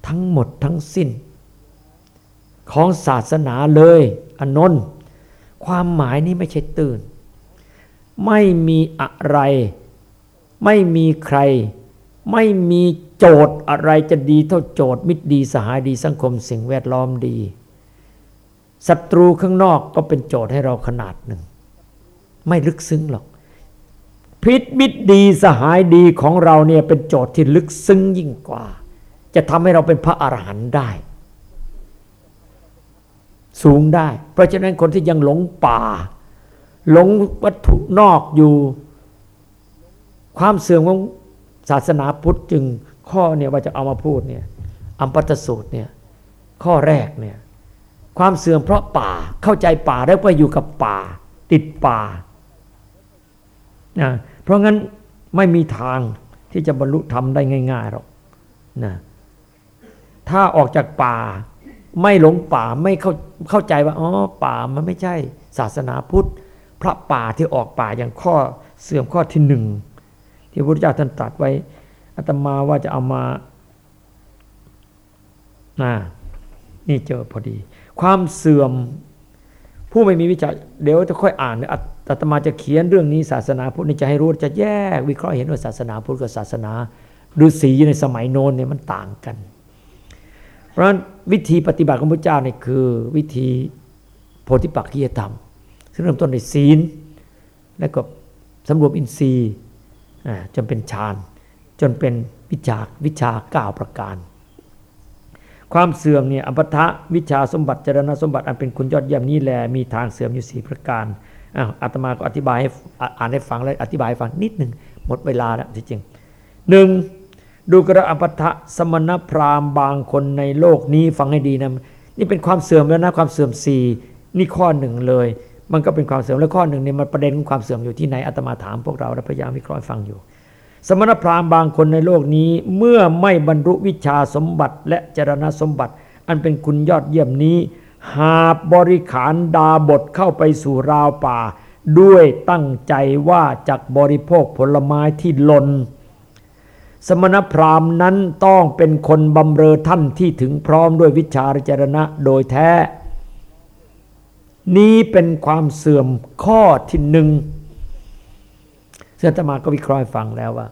ทั้งหมดทั้งสิ้น ของศาสนาเลยอนนท์ความหมายนี้ไม่ใช่ตื่น ไม่มีอะไร ไม่มีใคร ไม่มีโจทย์อะไรจะดีเท่าโจทย์มิตรดีสหายดีสังคมสิ่งแวดล้อมดี ศัตรูข้างนอกก็เป็นโจทย์ให้เราขนาดหนึ่ง ไม่ลึกซึ้งหรอกพิษมิตรดีสหายดีของเราเนี่ยเป็นโจทย์ที่ลึกซึ้งยิ่งกว่า จะทำให้เราเป็นพระอรหันต์ได้ สูงได้ เพราะฉะนั้นคนที่ยังหลงป่า หลงวัตถุนอกอยู่ ความเสื่อมของศาสนาพุทธจึงข้อเนี่ยว่าจะเอามาพูดเนี่ยอัมปัตสูตรเนี่ยข้อแรกเนี่ย ความเสื่อมเพราะป่าเข้าใจป่าแล้วไปอยู่กับป่า ติดป่านะเพราะงั้นไม่มีทางที่จะบรรลุธรรมได้ง่ายๆหรอกนะถ้าออกจากป่า ไม่หลงป่าไม่เข้าเข้าใจว่าอ๋อป่ามันไม่ใช่ศาสนาพุทธ พระป่าที่ออกป่าอย่างข้อเสื่อมข้อที่หนึ่งที่พระพุทธเจ้าท่านตรัสไว้อาตมาว่าจะเอามานะนี่เจอพอดี ความเสื่อม ผู้ไม่มีวิจัยเดี๋ยวจะค่อยอ่านอาตมาจะเขียนเรื่องนี้ศาสนาพุทธจะให้รู้จะแยกวิเคราะห์เห็นว่าศาสนาพุทธกับศาสนาฤาษีในสมัยโน้นเนี่ยมันต่างกัน เพราะฉะนั้นวิธีปฏิบัติของพระเจ้าเนี่ยคือวิธีโพธิปักขียธรรมซึ่งเริ่มต้นในศีล แล้วก็สำรวมอินทรีย์จนเป็นฌาน จนเป็นวิชาวิชาเก้าประการ ความเสื่อมเนี่ยอภทะวิชาสมบัติจรณสมบัติอันเป็นคุณยอดเยี่ยมนี้แลมีทางเสื่อมอยู่สี่ประการอ้าวอาตมาก็อธิบายให้อ่านให้ฟังแล้วอธิบายฟังนิดหนึ่งหมดเวลาแล้วจริงหนึ่งดูกระอภทะสมณพราหมณ์บางคนในโลกนี้ฟังให้ดีนะนี่เป็นความเสื่อมแล้วนะความเสื่อมสี่นี่ข้อหนึ่งเลย มันก็เป็นความเสื่อมแล้วข้อหนึ่งเนี่ยมันประเด็นของความเสื่อมอยู่ที่ไหนอาตมาถามพวกเราและพยายามวิเคราะห์ฟังอยู่ สมณพราหมณ์บางคนในโลกนี้ เมื่อไม่บรรลุวิชาสมบัติและจรณสมบัติ อันเป็นคุณยอดเยี่ยมนี้ หาบริขารดาบทเข้าไปสู่ราวป่า ด้วยตั้งใจว่าจากบริโภคผลไม้ที่หล่นสมณพราหมณ์นั้นต้องเป็นคนบำเรอท่านที่ถึงพร้อมด้วยวิชาจรณะโดยแท้ นี้เป็นความเสื่อมข้อที่หนึ่ง เสื้อตมาก็วิเคราะห์ฟังแล้วว่า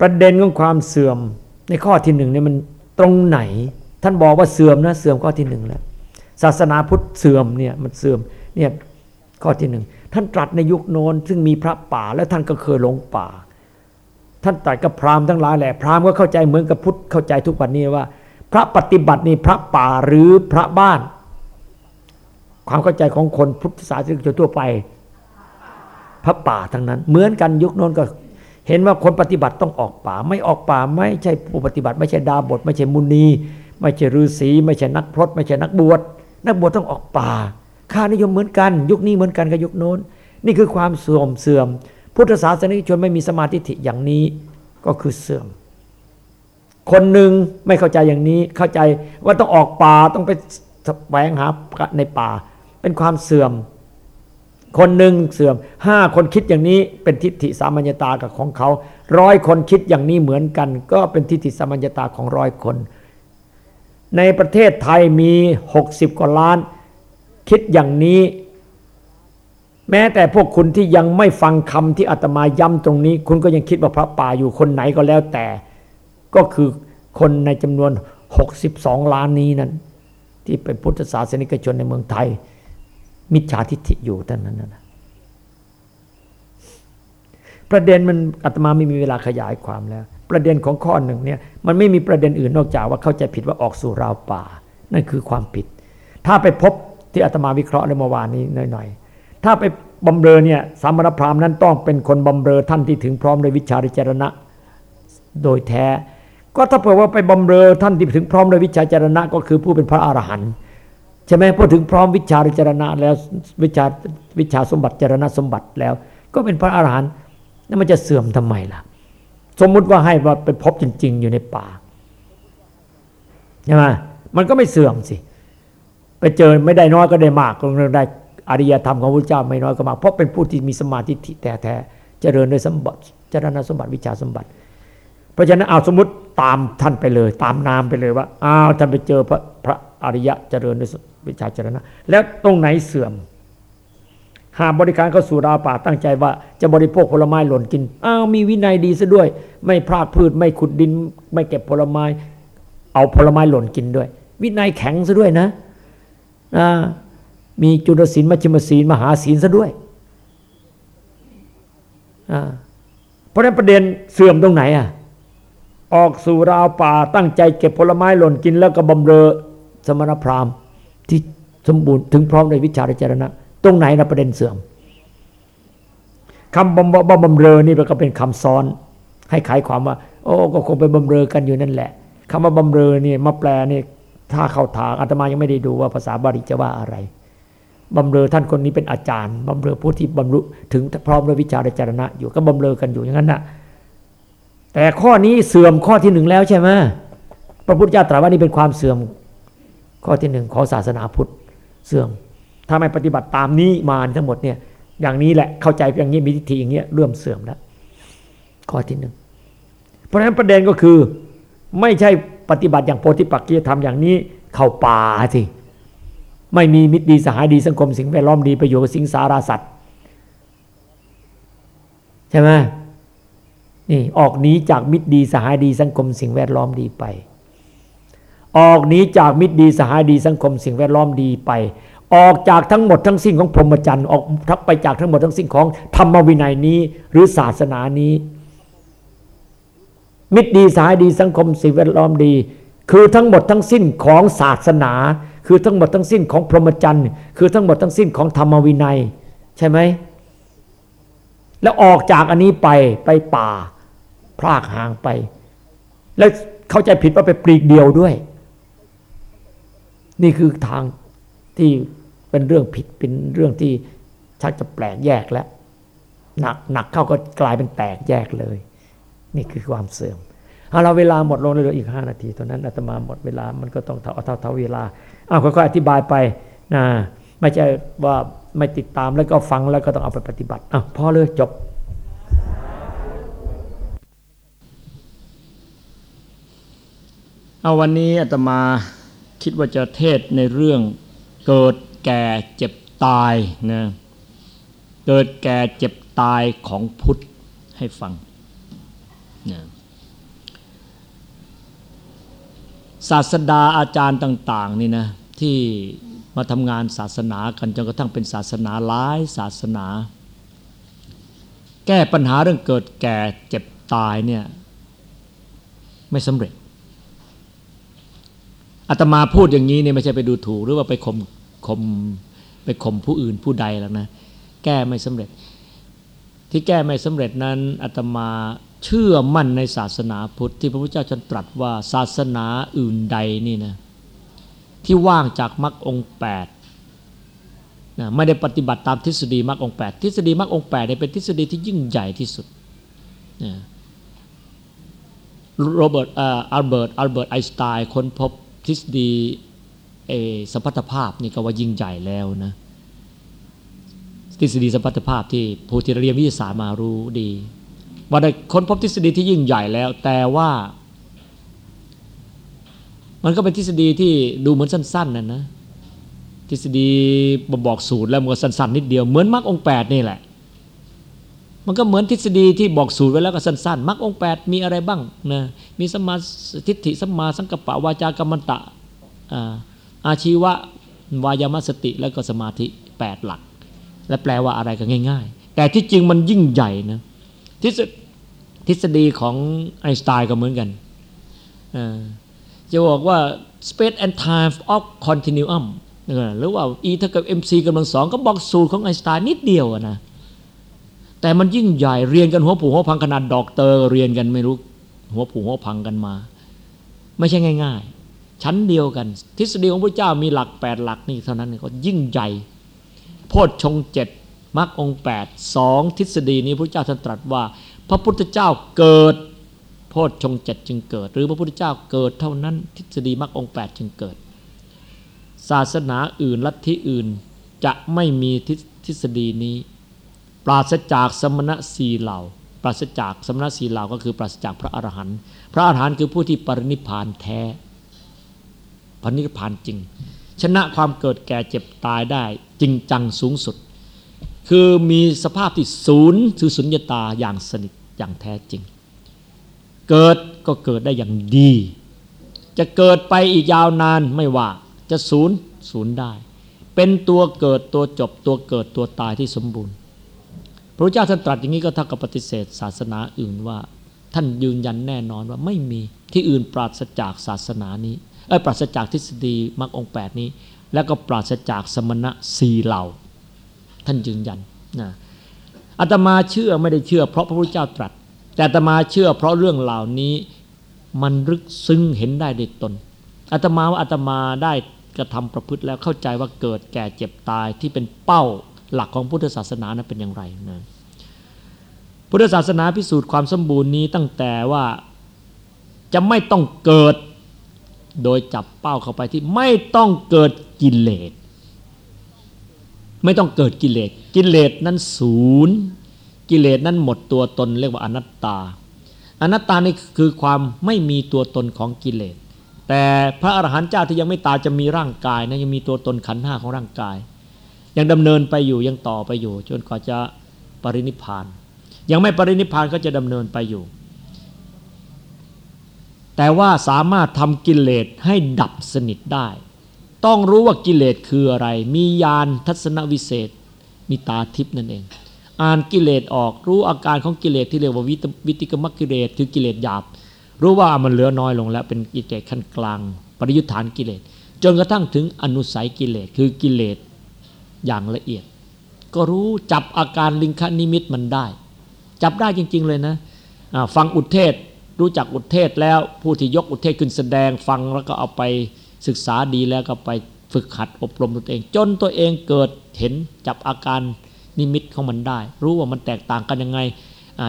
ประเด็นของความเสื่อมในข้อที่หนึ่งเนี่ยมันตรงไหน ท่านบอกว่าเสื่อมนะเสื่อมข้อที่หนึ่งแล้วศาสนาพุทธเสื่อมเนี่ยมันเสื่อมเนี่ยข้อที่หนึ่งท่านตรัสในยุคโน้นซึ่งมีพระป่าและท่านก็เคยหลงป่า ท่านตรัสกับพราหมณ์ทั้งหลายแหละพราหมณ์ก็เข้าใจเหมือนกับพุทธเข้าใจทุกวันนี้ว่า พระปฏิบัตินี่พระป่าหรือพระบ้าน ความเข้าใจของคนพุทธศาสนิกชนทั่วไป พระป่าทั้งนั้น เหมือนกันยุคโน้นก็ เห็นว่าคนปฏิบัติต้องออกป่า ไม่ออกป่าไม่ใช่ผู้ปฏิบัติ ไม่ใช่ดาบท ไม่ใช่มุนี ไม่ใช่ฤาษีไม่ใช่นักพรตไม่ใช่นักบวชนักบวชต้องออกป่า ค่านิยมเหมือนกัน ยุคนี้เหมือนกันกับยุคโน้น นี่คือความเสื่อมเสื่อม พุทธศาสนิกชนไม่มีสมาธิอย่างนี้ก็คือเสื่อม คนหนึ่งไม่เข้าใจอย่างนี้เข้าใจว่าต้องออกป่าต้องไปแสวงหาในป่า เป็นความเสื่อม คนหนึ่งเสื่อมห้าคนคิดอย่างนี้เป็นทิฏฐิสามัญญตากับของเขาร้อยคนคิดอย่างนี้เหมือนกัน ก็เป็นทิฏฐิสามัญญตาของร้อยคน ในประเทศไทยมี 60 กว่าล้าน คิดอย่างนี้ แม้แต่พวกคุณที่ยังไม่ฟังคำที่อาตมาย้ำตรงนี้ คุณก็ยังคิดว่าพระป่าอยู่คนไหนก็แล้วแต่ ก็คือคนในจำนวน 62 ล้านนี้นั้น ที่เป็นพุทธศาสนิกชนในเมืองไทย มิจฉาทิฏฐิอยู่ท่านนั้นนะประเด็นมันอาตมาไม่มีเวลาขยายความแล้ว ประเด็นของข้อหนึ่งเนี่ยมันไม่มีประเด็นอื่นนอกจากว่าเข้าใจผิดว่าออกสู่ราวป่า นั่นคือความผิด ถ้าไปพบที่อาตมาวิเคราะห์ในเมื่อวานนี้หน่อยๆถ้าไปบำเรอเนี่ยสามณพราหมณ์นั้นต้องเป็นคนบำเรอท่านที่ถึงพร้อมในวิชาริจารณะโดยแท้ ก็ถ้าเผื่อว่าไปบำเรอท่านที่ถึงพร้อมในวิชาจารณะก็คือผู้เป็นพระอรหันต์ ใช่ไหมพอถึงพร้อมวิชาจารณะแล้ววิชาวิชาสมบัติจารณะสมบัติแล้ว ก็เป็นพระอรหันต์นั่นมันจะเสื่อมทำไมล่ะ สมมุติว่าให้ว่าไปพบจริง ๆ อยู่ในป่าใช่ไหมมันก็ไม่เสื่อมสิ ไปเจอไม่ได้น้อยก็ได้มากก็ได้อริยธรรมของพระเจ้าไม่น้อยก็มากเพราะเป็นผู้ที่มีสมาธิแท้แท้เจริญด้วยสมบัติจารณสมบัติวิชาสมบัติ เพราะฉะนั้นเอาสมมติตามท่านไปเลย ตามนามไปเลยว่าอ้าวท่านไปเจอพระพระอริยะเจริญด้วย วิชาจรณะ แล้วตรงไหนเสื่อม หาบริการเข้าสู่ราป่าตั้งใจว่าจะบริโภคผลไม้หล่นกินอ้าวมีวินัยดีซะด้วย ไม่พลาดพืชไม่ขุดดิน ไม่เก็บผลไม้ เอาผลไม้หล่นกินด้วย วินัยแข็งซะด้วยนะมีจุลศีลมัชฌิมศีลมหาศีลซะด้วยเพราะฉะนั้นประเด็นเสื่อมตรงไหนอะออกสู่ราวป่าตั้งใจเก็บผลไม้หล่นกินแล้วก็บำเรอสมณพราหมณ์ ที่สมบูรณ์ถึงพร้อมในวิชาจารณะ ตรงไหนนะประเด็นเสื่อมคำบำบำบำเรอนี่มันก็เป็นคำซ้อน ให้ขายความว่า โอ้ก็คงไปบำเรอกันอยู่นั่นแหละคำว่าบำเรอนี่มาแปลนี่ถ้าเข้าทางอาตมายังไม่ได้ดูว่าภาษาบาลีจะว่าอะไรบำเรอท่านคนนี้เป็นอาจารย์บำเรอผู้ที่บำรุถึงพร้อมด้วยวิชาจารณะ อยู่ก็บำเรอกันอยู่อย่างนั้นนะแต่ข้อนี้เสื่อมข้อที่หนึ่งแล้วใช่ไหมพระพุทธเจ้าตรัสว่านี่เป็นความเสื่อม ข้อที่หนึ่งขอศาสนาพุทธเสื่อม ถ้าไม่ปฏิบัติตามนี้มาทั้งหมดเนี่ยอย่างนี้แหละเข้าใจอย่างนี้มีทิฏฐิอย่างเงี้ยเริ่มเสื่อมแล้วข้อที่หนึ่งเพราะฉะนั้นประเด็นก็คือไม่ใช่ปฏิบัติอย่างโพธิปักกียธรรมอย่างนี้เข้าป่าสิไม่มีมิตรดีสหายดีสังคมสิ่งแวดล้อมดีประโยชน์สิ่งสาราสัตว์ใช่ไหมนี่ออกหนีจากมิตรดีสหายดีสังคมสิ่งแวดล้อมดีไป ออกหนีจากมิตรดีสหายดีสังคมสิ่งแวดล้อมดีไป ออกจากทั้งหมดทั้งสิ้นของพรหมจรรย์ออกทักไปจากทั้งหมดทั้งสิ้นของธรรมวินัยนี้ หรือศาสนานี้ มิตรดีสหายดีสังคมสิ่งแวดล้อมดี คือทั้งหมดทั้งสิ้นของศาสนา คือทั้งหมดทั้งสิ้นของพรหมจรรย์คือทั้งหมดทั้งสิ้นของธรรมวินัย ใช่ไหมแล้วออกจากอันนี้ไปไปป่าพรากห่างไป แล้วเข้าใจผิดว่าไปปลีกเดียวด้วย นี่คือทางที่เป็นเรื่องผิดเป็นเรื่องที่ชักจะแปลกแยกแล้วหนักหนักเข้าก็กลายเป็นแตกแยกเลย นี่คือความเสื่อมเอาเราเวลาหมดลงเลยอีกห้านาทีตอนนั้นอาตมาหมดเวลามันก็ต้องเท่าเท่าเท่าเวลาเอาค่อยๆอธิบายไปนะไม่ใช่ว่าไม่ติดตามแล้วก็ฟังแล้วก็ต้องเอาไปปฏิบัติอะพอเลยจบเอาวันนี้อาตมา คิดว่าจะเทศในเรื่องเกิดแก่เจ็บตายนะเกิดแก่เจ็บตายของพุทธให้ฟังนะศาสดาอาจารย์ต่าง ๆ นี่นะที่มาทำงานศาสนากันจนกระทั่งเป็นศาสนาหลายศาสนา แก้ปัญหาเรื่องเกิดแก่เจ็บตายเนี่ยไม่สำเร็จ อาตมาพูดอย่างนี้เนี่ยไม่ใช่ไปดูถูก หรือว่าไปข่มข่มไปข่มผู้อื่นผู้ใดแล้วนะ แก้ไม่สำเร็จ ที่แก้ไม่สำเร็จนั้นอาตมาเชื่อมั่นในศาสนาพุทธที่พระพุทธเจ้าตรัสว่าศาสนาอื่นใดนี่นะที่ว่างจากมรรคองแปดนะไม่ได้ปฏิบัติตามทฤษฎีมรรคองแปดทฤษฎีมรรคองแปดเป็นทฤษฎีที่ยิ่งใหญ่ที่สุดนะโรเบิร์ตอัลเบิร์ตอัลเบิร์ตไอน์สไตน์ค้นพบ ทฤษฎีเอสัมพัทธภาพนี่ก็ว่ายิ่งใหญ่แล้วนะทฤษฎีสัมพัทธภาพที่ผู้ที่เรียนวิทยาศาสตร์มารู้ดีว่าได้ค้นพบทฤษฎีที่ยิ่งใหญ่แล้ว แต่ว่า มันก็เป็นทฤษฎีที่ดูเหมือนสั้นๆนั่นนะทฤษฎีบอกสูตรแล้วมันก็สั้นๆนิดเดียวเหมือนมรรคองค์แปดนี่แหละ มันก็เหมือนทฤษฎีที่บอกสูตรไว้แล้วก็สั้นๆมรรคองแปดมีอะไรบ้างนะมีสมาทิฏฐิสมาสังกปะวาจากรรมตะอาชีวะวายามสติแล้วก็สมาธิแปดหลัก และแปลว่าอะไรก็ง่าย ๆ แต่ที่จริงมันยิ่งใหญ่นะที่ทฤษฎีของไอน์สไตน์ก็เหมือนกันจะบอกว่า space and time of continuum หรือว่า E เท่ากับ mc กำลังสองก็บอกสูตรของไอน์สไตน์นิดเดียวนะ แต่มันยิ่งใหญ่เรียนกันหัวผูหัวพังขนาดดอกเตอร์เรียนกันไม่รู้หัวผูหัวพังกันมา ไม่ใช่ง่าย ๆ ชั้นเดียวกัน ทฤษฎีของพระเจ้ามีหลักแปดหลักนี่เท่านั้นก็ยิ่งใหญ่โพชฌงเจ็ดมรรคองแปดสองทฤษฎีนี้พระเจ้าท่านตรัสว่า พระพุทธเจ้าเกิดโพชฌงเจ็ดจึงเกิด หรือพระพุทธเจ้าเกิดเท่านั้น ทฤษฎีมรรคองแปดจึงเกิด ศาสนาอื่นลัทธิอื่นจะไม่มีทฤษฎีนี้ ปราศจากสมณะสีเหล่า ปราศจากสมณะสีเหล่าก็คือปราศจากพระอรหันต์พระอรหันต์คือผู้ที่ปรินิพานแท้ปรินิพานจริง ชนะความเกิดแก่เจ็บตายได้จริงจังสูงสุด คือมีสภาพที่ศูนย์คือสุญญตาอย่างสนิทอย่างแท้จริง เกิดก็เกิดได้อย่างดี จะเกิดไปอีกยาวนานไม่ว่าจะศูนย์ศูนย์ได้ เป็นตัวเกิดตัวจบตัวเกิดตัวตายที่สมบูรณ์ พระเจ้าท่านตรัสอย่างนี้ก็เท่ากับปฏิเสธศาสนาอื่นว่า ท่านยืนยันแน่นอนว่าไม่มีที่อื่นปราศจากศาสนานี้เออปราศจากทฤษฎีมรรคองแปดนี้ แล้วก็ปราศจากสมณะสีเหล่า ท่านยืนยันนะอาตมาเชื่อไม่ได้เชื่อ เพราะพระพุทธเจ้าตรัส แต่อาตมาเชื่อ เพราะเรื่องเหล่านี้มันลึกซึ้งเห็นได้ในตนอาตมาว่าอาตมาได้กระทำประพฤติแล้วเข้าใจว่าเกิดแก่เจ็บตายที่เป็นเป้า หลักของพุทธศาสนานะเป็นอย่างไรนะพุทธศาสนาพิสูจน์ความสมบูรณ์นี้ตั้งแต่ว่าจะไม่ต้องเกิด โดยจับเป้าเข้าไปที่ไม่ต้องเกิดกิเลสไม่ต้องเกิดกิเลสกิเลสนั้นศูนย์กิเลสนั้นหมดตัวตนเรียกว่าอนัตตา อนัตตานี่คือความไม่มีตัวตนของกิเลสแต่พระอรหันต์เจ้าที่ยังไม่ตายจะมีร่างกายนะยังมีตัวตนขันห้าของร่างกาย ยังดำเนินไปอยู่ยังต่อไปอยู่ จนกว่าจะปรินิพาน ยังไม่ปรินิพานก็จะดำเนินไปอยู่ แต่ว่าสามารถทำกิเลสให้ดับสนิทได้ ต้องรู้ว่ากิเลสคืออะไร มีญาณทัศนวิเศษ มีตาทิพนั่นเอง อ่านกิเลสออกรู้อาการของกิเลสที่เรียกว่าวิติกมกิเลสคือกิเลสหยาบ รู้ว่ามันเหลือน้อยลงแล้วเป็นกิเลสขั้นกลาง ปริยุทธานกิเลสจนกระทั่งถึงอนุสัยกิเลสคือกิเลส อย่างละเอียด ก็รู้จับอาการลิงคนิมิตมันได้ จับได้จริง ๆ เลยนะฟังอุทเทศรู้จักอุทเทศแล้วผู้ที่ยกอุทเทศขึ้นแสดงฟังแล้วก็เอาไปศึกษาดีแล้วก็ไปฝึกหัดอบรมตัวเอง จนตัวเองเกิดเห็นจับอาการนิมิตของมันได้ รู้ว่ามันแตกต่างกันยังไง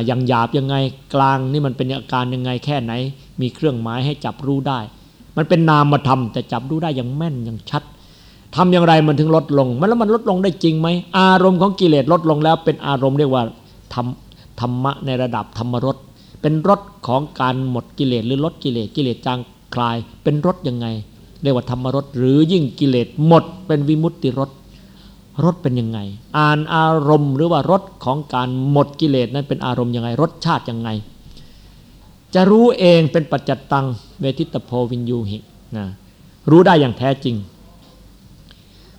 อย่างหยาบยังไงกลางนี่มันเป็นอาการยังไงแค่ไหน มีเครื่องหมายให้จับรู้ได้ มันเป็นนามธรรมแต่จับรู้ได้อย่างแม่นอย่างชัด ทำอย่างไรมันถึงลดลง มันแล้วมันลดลงได้จริงไหมอารมณ์ของกิเลสลดลงแล้วเป็นอารมณ์เรียกว่าธรรมธรรมะในระดับธรรมรสเป็นรสของการหมดกิเลสหรือลดกิเลสกิเลสจางคลาย เป็นรสยังไง เรียกว่าธรรมรสหรือยิ่งกิเลสหมด เป็นวิมุตติรสรสเป็นยังไง อ่านอารมณ์หรือว่ารสของการหมดกิเลสนั้นเป็นอารมณ์ยังไงรสชาติยังไง จะรู้เองเป็นปัจจตังเวทิตโพวินยูหินะรู้ได้อย่างแท้จริง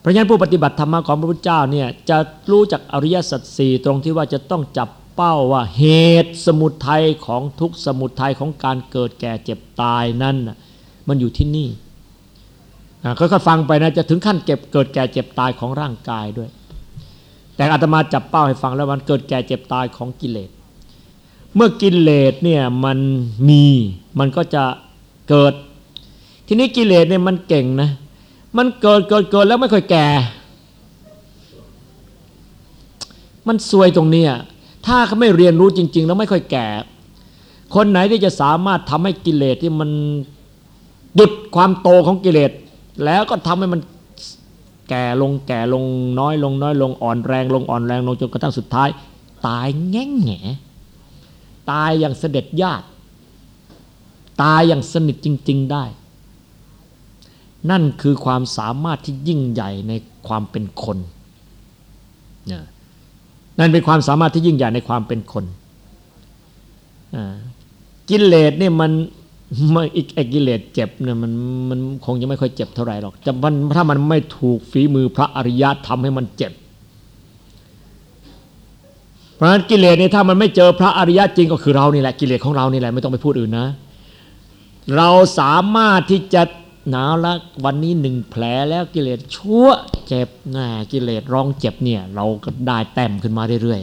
ราะฉะนั้นผู้ปฏิบัติธรรมของพระพุทธเจ้าเนี่ยจะรู้จักอริยสัจสี่ตรงที่ว่าจะต้องจับเป้าว่าเหตุสมุทัยของทุกสมุทัยของการเกิดแก่เจ็บตายนั้นมันอยู่ที่นี่ค่อยๆฟังไปนะจะถึงขั้นเก็บเกิดแก่เจ็บตายของร่างกายด้วย แต่อาตมาจับเป้าให้ฟังแล้วมันเกิดแก่เจ็บตายของกิเลส เมื่อกิเลสเนี่ยมันมีมันก็จะเกิด ทีนี้กิเลสเนี่ยมันเก่งนะ มันเกิดเกิดเกิดแล้วไม่ค่อยแก่ มันซวยตรงนี้ถ้าเขาไม่เรียนรู้จริง ๆ แล้วไม่ค่อยแก่ คนไหนที่จะสามารถทำให้กิเลสที่มันหยุดความโตของกิเลสแล้วก็ทำให้มันแก่ลงแก่ลงน้อยลงน้อยลงอ่อนแรงลงอ่อนแรงลงจนกระทั่งสุดท้าย ตายแง่งแง่ตายอย่างเสด็จญาติ ตายอย่างสนิทจริง ๆ ได้ นั่นคือความสามารถที่ยิ่งใหญ่ในความเป็นคนนั่นเป็นความสามารถที่ยิ่งใหญ่ในความเป็นคนกิเลสเนี่ยมันไม่ไอ้กิเลสเจ็บเนี่ยมันมันคงจะไม่ค่อยเจ็บเท่าไหร่หรอกแต่มันถ้ามันไม่ถูกฝีมือพระอริยะทำให้มันเจ็บ เพราะฉะนั้นกิเลสเนี่ยถ้ามันไม่เจอพระอริยะจริงก็คือเรานี่แหละกิเลสของเรานี่แหละไม่ต้องไปพูดอื่นนะ เราสามารถที่จะ หนาวละวันนี้หนึ่งแผลแล้วกิเลสชั่วเจ็บนะกิเลสร้องเจ็บเนี่ย เราก็ได้แต้มขึ้นมาเรื่อย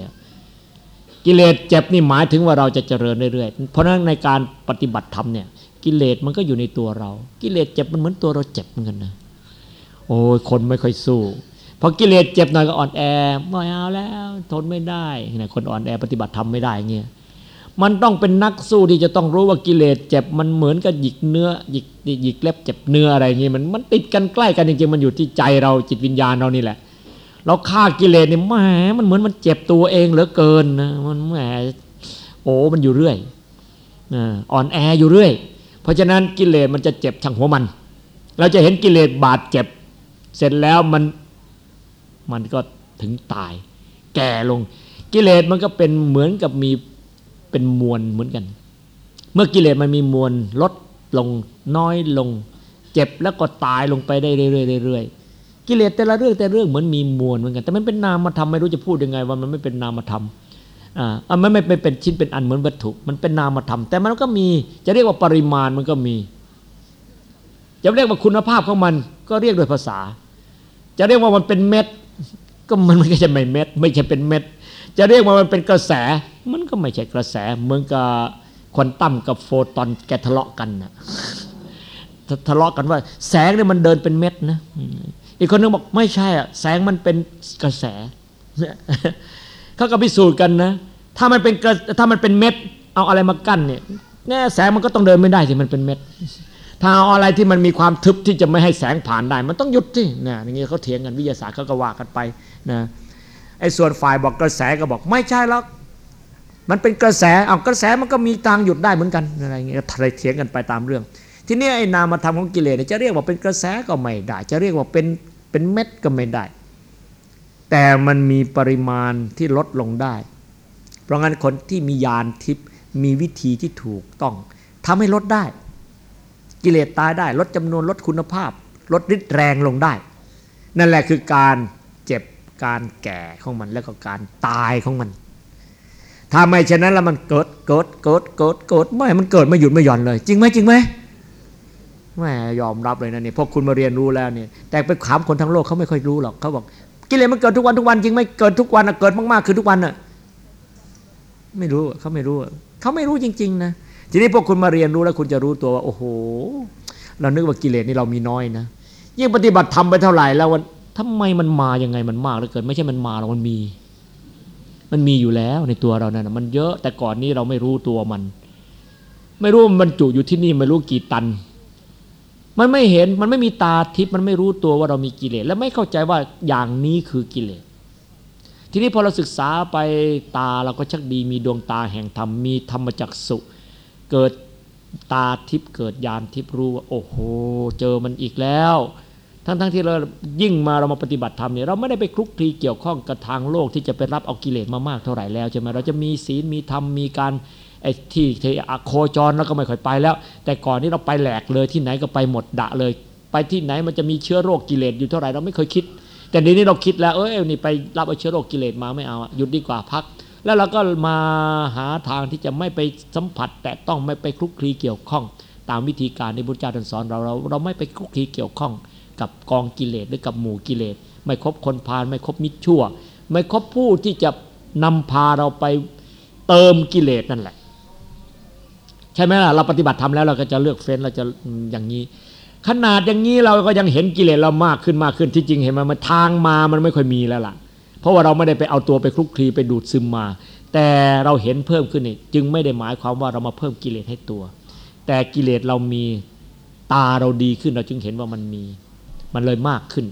ๆกิเลสเจ็บนี่หมายถึงว่าเราจะเจริญเรื่อยๆเพราะนั้นในการปฏิบัติธรรมเนี่ย กิเลสมันก็อยู่ในตัวเรา กิเลสเจ็บมันเหมือนตัวเราเจ็บเหมือนกันนะโอ้ยคนไม่ค่อยสู้พอกิเลสเจ็บหน่อยก็อ่อนแอไม่เอาแล้ว ทนไม่ได้นี่ยคนอ่อนแอปฏิบัติทำไม่ได้เงี้ย มันต้องเป็นนักสู้ที่จะต้องรู้ว่ากิเลสเจ็บมันเหมือนกับหยิกเนื้อหยิกหยิกเล็บเจ็บเนื้ออะไรเงี้ยมันมันติดกันใกล้กันจริงๆมันอยู่ที่ใจเราจิตวิญญาณเรานี่แหละ เราฆ่ากิเลสเนี่ยแหมมันเหมือนมันเจ็บตัวเองเหลือเกินนะมันแหมโอ้มันอยู่เรื่อยอ่อนแออยู่เรื่อย เพราะฉะนั้นกิเลสมันจะเจ็บทางหัวมัน เราจะเห็นกิเลสบาดเจ็บ เสร็จแล้วมันมันก็ถึงตาย แก่ลง กิเลสมันก็เป็นเหมือนกับมี เป็นมวลเหมือนกัน เมื่อกิเลสมันมีมวลลดลงน้อยลง เจ็บแล้วก็ตายลงไปได้เรื่อยๆกิเลสแต่ละเรื่องแต่เรื่องเหมือนมีมวลเหมือนกัน แต่มันเป็นนามธรรมไม่รู้จะพูดยังไง ว่ามันไม่เป็นนามธรรมอ่ามันไม่เป็นชิ้นเป็นอันเหมือนวัตถุ มันเป็นนามธรรม แต่มันก็มีจะเรียกว่าปริมาณมันก็มีจะเรียกว่าคุณภาพของมันก็เรียกโดยภาษา จะเรียกว่ามันเป็นเม็ด ก็มันไม่ใช่ไม่เม็ด ไม่ใช่เป็นเม็ด จะเรียกว่ามันเป็นกระแส มันก็ไม่ใช่กระแสเหมือนกับควอนตัมกับโฟตอนแกทะเลาะกันนะทะเลาะกันว่า แสงเนี่ยมันเดินเป็นเม็ดนะอีกคนนึงบอกไม่ใช่อะแสงมันเป็นกระแสเขาก็พิสูจน์กันนะ ถ้ามันเป็นถ้ามันเป็นเม็ด เอาอะไรมากั้นเนี่ยแน่แสงมันก็ต้องเดินไม่ได้สิมันเป็นเม็ด ถ้าเอาอะไรที่มันมีความทึบที่จะไม่ให้แสงผ่านได้ มันต้องหยุดที่นะอย่างเงี้ยเขาเถียงกันวิทยาศาสตร์เขาก็ว่ากันไปนะ ไอ้ส่วนฝ่ายบอกกระแสก็บอกไม่ใช่แล้วมันเป็นกระแสเอากระแสมันก็มีทางหยุดได้เหมือนกันอะไรเงี้ยเถียงกันไปตามเรื่อง ทีนี้ไอ้นามธรรมของกิเลสจะเรียกว่าเป็นกระแสก็ไม่ได้ จะเรียกว่าเป็นเป็นเม็ดก็ไม่ได้ แต่มันมีปริมาณที่ลดลงได้ เพราะงั้นคนที่มียานทิพย์มีวิธีที่ถูกต้องทำให้ลดได้ กิเลสตายได้ ลดจำนวนลดคุณภาพ ลดฤทธิ์แรงลงได้ นั่นแหละคือการ การแก่ของมันแล้วก็การตายของมัน ถ้าไม่เช่นนั้นแล้วมันเกิดเกิดเกิดเกิดเกิดไม่มันเกิดไม่หยุดไม่หย่อนเลย จริงไหมจริงไหมไม่ยอมรับเลยนะนี่พวกคุณมาเรียนรู้แล้วเนี่ย แต่ไปถามคนทั้งโลกเขาไม่ค่อยรู้หรอกเขาบอกกิเลสมันเกิดทุกวันทุกวันจริงไหมเกิดทุกวันเกิดมากๆคือทุกวันน่ะไม่รู้เขาไม่รู้เขาไม่รู้จริง ๆ นะทีนี้พวกคุณมาเรียนรู้แล้วคุณจะรู้ตัวว่าโอ้โห เรานึกว่ากิเลสนี่เรามีน้อยนะยิ่งปฏิบัติทำไปเท่าไหร่แล้ววัน ทำไมมันมายังไงมันมากเหลือเกิน ไม่ใช่มันมาเรามันมี มันมีอยู่แล้วในตัวเรานั่นมันเยอะแต่ก่อนนี้เราไม่รู้ตัวมัน ไม่รู้มันจุอยู่ที่นี่ไม่รู้กี่ตัน มันไม่เห็นมันไม่มีตาทิพย์มันไม่รู้ตัวว่าเรามีกิเลสและไม่เข้าใจว่าอย่างนี้คือกิเลสทีนี้พอเราศึกษาไปตาเราก็ชักดีมีดวงตาแห่งธรรมมีธรรมจักสุเกิดตาทิพย์เกิดญาณทิพย์รู้ว่าโอ้โห เจอมันอีกแล้ว ทั้งๆทที่เรายิ่งมาเรามาปฏิบัติธรรมเนี่ยเราไม่ได้ไปคลุกคลีเกี่ยวข้องกับทางโลกที่จะไปรับเอากิเลสมามากเท่าไหร่แล้วใช่ไหมเราจะมีศีลมีธรรมมีการไอ้ที่เทอโคจรแล้วก็ไม่ค่อยไปแล้ว แต่ก่อนนี้เราไปแหลกเลยที่ไหนก็ไปหมดดะเลย ไปที่ไหนมันจะมีเชื้อโรคกิเลสอยู่เท่าไหร่เราไม่เคยคิด แต่นี้นี่เราคิดแล้วเออนี่ไปรับเอาเชื้อโรคกิเลสมาไม่เอาหยุดดีกว่าพัก แล้วเราก็มาหาทางที่จะไม่ไปสัมผัส แต่ต้องไม่ไปคลุกคลีเกี่ยวข้อง ตามวิธีการที่พุทธเจ้าท่านสอนเราเราเราไม่ไปคลุกคลีเกี่ยวข้อง กับกองกิเลสหรือกับหมู่กิเลส ไม่คบคนพาลไม่คบมิจชั่ว ไม่คบผู้ที่จะนำพาเราไปเติมกิเลสนั่นแหละ ใช่ไหมล่ะเราปฏิบัติทำแล้วเราก็จะเลือกเฟ้นเราจะอย่างนี้ ขนาดอย่างนี้เราก็ยังเห็นกิเลสเรามากขึ้นมากขึ้นที่จริงเห็นไหมมันทางมามันไม่ค่อยมีแล้วล่ะ เพราะว่าเราไม่ได้ไปเอาตัวไปคลุกคลีไปดูดซึมมา แต่เราเห็นเพิ่มขึ้นนี่จึงไม่ได้หมายความว่าเรามาเพิ่มกิเลสให้ตัว แต่กิเลสเรามีตาเราดีขึ้นเราจึงเห็นว่ามันมี มันเลยมากขึ้น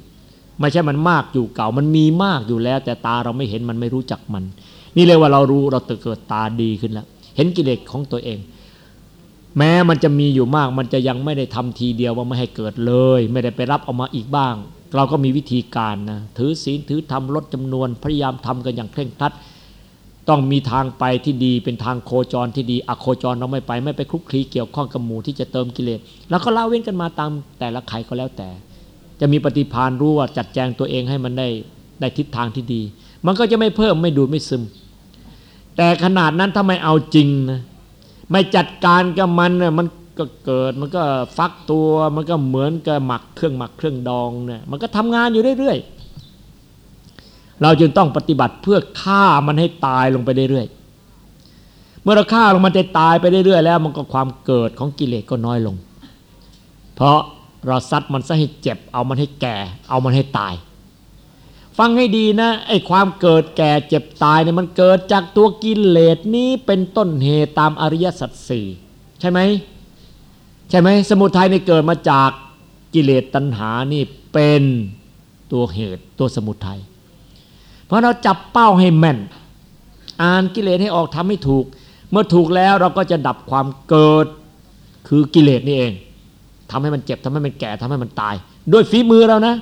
ไม่ใช่มันมากอยู่เก่า มันมีมากอยู่แล้ว แต่ตาเราไม่เห็นมันไม่รู้จักมัน นี่เลยว่าเรารู้เราเกิดตาดีขึ้นแล้ว เห็นกิเลสของตัวเอง แม้มันจะมีอยู่มาก มันจะยังไม่ได้ทำทีเดียวว่าไม่ให้เกิดเลย ไม่ได้ไปรับเอามาอีกบ้าง เราก็มีวิธีการนะถือศีลถือธรรมลดจำนวนพยายามทำกันอย่างเคร่งครัดต้องมีทางไปที่ดีเป็นทางโคจรที่ดีอโคจรเราไม่ไปไม่ไปคลุกคลีเกี่ยวข้องกับหมู่ที่จะเติมกิเลสแล้วก็เล่าเว้นกันมาตามแต่ละไขก็แล้วแต่ จะมีปฏิพานรู้ว่าจัดแจงตัวเองให้มันได้ได้ทิศทางที่ดี มันก็จะไม่เพิ่มไม่ดูดไม่ซึม แต่ขนาดนั้นถ้าไม่เอาจริงนะไม่จัดการกับมันเนี่ยมันก็เกิดมันก็ฟักตัวมันก็เหมือนกับหมักเครื่องหมักเครื่องดองเนี่ยมันก็ทำงานอยู่เรื่อยๆ เราจึงต้องปฏิบัติเพื่อฆ่ามันให้ตายลงไปเรื่อยๆ เมื่อเราฆ่าลงมันจะตายไปเรื่อยๆ แล้ว มันก็ความเกิดของกิเลสก็น้อยลง เพราะ เราซัดมันซะให้เจ็บ เอามันให้แก่ เอามันให้ตาย ฟังให้ดีนะไอ้ความเกิดแก่เจ็บตายเนี่ยมันเกิดจากตัวกิเลสนี้เป็นต้นเหตุตามอริยสัจสี่ใช่ไหมใช่ไหมสมุทัยนี่เกิดมาจากกิเลสตัณหานี่เป็นตัวเหตุตัวสมุทัยเพราะเราจับเป้าให้แม่น อ่านกิเลสให้ออกทำให้ถูก เมื่อถูกแล้วเราก็จะดับความเกิดคือกิเลสนี่เอง ทำให้มันเจ็บทำให้มันแก่ทำให้มันตาย ด้วยฝีมือเรานะ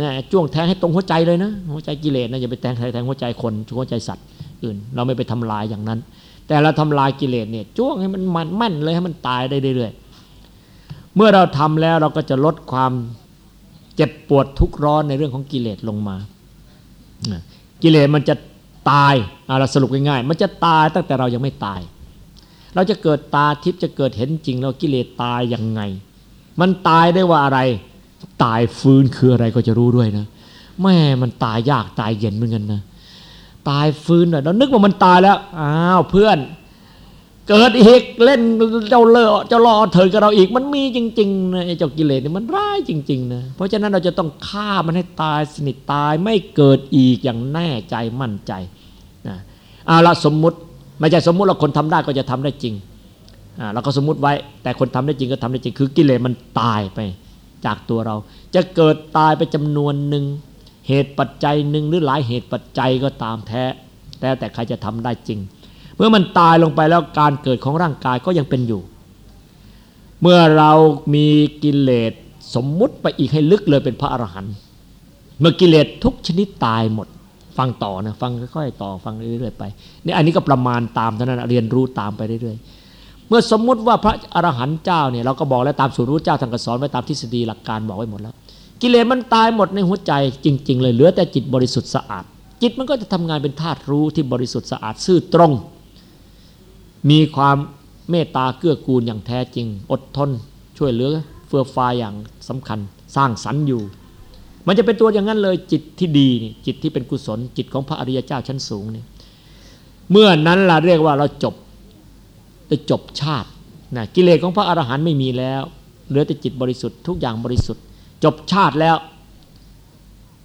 นะจ้วงแทงให้ตรงหัวใจเลยนะ หัวใจกิเลสนะอย่าไปแทงใครแทงหัวใจคนหัวใจสัตว์อื่น เราไม่ไปทำลายอย่างนั้น แต่เราทำลายกิเลสเนี่ยจ้วงให้มันมันแม่นเลยให้มันตายได้เรื่อยๆเมื่อเราทำแล้วเราก็จะลดความเจ็บปวดทุกข์ร้อนในเรื่องของกิเลสลงมา กิเลสมันจะตายเราสรุปง่ายๆมันจะตายตั้งแต่เรายังไม่ตาย เราจะเกิดตาทิพย์จะเกิดเห็นจริงเรากิเลสตายยังไง มันตายได้ว่าอะไร ตายฟื้นคืออะไรก็จะรู้ด้วยนะแม่มันตายยากตายเย็นเหมือนกันนะตายฟื้นเรานึกว่ามันตายแล้วอ้าวเพื่อน เกิดอีกเล่นเจ้าเล่อเจ้ารอเถิดกับเราอีก มันมีจริงๆนะไอ้เจ้ากิเลสนี่มันร้ายจริง ๆ นะ เพราะฉะนั้นเราจะต้องฆ่ามันให้ตายสนิทตายไม่เกิดอีกอย่างแน่ใจมั่นใจนะเอาละสมมุติไม่ใช่สมมุติเราคนทำได้ก็จะทำได้จริง เราก็สมมติไว้ แต่คนทำได้จริงก็ทำได้จริง คือกิเลสมันตายไปจากตัวเรา จะเกิดตายไปจำนวนหนึ่งเหตุปัจจัยหนึ่งหรือหลายเหตุปัจจัยก็ตามแท้แต่แต่ใครจะทำได้จริง เมื่อมันตายลงไปแล้วการเกิดของร่างกายก็ยังเป็นอยู่ เมื่อเรามีกิเลสสมมุติไปอีกให้ลึกเลยเป็นพระอรหันต์เมื่อกิเลสทุกชนิดตายหมด ฟังต่อนะฟังค่อยๆต่อฟังเรื่อยๆไปนี่อันนี้ก็ประมาณตามเท่านั้นเรียนรู้ตามไปเรื่อยๆ เมื่อสมมุติว่าพระอรหันต์เจ้าเนี่ยเราก็บอกแล้วตามสูตรรู้เจ้าทางกสอนไว้ตามทฤษฎีหลักการบอกไว้หมดแล้ว กิเลสมันตายหมดในหัวใจจริง ๆ เลยเหลือแต่จิตบริสุทธิ์สะอาด จิตมันก็จะทำงานเป็นธาตุรู้ที่บริสุทธิ์สะอาดซื่อตรง มีความเมตตาเกื้อกูลอย่างแท้จริง อดทน ช่วยเหลือเฟื่อฟายอย่างสำคัญ สร้างสรรค์อยู่ มันจะเป็นตัวอย่างนั้นเลยจิตที่ดีนี่จิตที่เป็นกุศลจิตของพระอริยเจ้าชั้นสูงนี่เมื่อนั้นล่ะเรียกว่าเราจบ จะจบชาตินะกิเลสของพระอรหันต์ไม่มีแล้ว เหลือแต่จิตบริสุทธิ์ทุกอย่างบริสุทธิ์ จบชาติแล้ว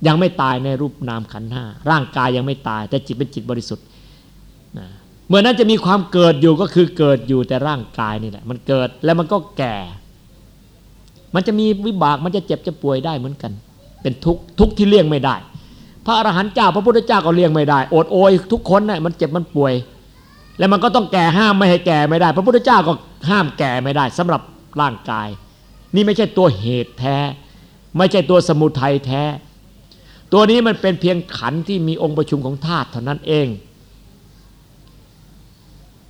ยังไม่ตายในรูปนามขันธ์ห้าร่างกายยังไม่ตาย แต่จิตเป็นจิตบริสุทธิ์นะเมื่อนั้นจะมีความเกิดอยู่ก็คือเกิดอยู่แต่ร่างกายนี่แหละ มันเกิดแล้วมันก็แก่ มันจะมีวิบากมันจะเจ็บจะป่วยได้เหมือนกัน เป็นทุกทุกที่เลี่ยงไม่ได้ พระอรหันต์เจ้าพระพุทธเจ้าก็เลี่ยงไม่ได้ โอดโอยทุกคนนะ่ะมันเจ็บมันป่วย แล้วมันก็ต้องแก่ห้ามไม่ให้แก่ไม่ได้ พระพุทธเจ้าก็ห้ามแก่ไม่ได้สำหรับร่างกาย นี่ไม่ใช่ตัวเหตุแท้ ไม่ใช่ตัวสมุทัยแท้ ตัวนี้มันเป็นเพียงขันที่มีองค์ประชุมของธาตุเท่านั้นเอง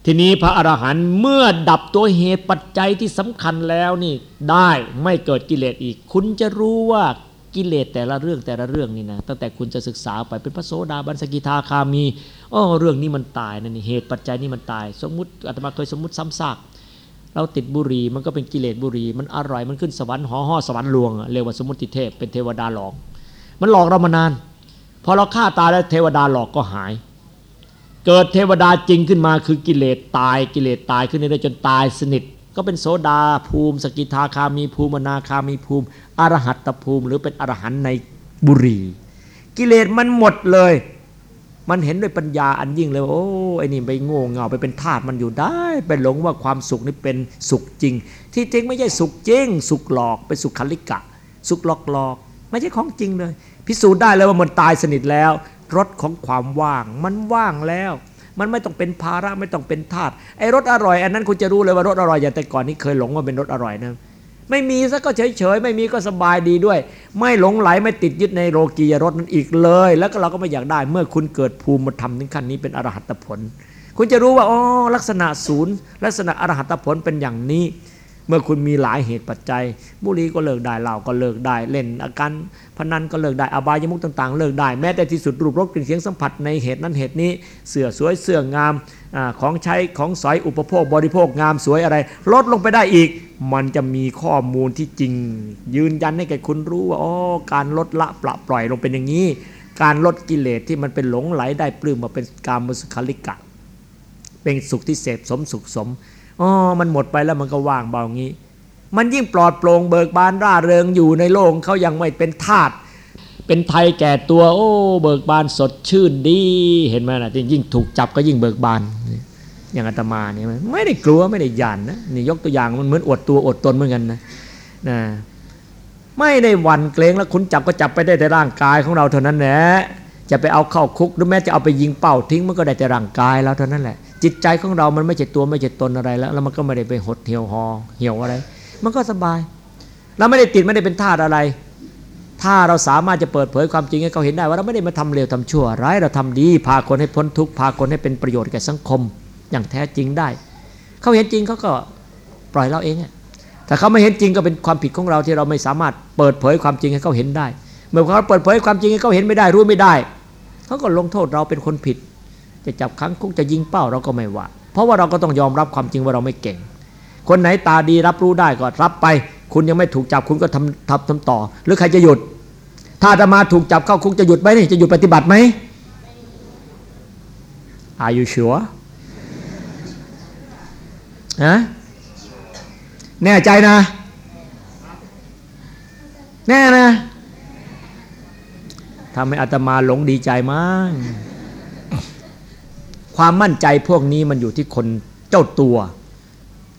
ทีนี้พระอรหันต์เมื่อดับตัวเหตุปัจจัยที่สำคัญแล้วนี่ได้ไม่เกิดกิเลสอีก คุณจะรู้ว่า กิเลสแต่ละเรื่องแต่ละเรื่องนี่นะตั้งแต่คุณจะศึกษาไปเป็นพระโสดาบันสกิทาคามีอ๋อเรื่องนี้มันตายนะนี่เหตุปัจจัยนี่มันตาย สมมุติอาตมาเคยสมมุติซ้ำซากเราติดบุหรี่มันก็เป็นกิเลสบุหรี่มันอร่อยมันขึ้นสวรรค์ห่อห่อสวรรค์ลวงเรียกว่าสมมติเทพเป็นเทวดาหลอก มันหลอกเรามานานพอเราฆ่าตายแล้วเทวดาหลอกก็หาย เกิดเทวดาจริงขึ้นมาคือกิเลสตายกิเลสตายขึ้นได้จนตายสนิท ก็เป็นโสดาภูมิ สกิทาคามีภูมินาคามีภูมิอรหัตตภูมิ หรือเป็นอรหันในบุรี กิเลสมันหมดเลย มันเห็นด้วยปัญญาอันยิ่งเลยโอ้ไอ้นี่ไปโง่เงาไปเป็นทาสมันอยู่ได้ไปหลงว่าความสุขนี่เป็นสุขจริง ที่จริงไม่ใช่สุขจริง สุขหลอกเป็นสุขคลิกะ สุขหลอกหลอกไม่ใช่ของจริงเลย พิสูจน์ได้เลยว่ามันตายสนิทแล้วรสของความว่างมันว่างแล้ว มันไม่ต้องเป็นภาระไม่ต้องเป็นทาสไอ้รสอร่อย อันนั้นคุณจะรู้เลยว่ารสอร่อยอย่างแต่ก่อนนี้เคยหลงว่าเป็นรสอร่อยนะไม่มีซะก็เฉยเฉยไม่มีก็สบายดีด้วย ไม่หลงไหลไม่ติดยึดในโลกียรสนั้นอีกเลย แล้วก็เราก็ไม่อยากได้ เมื่อคุณเกิดภูมิมาทำถึงขั้นนี้เป็นอรหัตผล คุณจะรู้ว่าอ๋อลักษณะศูนย์ลักษณะอรหัตผลเป็นอย่างนี้ เมื่อคุณมีหลายเหตุปัจจัย บุหรี่ก็เลิกได้เหล้าก็เลิกได้ เล่นอาการพนันก็เลิกได้อบายมุกต่าง ๆ เลิกได้แม้แต่ที่สุดรูปรสกลิ่นเสียงสัมผัสในเหตุนั้นเหตุนี้เสื้อสวยเสื้องามอของใช้ของสอยอุปโภคบริโภคงามสวยอะไร ลดลงไปได้อีก มันจะมีข้อมูลที่จริง ยืนยันให้แก่คุณรู้ว่าอ๋อการลดละปละปล่อยลงเป็นอย่างนี้ การลดกิเลสที่มันเป็นหลงไหลได้ปลื้มมาเป็นการมสุขาลิกะ เป็นสุขที่เสพสมสุขสม อ๋อมันหมดไปแล้วมันก็ว่างเบางี้ มันยิ่งปลอดโปร่งเบิกบานร่าเริงอยู่ในโลกเขายังไม่เป็นทาสเป็นไทยแก่ตัว โอ้เบิกบานสดชื่นดีเห็นไหมนะยิ่งถูกจับก็ยิ่งเบิกบานอย่างอาตมาเนี่ยไม่ได้กลัวไม่ได้หยันนะนี่ยกตัวอย่างมันเหมือนอดตัวอดตนเหมือนกันนะนะไม่ได้หวันเกรงแล้วคุณจับก็จับไปได้แต่ร่างกายของเราเท่านั้นแหละจะไปเอาเข้าคุกหรือแม้จะเอาไปยิงเป้าทิ้งมันก็ได้แต่ร่างกายเราเท่านั้นแหละ จิตใจของเรามันไม่ใช่ตัวไม่ใช่ตนอะไรแล้ว แล้วมันก็ไม่ได้ไปหดเหี่ยวหอเหี่ยวอะไร มันก็สบาย เราไม่ได้ติดไม่ได้เป็นทาสอะไร ถ้าเราสามารถจะเปิดเผยความจริงให้เขาเห็นได้ว่าเราไม่ได้มาทำเลวทำชั่วร้ายเราทำดี พาคนให้พ้นทุกข์พาคนให้เป็นประโยชน์แก่สังคม อย่างแท้จริงได้ เขาเห็นจริงเขาก็ปล่อยเราเองอะถ้าเขาไม่เห็นจริงก็เป็นความผิดของเราที่เราไม่สามารถเปิดเผยความจริงให้เขาเห็นได้ เมื่อเขาเปิดเผยความจริงให้เขาเห็นไม่ได้รู้ไม่ได้เขาก็ลงโทษเราเป็นคนผิด จะจับขังคุกจะยิงเป้าเราก็ไม่ว่า เพราะว่าเราก็ต้องยอมรับความจริงว่าเราไม่เก่ง คนไหนตาดีรับรู้ได้ก็รับไป คุณยังไม่ถูกจับคุณก็ทำทำทำต่อ หรือใครจะหยุด ถ้าจะมาถูกจับเข้าคุกจะหยุดไหมนี่จะหยุดปฏิบัติไหม Are you sure ฮะแน่ใจนะ แน่นะทำให้อาตมาหลงดีใจมาก ความมั่นใจพวกนี้มันอยู่ที่คนเจ้าตัว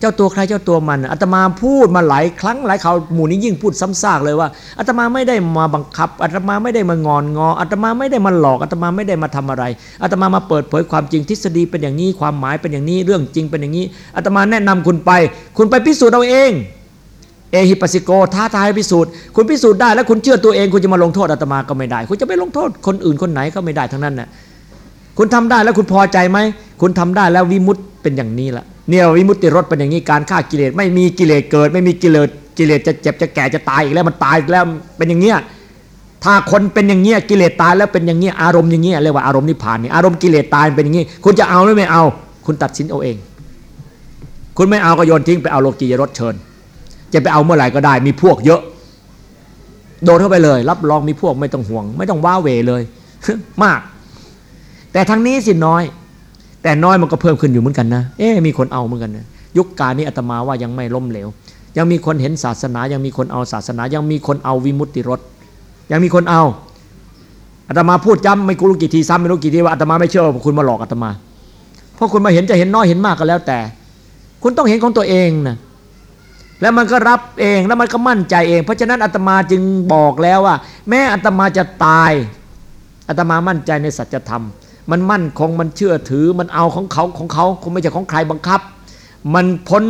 เจ้าตัวใครเจ้าตัวมันอาตมาพูดมาหลายครั้งหลายคราวหมู่นี้ยิ่งพูดซ้ำซากเลยว่าอาตมาไม่ได้มาบังคับอาตมาไม่ได้มางอนงออาตมาไม่ได้มาหลอกอาตมาไม่ได้มาทำอะไรอาตมามาเปิดเผยความจริงทฤษฎีเป็นอย่างนี้ความหมายเป็นอย่างนี้เรื่องจริงเป็นอย่างนี้อาตมาแนะนำคุณไป คุณไปพิสูจน์เอาเองเอฮิปัสสิโกท้าทายพิสูจน์คุณพิสูจน์ได้แล้วคุณเชื่อตัวเอง คุณจะมาลงโทษอาตมาก็ไม่ได้ คุณจะไปลงโทษคนอื่นคนไหนก็ไม่ได้ทั้งนั้นน่ะ คุณทำได้แล้วคุณพอใจไหม คุณทำได้แล้ววิมุตต์เป็นอย่างนี้ละเนี่ยวิมุตติรสเป็นอย่างนี้การฆ่ากิเลสไม่มีกิเลสเกิด ไม่มีกิเลสกิเลสจะเจ็บจะแก่จะตายอีกแล้วมันตายอีกแล้วเป็นอย่างเงี้ยถ้าคนเป็นอย่างเงี้ยกิเลสตายแล้วเป็นอย่างเงี้ยอารมณ์อย่างเงี้ยเรียกว่าอารมณ์นิพพานนี่อารมณ์กิเลสตายเป็นอย่างงี้ คุณจะเอาหรือไม่เอา คุณตัดสินเอาเอง คุณไม่เอาก็โยนทิ้งไปเอาโลกียรสเชิญ จะไปเอาเมื่อไหร่ก็ได้ มีพวกเยอะ โดนเข้าไปเลย รับรองมีพวกไม่ต้องห่วง ไม่ต้องว้าเวเลย มาก แต่ทั้งนี้สิน้อย แต่น้อยมันก็เพิ่มขึ้นอยู่เหมือนกันนะ เอ๊มีคนเอาเหมือนกันนะยุคการนี้อาตมาว่ายังไม่ล้มเหลว ยังมีคนเห็นศาสนา ยังมีคนเอาศาสนา ยังมีคนเอาวิมุตติรสยังมีคนเอาอาตมาพูดจำไม่รู้กี่ทีซ้ำไม่รู้กี่ทีว่าอาตมาไม่เชื่อว่าคุณมาหลอกอาตมา เพราะคุณมาเห็นจะเห็นน้อยเห็นมากก็แล้วแต่ คุณต้องเห็นของตัวเองนะแล้วมันก็รับเองแล้วมันก็มั่นใจเอง เพราะฉะนั้นอาตมาจึงบอกแล้วว่า แม้อาตมาจะตายอาตมามั่นใจในสัจธรรม มันมั่นคงมันเชื่อถือมันเอาของเขาของเขาคงไม่ใช่ของใครบังคับ มันพ้น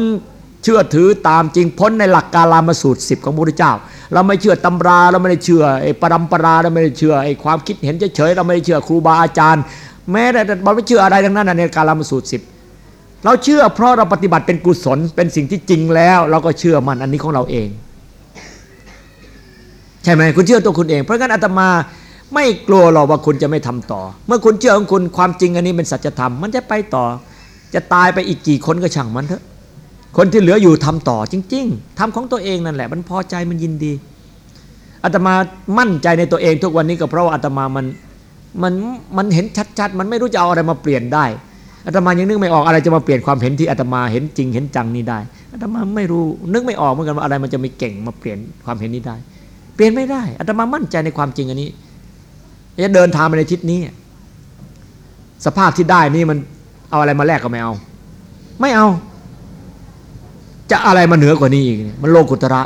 เชื่อถือตามจริงพ้นในหลักการลามาสูตรสิบของพระพุทธเจ้า เราไม่เชื่อตำราเราไม่ได้เชื่อไอ้ปรำปราเราไม่ได้เชื่อไอ้ความคิดเห็นเฉยๆเราไม่ได้เชื่อครูบาอาจารย์ แม้แต่เราไม่เชื่ออะไรทั้งนั้นในการลามาสูตรสิบเราเชื่อเพราะเราปฏิบัติเป็นกุศลเป็นสิ่งที่จริงแล้ว เราก็เชื่อมันอันนี้ของเราเอง ใช่ไหมคุณเชื่อตัวคุณเอง เพราะงั้นอาตมา ไม่กลัวหรอกว่าคุณจะไม่ทำต่อ เมื่อคุณเชื่อของคุณความจริงอันนี้เป็นสัจธรรมมันจะไปต่อ จะตายไปอีกกี่คนก็ช่างมันเถอะ คนที่เหลืออยู่ทำต่อจริง ๆทำของตัวเองนั่นแหละ มันพอใจมันยินดีอาตมามั่นใจในตัวเองทุกวันนี้ก็เพราะว่าอาตมามันมันมันเห็นชัดๆ มันไม่รู้จะเอาอะไรมาเปลี่ยนได้อาตมายังนึกไม่ออกอะไรจะมาเปลี่ยนความเห็นที่อาตมาเห็นจริงเห็นจังนี้ได้อาตมาไม่รู้นึกไม่ออกเหมือนกันว่าอะไรมันจะม่เก่งมาเปลี่ยนความเห็นนี้ได้ เปลี่ยนไม่ได้อาตมามั่นใจในความจริงอันนี้ จะเดินทางไปในทิศนี้ สภาพที่ได้นี่มันเอาอะไรมาแลกก็ไม่เอา ไม่เอา จะอะไรมาเหนือกว่านี้อีก มันโลกุตระ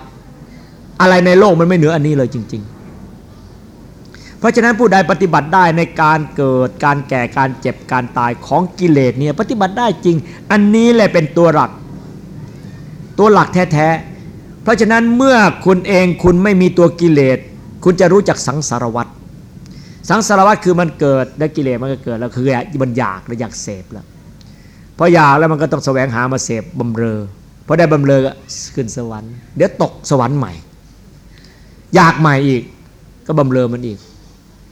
อะไรในโลกมันไม่เหนืออันนี้เลยจริง ๆ เพราะฉะนั้นผู้ใดปฏิบัติได้ในการเกิดการแก่การเจ็บการตายของกิเลสเนี่ยปฏิบัติได้จริง อันนี้แหละเป็นตัวหลัก ตัวหลักแท้ๆเพราะฉะนั้นเมื่อคุณเองคุณไม่มีตัวกิเลส คุณจะรู้จักสังสารวัตร สังสารวัตรคือมันเกิดได้กิเลสมันก็เกิดแล้วคือมันอยากแล้วอยากเสพแล้วพออยากแล้วมันก็ต้องแสวงหามาเสพบำเรอพอได้บำเรอขึ้นสวรรค์เดี๋ยวตกสวรรค์ใหม่ อยากใหม่อีก ก็บำเรอมันอีก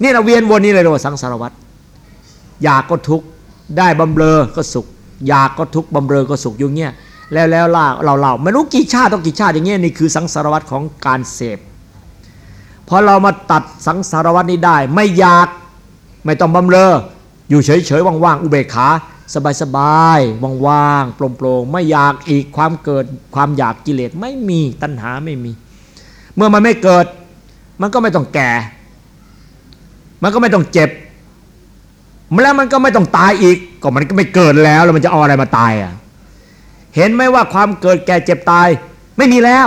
นี่เราเวียนวนนี้เลยเรียกว่าสังสารวัตรอยากก็ทุกข์ได้บำเรอก็สุข อยากก็ทุกข์บำเรอก็สุขอยู่เงี้ยแล้วแล้วล่าเราเล่าไม่รู้กี่ชาติต้องกี่ชาติอย่างเงี้ยนี่คือสังสารวัตรของการเสพ พอเรามาตัดสังสารวัตนี้ได้ ไม่อยากไม่ต้องบำเรอ อยู่เฉยๆว่างๆอุเบกขาสบายๆว่างๆโปร่งๆไม่อยากอีกความเกิดความอยากกิเลสไม่มีตัณหาไม่มี เมื่อมันไม่เกิด มันก็ไม่ต้องแก่ มันก็ไม่ต้องเจ็บแล้วมันก็ไม่ต้องตายอีก ก็มันก็ไม่เกิดแล้วแล้วมันจะเอาอะไรมาตายอะเห็นไหมว่าความเกิดแก่เจ็บตาย ไม่มีแล้ว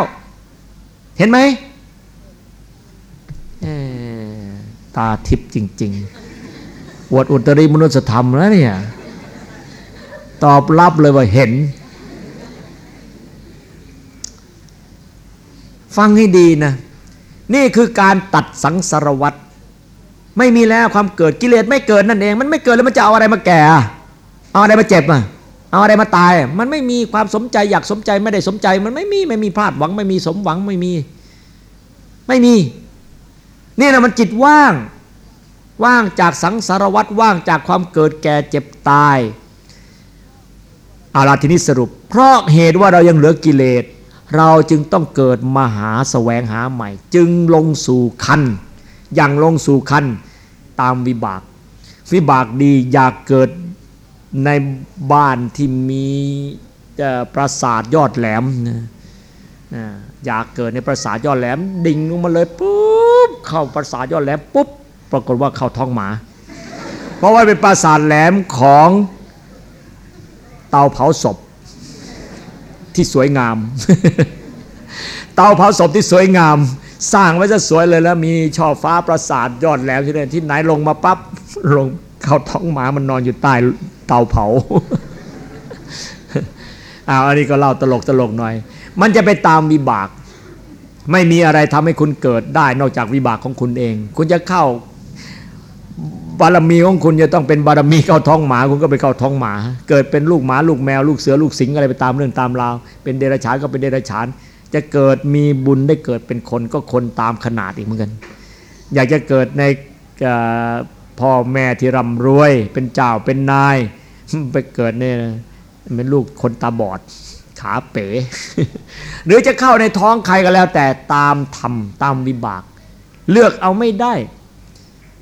เห็นไหม ตาทิพย์จริงๆอวดอุตริมนุสธรรมแล้วเนี่ย ตอบรับเลยว่าเห็น ฟังให้ดีนะ นี่คือการตัดสังสารวัตรไม่มีแล้วความเกิดกิเลสไม่เกิดนั่นเอง มันไม่เกิดแล้วมันจะเอาอะไรมาแก่ เอาอะไรมาเจ็บอะเอาอะไรมาตาย มันไม่มีความสมใจอยากสมใจไม่ได้สมใจ มันไม่มีไม่มีพลาดหวัง ไม่มีสมหวังไม่มี ไม่มี นี่นะมันจิตว่าง ว่างจากสังสารวัตรว่างจากความเกิดแก่เจ็บตายอาราทีนี้สรุป เพราะเหตุว่าเรายังเหลือกิเลส เราจึงต้องเกิดมหาแสวงหาใหม่ จึงลงสู่คันอย่างลงสู่คันตามวิบาก วิบากดีอยากเกิดในบ้านที่มีปราสาทยอดแหลมนะ อยากเกิดในปราสาทยอดแหลม ดิ่งลงมาเลยปุ๊บเข้าปราสาทยอดแหลมปุ๊บปรากฏว่าเข้าท้องหมา เพราะว่าเป็นปราสาทแหลมของเตาเผาศพที่สวยงาม เตาเผาศพที่สวยงาม สร้างไว้จะสวยเลยแล้วมีช่อฟ้าปราสาทยอดแหลมที่ไหนที่ไหนลงมาปั๊บลงเข้าท้องหมามันนอนอยู่ใต้เตาเผาอ้าวอันนี้ก็เล่าตลกตลกหน่อย มันจะไปตามวิบาก ไม่มีอะไรทำให้คุณเกิดได้ นอกจากวิบากของคุณเอง คุณจะเข้าบารมีของคุณจะต้องเป็นบารมีเข้าท้องหมา คุณก็ไปเข้าท้องหมา เกิดเป็นลูกหมาลูกแมว ลูกเสือลูกสิงอะไรไปตามเรื่องตามราว เป็นเดรัจฉานก็เป็นเดรัจฉาน จะเกิดมีบุญได้เกิดเป็นคนก็คนตามขนาดอีกเหมือนกัน อยากจะเกิดในพ่อแม่ที่ร่ำรวย เป็นเจ้าเป็นนาย ไปเกิดเนี่ยเป็นลูกคนตาบอด ขาเป๋ หรือจะเข้าในท้องใครก็แล้ว แต่ตามธรรมตามวิบาก เลือกเอาไม่ได้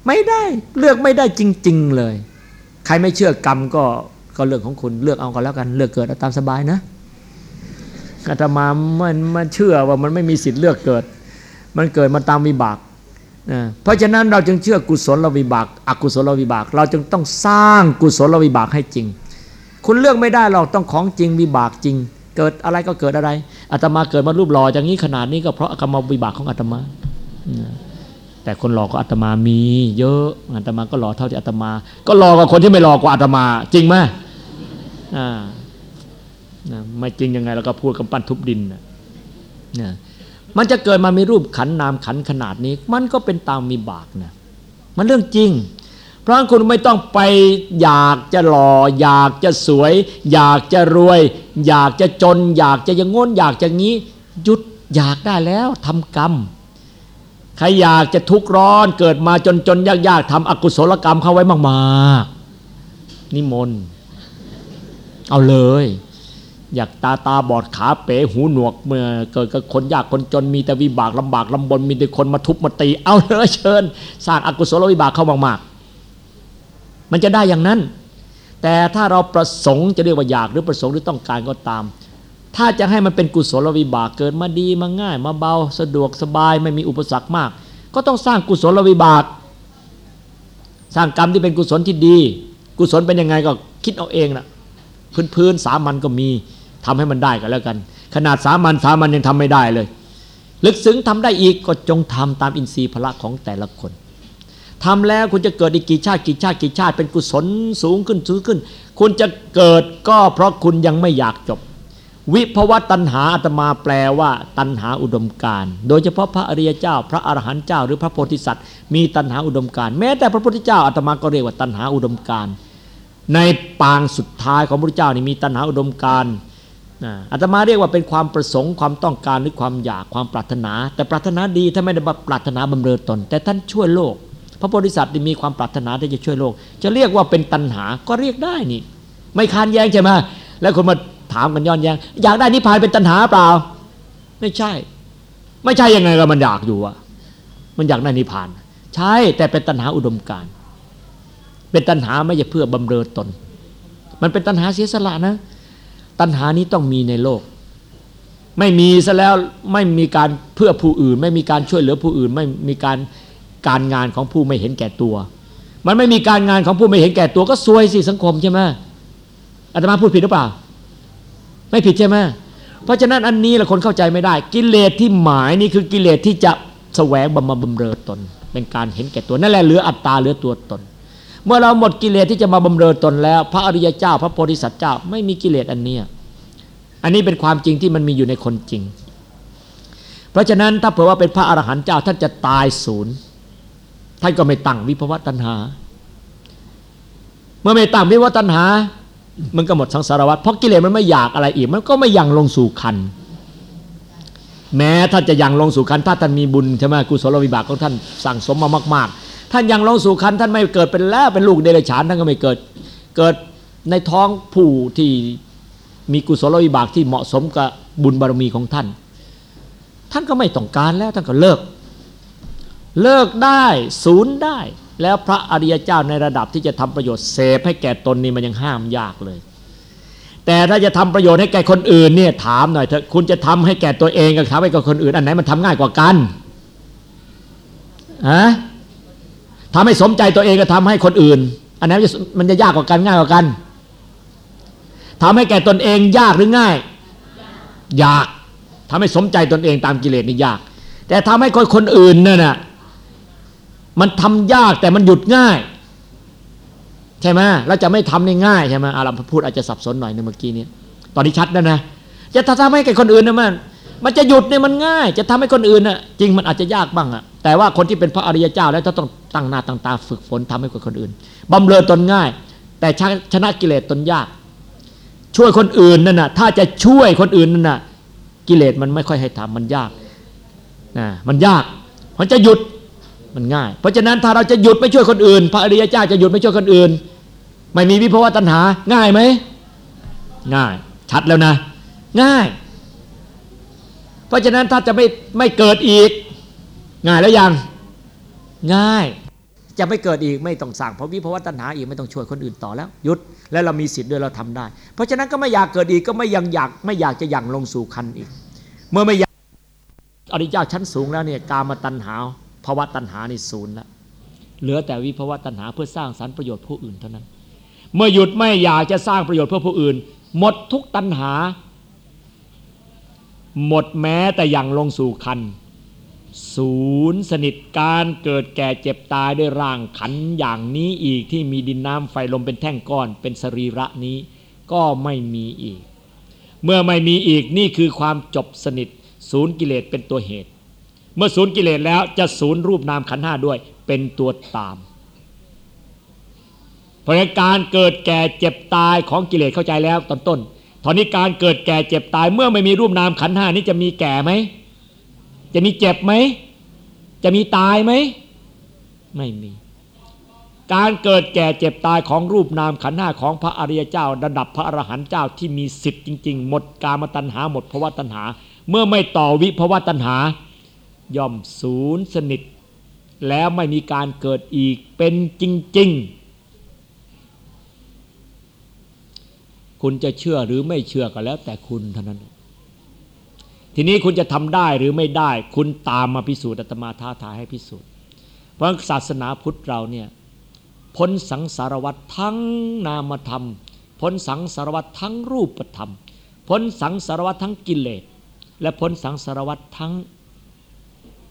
ไม่ได้เลือกไม่ได้จริง ๆเลย ใครไม่เชื่อกรรมก็ก็เรื่องของคุณเลือกเอาก็แล้วกันเลือกเกิดตามสบายนะอาตมามันมันเชื่อว่ามันไม่มีสิทธิ์เลือกเกิด มันเกิดมาตามวิบากนะเพราะฉะนั้นเราจึงเชื่อกุศลวิบาก อกุศลวิบาก เราจึงต้องสร้างกุศลวิบากให้จริง คุณเลือกไม่ได้หรอกต้องของจริงวิบากจริง เกิดอะไรก็เกิดอะไรอาตมาเกิดมารูปหล่ออย่างนี้ขนาดนี้ก็เพราะกรรมวิบากของอาตมาแต่คนหล่อก็อาตมามี เยอะอาตมาก็หล่อเท่าที่อาตมา ก็หล่อกว่าคนที่ไม่หล่อกว่าอาตมา จริงไหมอ่าไม่จริงยังไงเราก็พูดกำปั้นทุบดินนะมันจะเกิดมามีรูปขันนามขันขนาดนี้ มันก็เป็นตามมีบากนะมันเรื่องจริง เพราะคุณไม่ต้องไปอยากจะหล่ออยากจะสวย อยากจะรวย อยากจะจน อยากจะยังงนอยากจะงี้หยุดอยากได้แล้วทำกรรมใครอยากจะทุกข์ร้อนเกิดมาจนจนยากๆทำอกุศลกรรมเข้าไว้มากๆนิมนต์เอาเลย อยากตาตาบอดขาเป๋หูหนวกเมื่อเกิดกับคนยากคนจนมีแต่วิบากลำบากลำบนมีแต่คนมาทุบมาตี เอาเลยเชิญสร้างอากุศลวิบากเข้ามากๆ มันจะได้อย่างนั้น แต่ถ้าเราประสงค์จะเรียกว่าอยากหรือประสงค์หรือต้องการก็ตาม ถ้าจะให้มันเป็นกุศลวิบากเกิดมาดีมาง่าย มาเบาสะดวกสบายไม่มีอุปสรรคมาก ก็ต้องสร้างกุศลวิบาก สร้างกรรมที่เป็นกุศลที่ดี กุศลเป็นยังไงก็คิดเอาเองนะพื้นๆสามัญก็มีทำให้มันได้ก็แล้วกัน ขนาดสามัญสามัญยังทำไม่ได้เลย ลึกซึ้งทำได้อีกก็จงทำตามอินทรีย์พละของแต่ละคน ทำแล้วคุณจะเกิดอีกกี่ชาติกี่ชาติกี่ชาติ เป็นกุศลสูงขึ้นสูงขึ้น คุณจะเกิดก็เพราะคุณยังไม่อยากจบ วิภวะตัณหาอาตมาแปลว่า ตัณหาอุดมการ โดยเฉพาะพระอริยเจ้า พระอรหันต์เจ้า หรือพระโพธิสัตว์ มีตัณหาอุดมการ แม้แต่พระพุทธเจ้าอาตมาก็เรียกว่าตัณหาอุดมการในปางสุดท้ายของพระพุทธเจ้านี่มีตัณหาอุดมการอาตมาเรียกว่าเป็นความประสงค์ความต้องการหรือความอยากความปรารถนา แต่ปรารถนาดีถ้าไม่ได้ปรารถนาบำเรอตน แต่ท่านช่วยโลก พระโพธิสัตว์มีความปรารถนาที่จะช่วยโลก จะเรียกว่าเป็นตัณหาก็เรียกได้นี่ ไม่คานแย้งใช่ไหมแล้วคนมาถามกันย้อนแย้งอยากได้นิพพานเป็นตัณหาเปล่า ไม่ใช่ ไม่ใช่ยังไงก็มันอยากอยู่อะมันอยากได้นิพพาน ใช่แต่เป็นตัณหาอุดมการเป็นตัณหาไม่ใช่เพื่อบำเรอตน มันเป็นตัณหาเสียสละนะ ตัณหานี้ต้องมีในโลก ไม่มีซะแล้วไม่มีการเพื่อผู้อื่น ไม่มีการช่วยเหลือผู้อื่น ไม่มีการ การงานของผู้ไม่เห็นแก่ตัว มันไม่มีการงานของผู้ไม่เห็นแก่ตัวก็ซวยสิสังคมใช่ไหมอาตมาพูดผิดหรือเปล่า ไม่ผิดใช่ไหมเพราะฉะนั้นอันนี้ละคนเข้าใจไม่ได้ กิเลสที่หมายนี่คือกิเลสที่จะแสวงบำมาบำเรอตน เป็นการเห็นแก่ตัวนั่นแหละเหลืออัตตาเหลือตัวตน เมื่อเราหมดกิเลสที่จะมาบำเรอตนแล้ว พระอริยเจ้า พระโพธิสัตว์เจ้า ไม่มีกิเลสอันนี้อันนี้เป็นความจริงที่มันมีอยู่ในคนจริง เพราะฉะนั้นถ้าเผื่อว่าเป็นพระอรหันต์เจ้าท่านจะตายศูนย์ ท่านก็ไม่ตั้งวิภวตัณหา เมื่อไม่ตั้งวิภวตัณหา มันก็หมดสังสารวัฏเพราะกิเลสมันไม่อยากอะไรอีก มันก็ไม่ยังลงสู่คัน แม้ท่านจะยังลงสู่คันถ้าท่านมีบุญใช่ไหมกุศลวิบากของท่านสั่งสมมามาก ๆ ท่านยังลงสู่คันท่านไม่เกิดเป็นแล้วเป็นลูกเดรัจฉานท่านก็ไม่เกิดเกิดในท้องผู้ที่มีกุศลวิบากที่เหมาะสมกับบุญบารมีของท่าน ท่านก็ไม่ต้องการแล้วท่านก็เลิก เลิกได้ศูนย์ได้ แล้วพระอริยเจ้าในระดับที่จะทำประโยชน์เสพให้แก่ตนนี่มันยังห้ามยากเลย แต่ถ้าจะทำประโยชน์ให้แก่คนอื่นเนี่ยถามหน่อยเถอะคุณจะทำให้แก่ตัวเองกับทำให้กับคนอื่น อันไหนมันทำง่ายกว่ากันอะทำให้สมใจตัวเองก็ทำให้คนอื่น อันไหนมันจะยากกว่ากันง่ายกว่ากันทำให้แก่ตนเองยากหรือง่าย ยากทำให้สมใจตนเองตามกิเลสนี่ยาก แต่ทำให้คนคนอื่นเนี่ยนะ มันทำยากแต่มันหยุดง่าย ใช่ไหมเราจะไม่ทำในง่ายใช่ไหมอารัมพูดอาจจะสับสนหน่อยในเมื่อกี้นี้ตอนนี้ชัดแล้วนะจะทำให้แก่คนอื่นนะมันมันจะหยุดเนี่ยมันง่าย จะทำให้คนอื่นน่ะจริงมันอาจจะยากบ้างอะแต่ว่าคนที่เป็นพระอริยเจ้าแล้วต้องตั้งหน้าตั้งตาฝึกฝนทำให้กับคนอื่นบำเรอตนง่าย แต่ชนะกิเลสตนยาก ช่วยคนอื่นนั่นนะถ้าจะช่วยคนอื่นนั่นนะกิเลสมันไม่ค่อยให้ทำมันยากนะมันยากมันจะหยุด มันง่าย เพราะฉะนั้นถ้าเราจะหยุดไม่ช่วยคนอื่น พระอริยเจ้าจะหยุดไม่ช่วยคนอื่น ไม่มีวิภวตัณหา ง่ายไหม ง่าย ชัดแล้วนะ ง่าย เพราะฉะนั้นถ้าจะไม่ไม่เกิดอีก ง่ายแล้วยัง ง่าย จะไม่เกิดอีกไม่ต้องสั่งเพราะวิภวตัณหาอีกไม่ต้องช่วยคนอื่นต่อแล้วยุดและเรามีสิทธิ์ด้วยเราทำได้ เพราะฉะนั้นก็ไม่อยากเกิดอีกก็ไม่ยังอยากไม่อยากจะยังลงสู่คันอีก เมื่อไม่อยากอริยเจ้าชั้นสูงแล้วเนี่ยกามตัณหา ภาวะตัณหานี่ศูนย์แล้วเหลือแต่วิภาวะตัณหาเพื่อสร้างสรรประโยชน์ผู้อื่นเท่านั้น เมื่อหยุดไม่อยากจะสร้างประโยชน์เพื่อผู้อื่น หมดทุกตัณหา หมดแม้แต่อยังลงสู่คันศูนย์สนิทการเกิดแก่เจ็บตายด้วยร่างขันอย่างนี้อีกที่มีดินน้ำไฟลมเป็นแท่งก้อน เป็นสรีระนี้ก็ไม่มีอีก เมื่อไม่มีอีกนี่คือความจบสนิท ศูนย์กิเลสเป็นตัวเหตุ เมื่อศูนย์กิเลสแล้วจะศูนย์รูปนามขันห้าด้วยเป็นตัวตามเพราะการเกิดแก่เจ็บตายของกิเลสเข้าใจแล้วตอนต้นตอนนี้การเกิดแก่เจ็บตายเมื่อไม่มีรูปนามขันห้านี้จะมีแก่ไหมจะมีเจ็บไหมจะมีตายไหมไม่มี การเกิดแก่เจ็บตายของรูปนามขันห้าของพระอริยเจ้า ระดับพระอรหันต์เจ้าที่มีสิทธิ์จริง ๆ หมดกามตัณหาหมดภวะตัณหา เมื่อไม่ต่อวิภวะตัณหา ย่อมศูนย์สนิท แล้วไม่มีการเกิดอีกเป็นจริง ๆ คุณจะเชื่อหรือไม่เชื่อก็แล้วแต่คุณเท่านั้น ทีนี้คุณจะทำได้หรือไม่ได้ คุณตามมาพิสูจน์อาตมาท้าทายให้พิสูจน์ เพราะศาสนาพุทธเราเนี่ยพ้นสังสารวัตทั้งนามธรรม พ้นสังสารวัตทั้งรูปธรรม พ้นสังสารวัตทั้งกิเลส และพ้นสังสารวัตทั้ง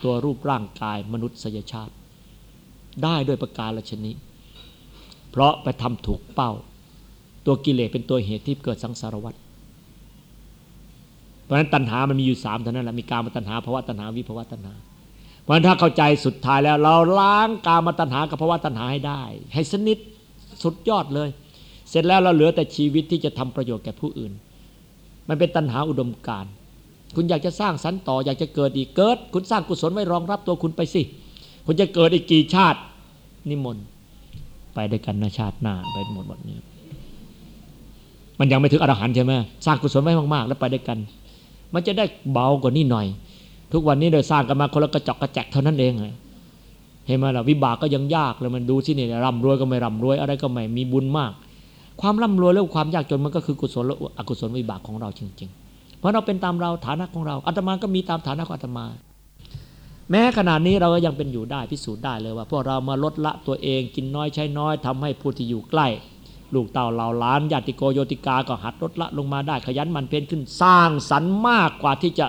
ตัวรูปร่างกายมนุษยชาติ ได้ด้วยประการละชนิเพราะไปทำถูกเป้า ตัวกิเลสเป็นตัวเหตุที่เกิดสังสารวัตเพราะนั้นตัณหามันมีอยู่สามเท่านั้นแหละมีกามตัณหาภาวะตัณหาวิภาวะตัณหา เพราะนั้นถ้าเข้าใจสุดท้ายแล้ว เราล้างกามตัณหากับภาวะตัณหาให้ได้ ให้สนิทสุดยอดเลย เสร็จแล้วเราเหลือแต่ชีวิตที่จะทำประโยชน์แก่ผู้อื่น มันเป็นตัณหาอุดมการณ์ คุณอยากจะสร้างสรรค์ต่ออยากจะเกิดอีกเกิด คุณสร้างกุศลไว้รองรับตัวคุณไปสิ คุณจะเกิดอีกกี่ชาตินิมนต์ไปด้วยกันนะชาติหน้าไปหมดหมดเนี่ยมันยังไม่ถึงอรหันต์ใช่ไหมสร้างกุศลไว้มากๆ แล้วไปด้วยกัน มันจะได้เบากว่านี้หน่อย ทุกวันนี้โดยสร้างกันมาคนละกระจกกระแจกเท่านั้นเองเห็นไหมล่ะวิบากก็ยังยากเลยมันดูที่นี่ร่ำรวยก็ไม่ร่ำรวยอะไรก็ไม่มีบุญมาก ความร่ำรวยและความยากจนมันก็คือกุศลและอกุศลวิบากของเราจริง ๆ เพราะเราเป็นตามเราฐานะของเราอาตมาก็มีตามฐานะของอาตมา แม้ขนาดนี้เราก็ยังเป็นอยู่ได้พิสูจน์ได้เลยว่าพวกเรามาลดละตัวเองกินน้อยใช้น้อยทำให้ผู้ที่อยู่ใกล้ ลูกเต่าเหล่าล้านญาติโกโยติกาก็หัดลดละลงมาได้ขยันมันเพียรขึ้นสร้างสรรค์มากกว่าที่จะ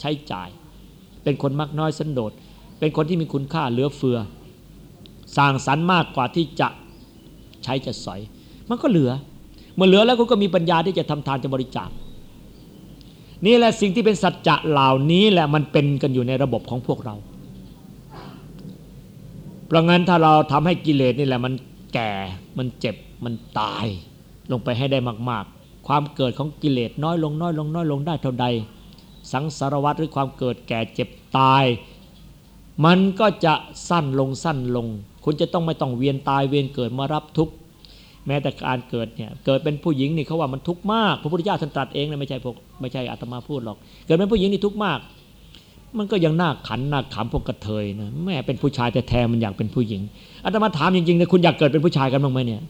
ใช้จ่าย เป็นคนมักน้อยสันโดษเป็นคนที่มีคุณค่าเหลือเฟือ สร้างสรรค์มากกว่าที่จะใช้จะสอย มันก็เหลือ เมื่อเหลือแล้วก็มีปัญญาที่จะทำทานจะบริจาค นี่แหละสิ่งที่เป็นสัจจะเหล่านี้แหละมันเป็นกันอยู่ในระบบของพวกเรา เพราะงั้นถ้าเราทำให้กิเลสนี่แหละมันแก่มันเจ็บมันตาย ลงไปให้ได้มาก ๆ ความเกิดของกิเลสน้อยลงน้อยลงน้อยลงได้เท่าใด สังสารวัตรหรือความเกิดแก่เจ็บตาย มันก็จะสั้นลงสั้นลง คุณจะต้องไม่ต้องเวียนตายเวียนเกิดมารับทุกข์ แม้แต่การเกิดเนี่ยเกิดเป็นผู้หญิงนี่เขาว่ามันทุกข์มาก พระพุทธเจ้าท่านตรัสเองนะไม่ใช่พวกไม่ใช่อาตมาพูดหรอก เกิดเป็นผู้หญิงนี่ทุกข์มาก มันก็ยังน่าขันน่าขำพวกกระเทยนะแม่เป็นผู้ชายแต่แท้มันอยากเป็นผู้หญิงอาตมาถามจริงๆนะคุณอยากเกิดเป็นผู้ชายกันบ้างไหมเนี่ย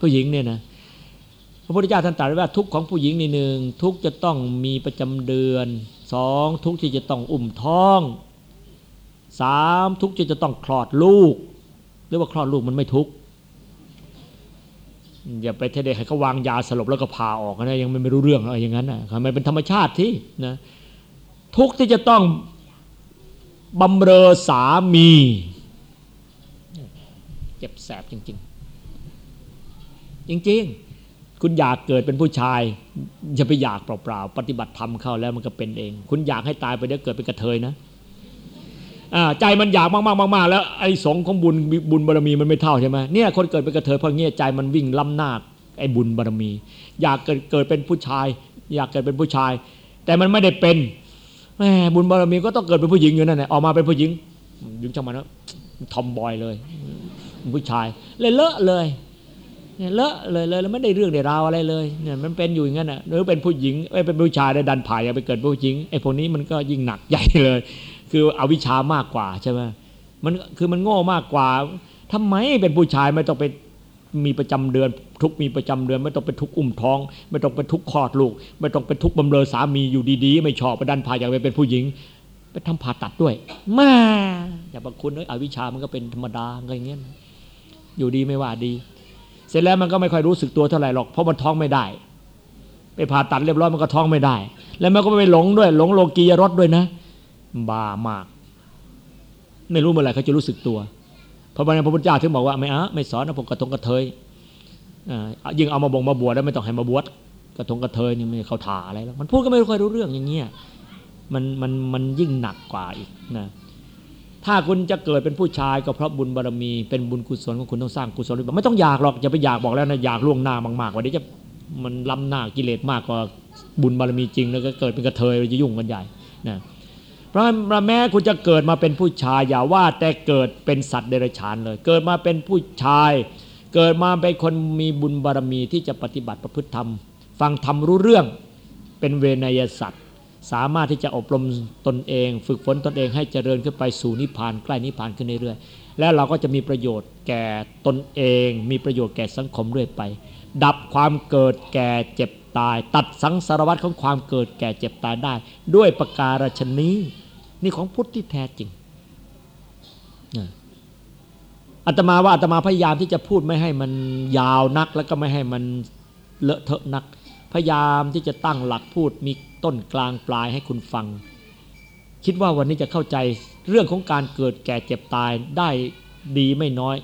ผู้หญิงเนี่ยนะพระพุทธเจ้าท่านตรัสว่าทุกข์ของผู้หญิงนี่หนึ่งทุกข์จะต้องมีประจำเดือนสองทุกข์ที่จะต้องอุ้มท้องสามทุกข์ที่จะต้องคลอดลูกหรือว่าคลอดลูกมันไม่ทุกข์ อย่าไปเทเดให้เขาวางยาสลบแล้วก็พาออกนะยังไม่รู้เรื่องอะไรอย่างนั้นนะมันเป็นธรรมชาติที่นะทุกที่จะต้องบำเรอสามี เจ็บแสบจริง ๆ จริง ๆ คุณอยากเกิดเป็นผู้ชายอย่าไปอยากเปล่าๆปฏิบัติธรรมเข้าแล้วมันก็เป็นเอง คุณอยากให้ตายไปเดี๋ยวเกิดเป็นกระเทยนะ ใจมันอยากมากๆๆแล้วไอ้สงของบุญบุญบารมีมันไม่เท่าใช่ไหมเนี่ยคนเกิดเป็นกระเทยเพราะเงี้ยใจมันวิ่งล้ำหน้าไอ้บุญบารมี อยากเกิดเกิดเป็นผู้ชาย อยากเกิดเป็นผู้ชาย แต่มันไม่ได้เป็นแม่บุญบารมีก็ต้องเกิดเป็นผู้หญิงอยู่นั่นแหละออกมาเป็นผู้หญิงยุ่งจังมันแล้วทอมบอยเลย ผู้ชายเลยเลอะเลยเนี่ยเลอะเลยเลยแล้วไม่ได้เรื่องได้ราวอะไรเลยเนี่ยมันเป็นอยู่อย่างนั้นอะหรือเป็นผู้หญิงไอ้เป็นผู้ชายได้ดันผ่ายไปเกิดผู้หญิงไอ้พวกนี้มันก็ยิ่งหนักใหญ่เลย คืออวิชามากกว่าใช่ไหมมันคือมันโง่มากกว่าทำไมเป็นผู้ชายไม่ต้องไปมีประจำเดือน ทุกมีประจำเดือน ไม่ต้องไปทุกอุ้มท้อง ไม่ต้องไปทุกคลอดลูก ไม่ต้องไปทุกบำเรอสามีอยู่ดีๆ ไม่ชอบไปดันผ่าอยากไปเป็นผู้หญิง ไปทำผ่าตัดด้วยมาอย่าบางคนเอ้ยอวิชามันก็เป็นธรรมดาอะไรเงี้ยอยู่ดีไม่ว่าดี เสร็จแล้วมันก็ไม่ค่อยรู้สึกตัวเท่าไหร่หรอกเพราะมันท้องไม่ได้ ไปผ่าตัดเรียบร้อยมันก็ท้องไม่ได้ แล้วมันก็ไม่หลงด้วย หลงโลกียรสด้วยนะ บ้ามาก ไม่รู้เมื่อไหร่เขาจะรู้สึกตัว เพราะวันพระพุทธเจ้าถึงบอกว่าไม่อะไม่สอนนะผมกระทงกระเทยยิ่งเอามาบ่งมาบวชแล้วไม่ต้องให้มาบวชกระทงกระเทยนี่ไม่เขาถาอะไรแล้วมันพูดก็ไม่ค่อยรู้เรื่องอย่างเงี้ยมันมันมันยิ่งหนักกว่าอีกนะถ้าคุณจะเกิดเป็นผู้ชายก็เพราะบุญบารมีเป็นบุญกุศลของคุณต้องสร้างกุศลไม่ต้องอยากหรอกอย่าไปอยากบอกแล้วนะอยากล่วงหน้ามากๆว่าเดี๋ยวจะมันล้ำหน้ากิเลสมากกว่าบุญบารมีจริงแล้วก็เกิดเป็นกระเทยจะยุ่งกันใหญ่นะ เพราะแม้คุณจะเกิดมาเป็นผู้ชายอย่าว่าแต่เกิดเป็นสัตว์เดรัจฉานเลย เกิดมาเป็นผู้ชาย เกิดมาเป็นคนมีบุญบารมีที่จะปฏิบัติประพฤติธรรม ฟังธรรมรู้เรื่องเป็นเวนยสัตว์สามารถที่จะอบรมตนเอง ฝึกฝนตนเองให้เจริญขึ้นไปสู่นิพพานใกล้นิพพานขึ้นเรื่อยๆแล้วเราก็จะมีประโยชน์แก่ตนเอง มีประโยชน์แก่สังคมเรื่อยไป ดับความเกิดแก่เจ็บตาย ตัดสังสารวัตของความเกิดแก่เจ็บตายได้ ด้วยประการฉนี้นี่ของพุทธที่แท้จริงอาตมาว่าอาตมาพยายามที่จะพูดไม่ให้มันยาวนัก แล้วก็ไม่ให้มันเลอะเทอะนัก พยายามที่จะตั้งหลักพูดมีต้นกลางปลายให้คุณฟัง คิดว่าวันนี้จะเข้าใจเรื่องของการเกิดแก่เจ็บตายได้ดีไม่น้อย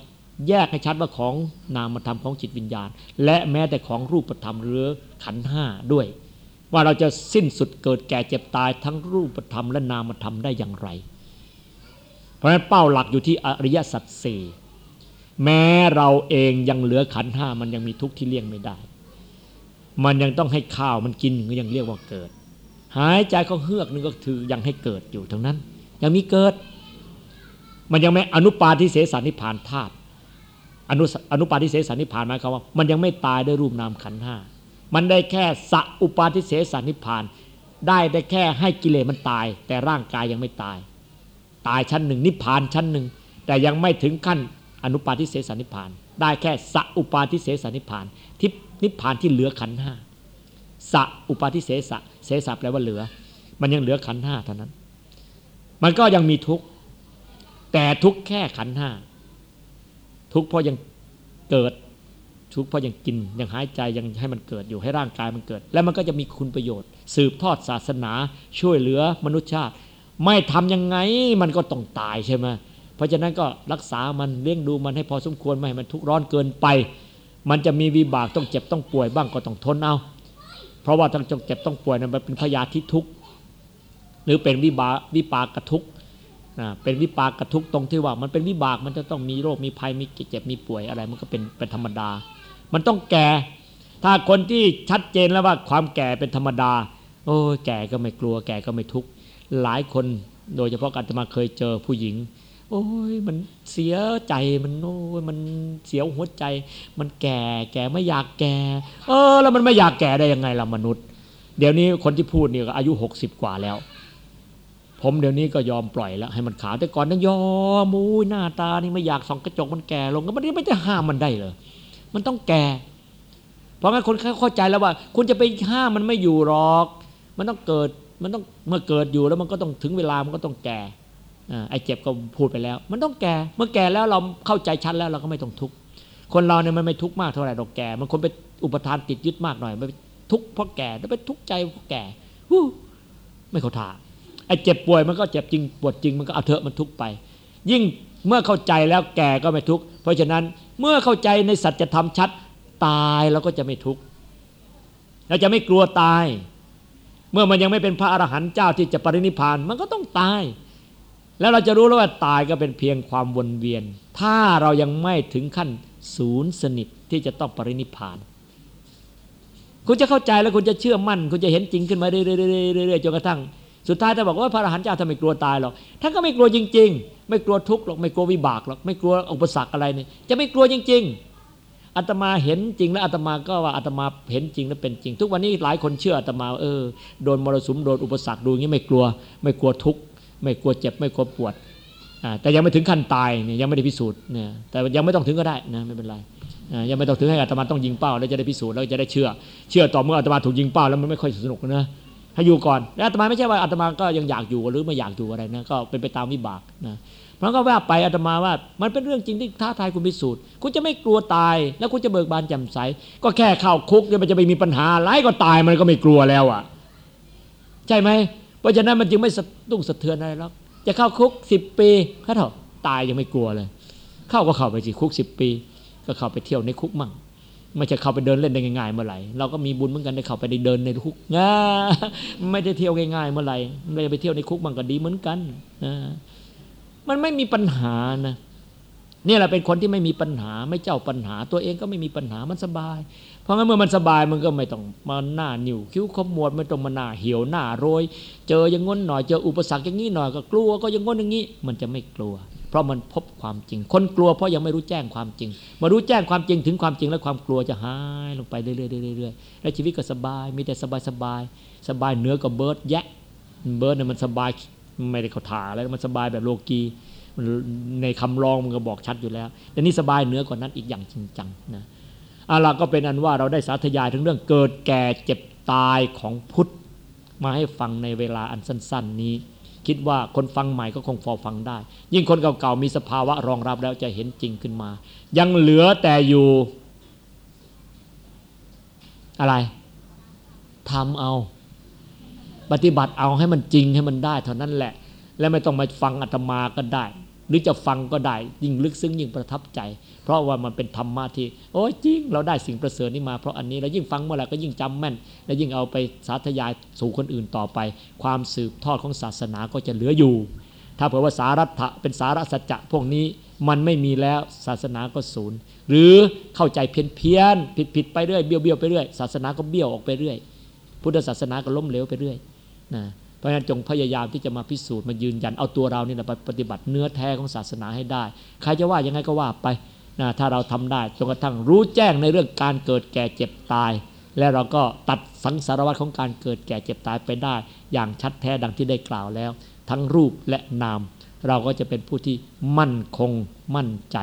แยกให้ชัดว่าของนามธรรมของจิตวิญญาณ และแม้แต่ของรูปธรรมหรือขันห้าด้วย ว่าเราจะสิ้นสุดเกิดแก่เจ็บตายทั้งรูปธรรมและนามธรรมได้อย่างไร เพราะฉะนั้นเป้าหลักอยู่ที่อริยสัจสี่แม้เราเองยังเหลือขันห้ามันยังมีทุกข์ที่เลี่ยงไม่ได้ มันยังต้องให้ข้าวมันกินก็ยังเรียกว่าเกิด หายใจเขาเฮือกนึงก็คือยังให้เกิดอยู่ทั้งนั้น ยังมีเกิด มันยังไม่อนุปาทิเสสานิพานธาตุ อนุอนุปาทิเสสนิพานหมายความว่า มันยังไม่ตายด้วยรูปนามขันห้ามันได้แค่สัอุปาทิเสสนิพาน ได้ได้แค่ให้กิเลสมันตาย แต่ร่างกายยังไม่ตาย ตายชั้นหนึ่งนิพานชั้นหนึ่งแต่ยังไม่ถึงขั้นอนุปาทิเสสนิพาน ได้แค่สัอุปาทิเสสนิพานที่นิพานที่เหลือขันห้าสัอุปาทิเสสเสสแปลว่าเหลือ มันยังเหลือขันห้าเท่านั้น มันก็ยังมีทุกข์แต่ทุกข์แค่ขันห้า ทุกข์เพราะยังเกิดทุกข์เพราะยังกินยังหายใจยังให้มันเกิดอยู่ให้ร่างกายมันเกิด แล้วมันก็จะมีคุณประโยชน์ สืบทอดศาสนาช่วยเหลือมนุษยชาติ ไม่ทำยังไงมันก็ต้องตายใช่ไหมเพราะฉะนั้นก็รักษามันเลี้ยงดูมันให้พอสมควรไม่ให้มันทุกข์ร้อนเกินไป มันจะมีวิบากต้องเจ็บต้องป่วยบ้างก็ต้องทนเอา เพราะว่าต้องเจ็บต้องป่วยนั้นมันเป็นพยาธิทุกข์หรือเป็นวิบากวิปากกทุกข์ นะเป็นวิปากกทุกตรงที่ว่า มันเป็นวิบากมันจะต้องมีโรคมีภัยมีเจ็บมีป่วยอะไร มันก็เป็นเป็นธรรมดา มันต้องแก่ ถ้าคนที่ชัดเจนแล้วว่าความแก่เป็นธรรมดา โอ้แก่ก็ไม่กลัว แก่ก็ไม่ทุกข์หลายคนโดยเฉพาะการจะมาเคยเจอผู้หญิง โอ้ยมันเสียใจมันโอ้ยมันเสียวหัวใจ มันแก่แก่ไม่อยากแก่ เออ แล้วมันไม่อยากแก่ได้ยังไงล่ะมนุษย์ เดี๋ยวนี้คนที่พูดเนี่ยอายุหกสิบกว่าแล้ว ผมเดี๋ยวนี้ก็ยอมปล่อยแล้ว ให้มันขาวแต่ก่อนนั้นยอมมูหน้าตานี่ไม่อยากส่องกระจกมันแก่ลงก็มันไม่จะห้ามมันได้เลยมันต้องแก่ เพราะงั้นคนเข้าใจแล้วว่า คุณจะไปห้ามมันไม่อยู่หรอก มันต้องเกิดมันต้องเมื่อเกิดอยู่แล้วมันก็ต้องถึงเวลามันก็ต้องแก่ไอ้เจ็บก็พูดไปแล้ว มันต้องแก่ เมื่อแก่แล้วเราเข้าใจชัดแล้วเราก็ไม่ต้องทุกข์คนเราเนี่ยมันไม่ทุกข์มากเท่าไหร่เราแก่มันคนไปอุปทานติดยึดมากหน่อยไปทุกข์เพราะแก่แล้วไปทุกข์ใจเพราะแก่หูไม่เข้าท่า ไอ้เจ็บป่วยมันก็เจ็บจริงปวดจริงมันก็เอาเถอะมันทุกไป ยิ่งเมื่อเข้าใจแล้วแก่ก็ไม่ทุกเพราะฉะนั้นเมื่อเข้าใจในสัจธรรมชัดตายเราก็จะไม่ทุกข์เราจะไม่กลัวตาย เมื่อมันยังไม่เป็นพระอรหันต์เจ้าที่จะปรินิพานมันก็ต้องตาย แล้วเราจะรู้แล้วว่าตายก็เป็นเพียงความวนเวียน ถ้าเรายังไม่ถึงขั้นศูนย์สนิทที่จะต้องปรินิพาน คุณจะเข้าใจแล้วคุณจะเชื่อมั่น คุณจะเห็นจริงขึ้นมาเรื่อยๆจนกระทั่ง สุดท้ายถ้านบอกว่าพระอรหันต์เจ้าทำไมกลัวตายหรอกท่านก็ไม่กลัวจริง ๆ ไม่กลัวทุกข์หรอกไม่กลัววิบากหรอกไม่กลัวอุปสรรคอะไรเนี่ยจะไม่กลัวจริง ๆอาตมาเห็นจริงแล้วอาตมาก็ว่าอาตมาเห็นจริงแล้วเป็นจริง ทุกวันนี้หลายคนเชื่ออาตมาเออโดนมรสุมโดนอุปสรรคดูอย่างนี้ไม่กลัว ไม่กลัวทุกข์ไม่กลัวเจ็บไม่กลัวปวดแต่ยังไม่ถึงขั้นตายเนี่ยยังไม่ได้พิสูจน์เนี่ยแต่ยังไม่ต้องถึงก็ได้นะไม่เป็นไรยังไม่ต้องถึงให้อาตมาต้องยิงเป้าแล้วจะได้พิสูจน์แล้วจะได้เชื่อ เชื่อต่อเมื่ออาตมาถูกยิงเป้าแล้วมันไม่ค่อยสนุกนะ ให้อยู่ก่อนแล้วอาตมาไม่ใช่ว่าอาตมาก็ยังอยากอยู่หรือไม่อยากอยู่อะไรนะก็เป็นไปตามวิบากนะเพราะก็ว่าไปอาตมาว่า มันเป็นเรื่องจริงที่ท้าทายคุณพิสูจน์คุณจะไม่กลัวตาย แล้วคุณจะเบิกบานแจ่มใส ก็แค่เข้าคุกเนี่ยมันจะไปมีปัญหาไรก็ตายมันก็ไม่กลัวแล้วอะ ใช่ไหมเพราะฉะนั้นมันจึงไม่ตุ้งสะเทือนอะไรหรอกจะเข้าคุกสิบปีถ้าเถอะตายยังไม่กลัวเลย เข้าก็เข้าไปสิคุกสิบปี ก็เข้าไปเที่ยวในคุกมั่ง ไม่ใช่เข้าไปเดินเล่นได้ง่ายๆเมื่อไหร่เราก็มีบุญเหมือนกันได้เข้าไปได้เดินในคุกนะไม่ได้เที่ยวง่ายๆเมื่อไหร่ไม่ได้ไปเที่ยวในคุกมั่งก็ดีเหมือนกันมันไม่มีปัญหานะนี่แหละเป็นคนที่ไม่มีปัญหาไม่เจ้าปัญหา ตัวเองก็ไม่มีปัญหามันสบาย เพราะงั้นเมื่อมันสบายมันก็ไม่ต้องมาหน้าหนิวคิ้วขมวดไม่ต้องมาหน้าเหี่ยวหน้าโรย เจออย่างง้นหน่อยเจออุปสรรคอย่างนี้หน่อยก็กลัวก็ย่างง้นอย่างนี้ มันจะไม่กลัว เพราะมันพบความจริง คนกลัวเพราะยังไม่รู้แจ้งความจริง มารู้แจ้งความจริงถึงความจริงแล้วความกลัวจะหายลงไปเรื่อยๆแล้วชีวิตก็สบาย มีแต่สบายสบายสบายเหนือกับเบิร์ดแยะ เบิร์ดเนี่ยมันสบายไม่ได้เขาถาแล้วมันสบายแบบโลกีในคำร้องมันก็บอกชัดอยู่แล้วแต่นี่สบายเหนือกว่านั้นอีกอย่างจริงจังนะอาล่ะก็เป็นอันว่าเราได้สาธยายถึงเรื่องเกิดแก่เจ็บตายของพุทธมาให้ฟังในเวลาอันสั้น ๆ นี้ คิดว่าคนฟังใหม่ก็คงฟอฟังได้ ยิ่งคนเก่าๆมีสภาวะรองรับแล้วจะเห็นจริงขึ้นมา ยังเหลือแต่อยู่ อะไรทำเอา ปฏิบัติเอาให้มันจริงให้มันได้ เท่านั้นแหละ และไม่ต้องมาฟังอาตมาก็ได้ หรือจะฟังก็ได้ ยิ่งลึกซึ้งยิ่งประทับใจ เพราะว่ามันเป็นธรรมะที่ โอ้ยจริง เราได้สิ่งประเสริฐนี้มาเพราะอันนี้แล้วยิ่งฟังเมื่อไหร่ก็ยิ่งจำแม่น และยิ่งเอาไปสาธยายสู่คนอื่นต่อไป ความสืบทอดของศาสนาก็จะเหลืออยู่ ถ้าเผื่อว่าสารัตถะเป็นสาระสัจจะพวกนี้มันไม่มีแล้วศาสนาก็ศูนย์ หรือเข้าใจเพี้ยนเพี้ยนผิดผิดไปเรื่อยเบี้ยวเบี้ยวไปเรื่อยศาสนาก็เบี้ยวออกไปเรื่อย พุทธศาสนาก็ล้มเหลวไปเรื่อยนะ ราะฉะนั้นจงพยายามที่จะมาพิสูจน์มายืนยันเอาตัวเรานี่นะไปปฏิบัติเนื้อแท้ของศาสนาให้ได้ ใครจะว่ายังไงก็ว่าไปนะถ้าเราทำได้จนกระทั่งรู้แจ้งในเรื่องการเกิดแก่เจ็บตาย และเราก็ตัดสังสารวัฏของการเกิดแก่เจ็บตายไปได้ อย่างชัดแท้ดังที่ได้กล่าวแล้ว ทั้งรูปและนาม เราก็จะเป็นผู้ที่มั่นคงมั่นใจ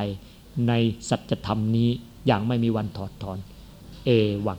ในสัจธรรมนี้อย่างไม่มีวันถอดถอน เอวัง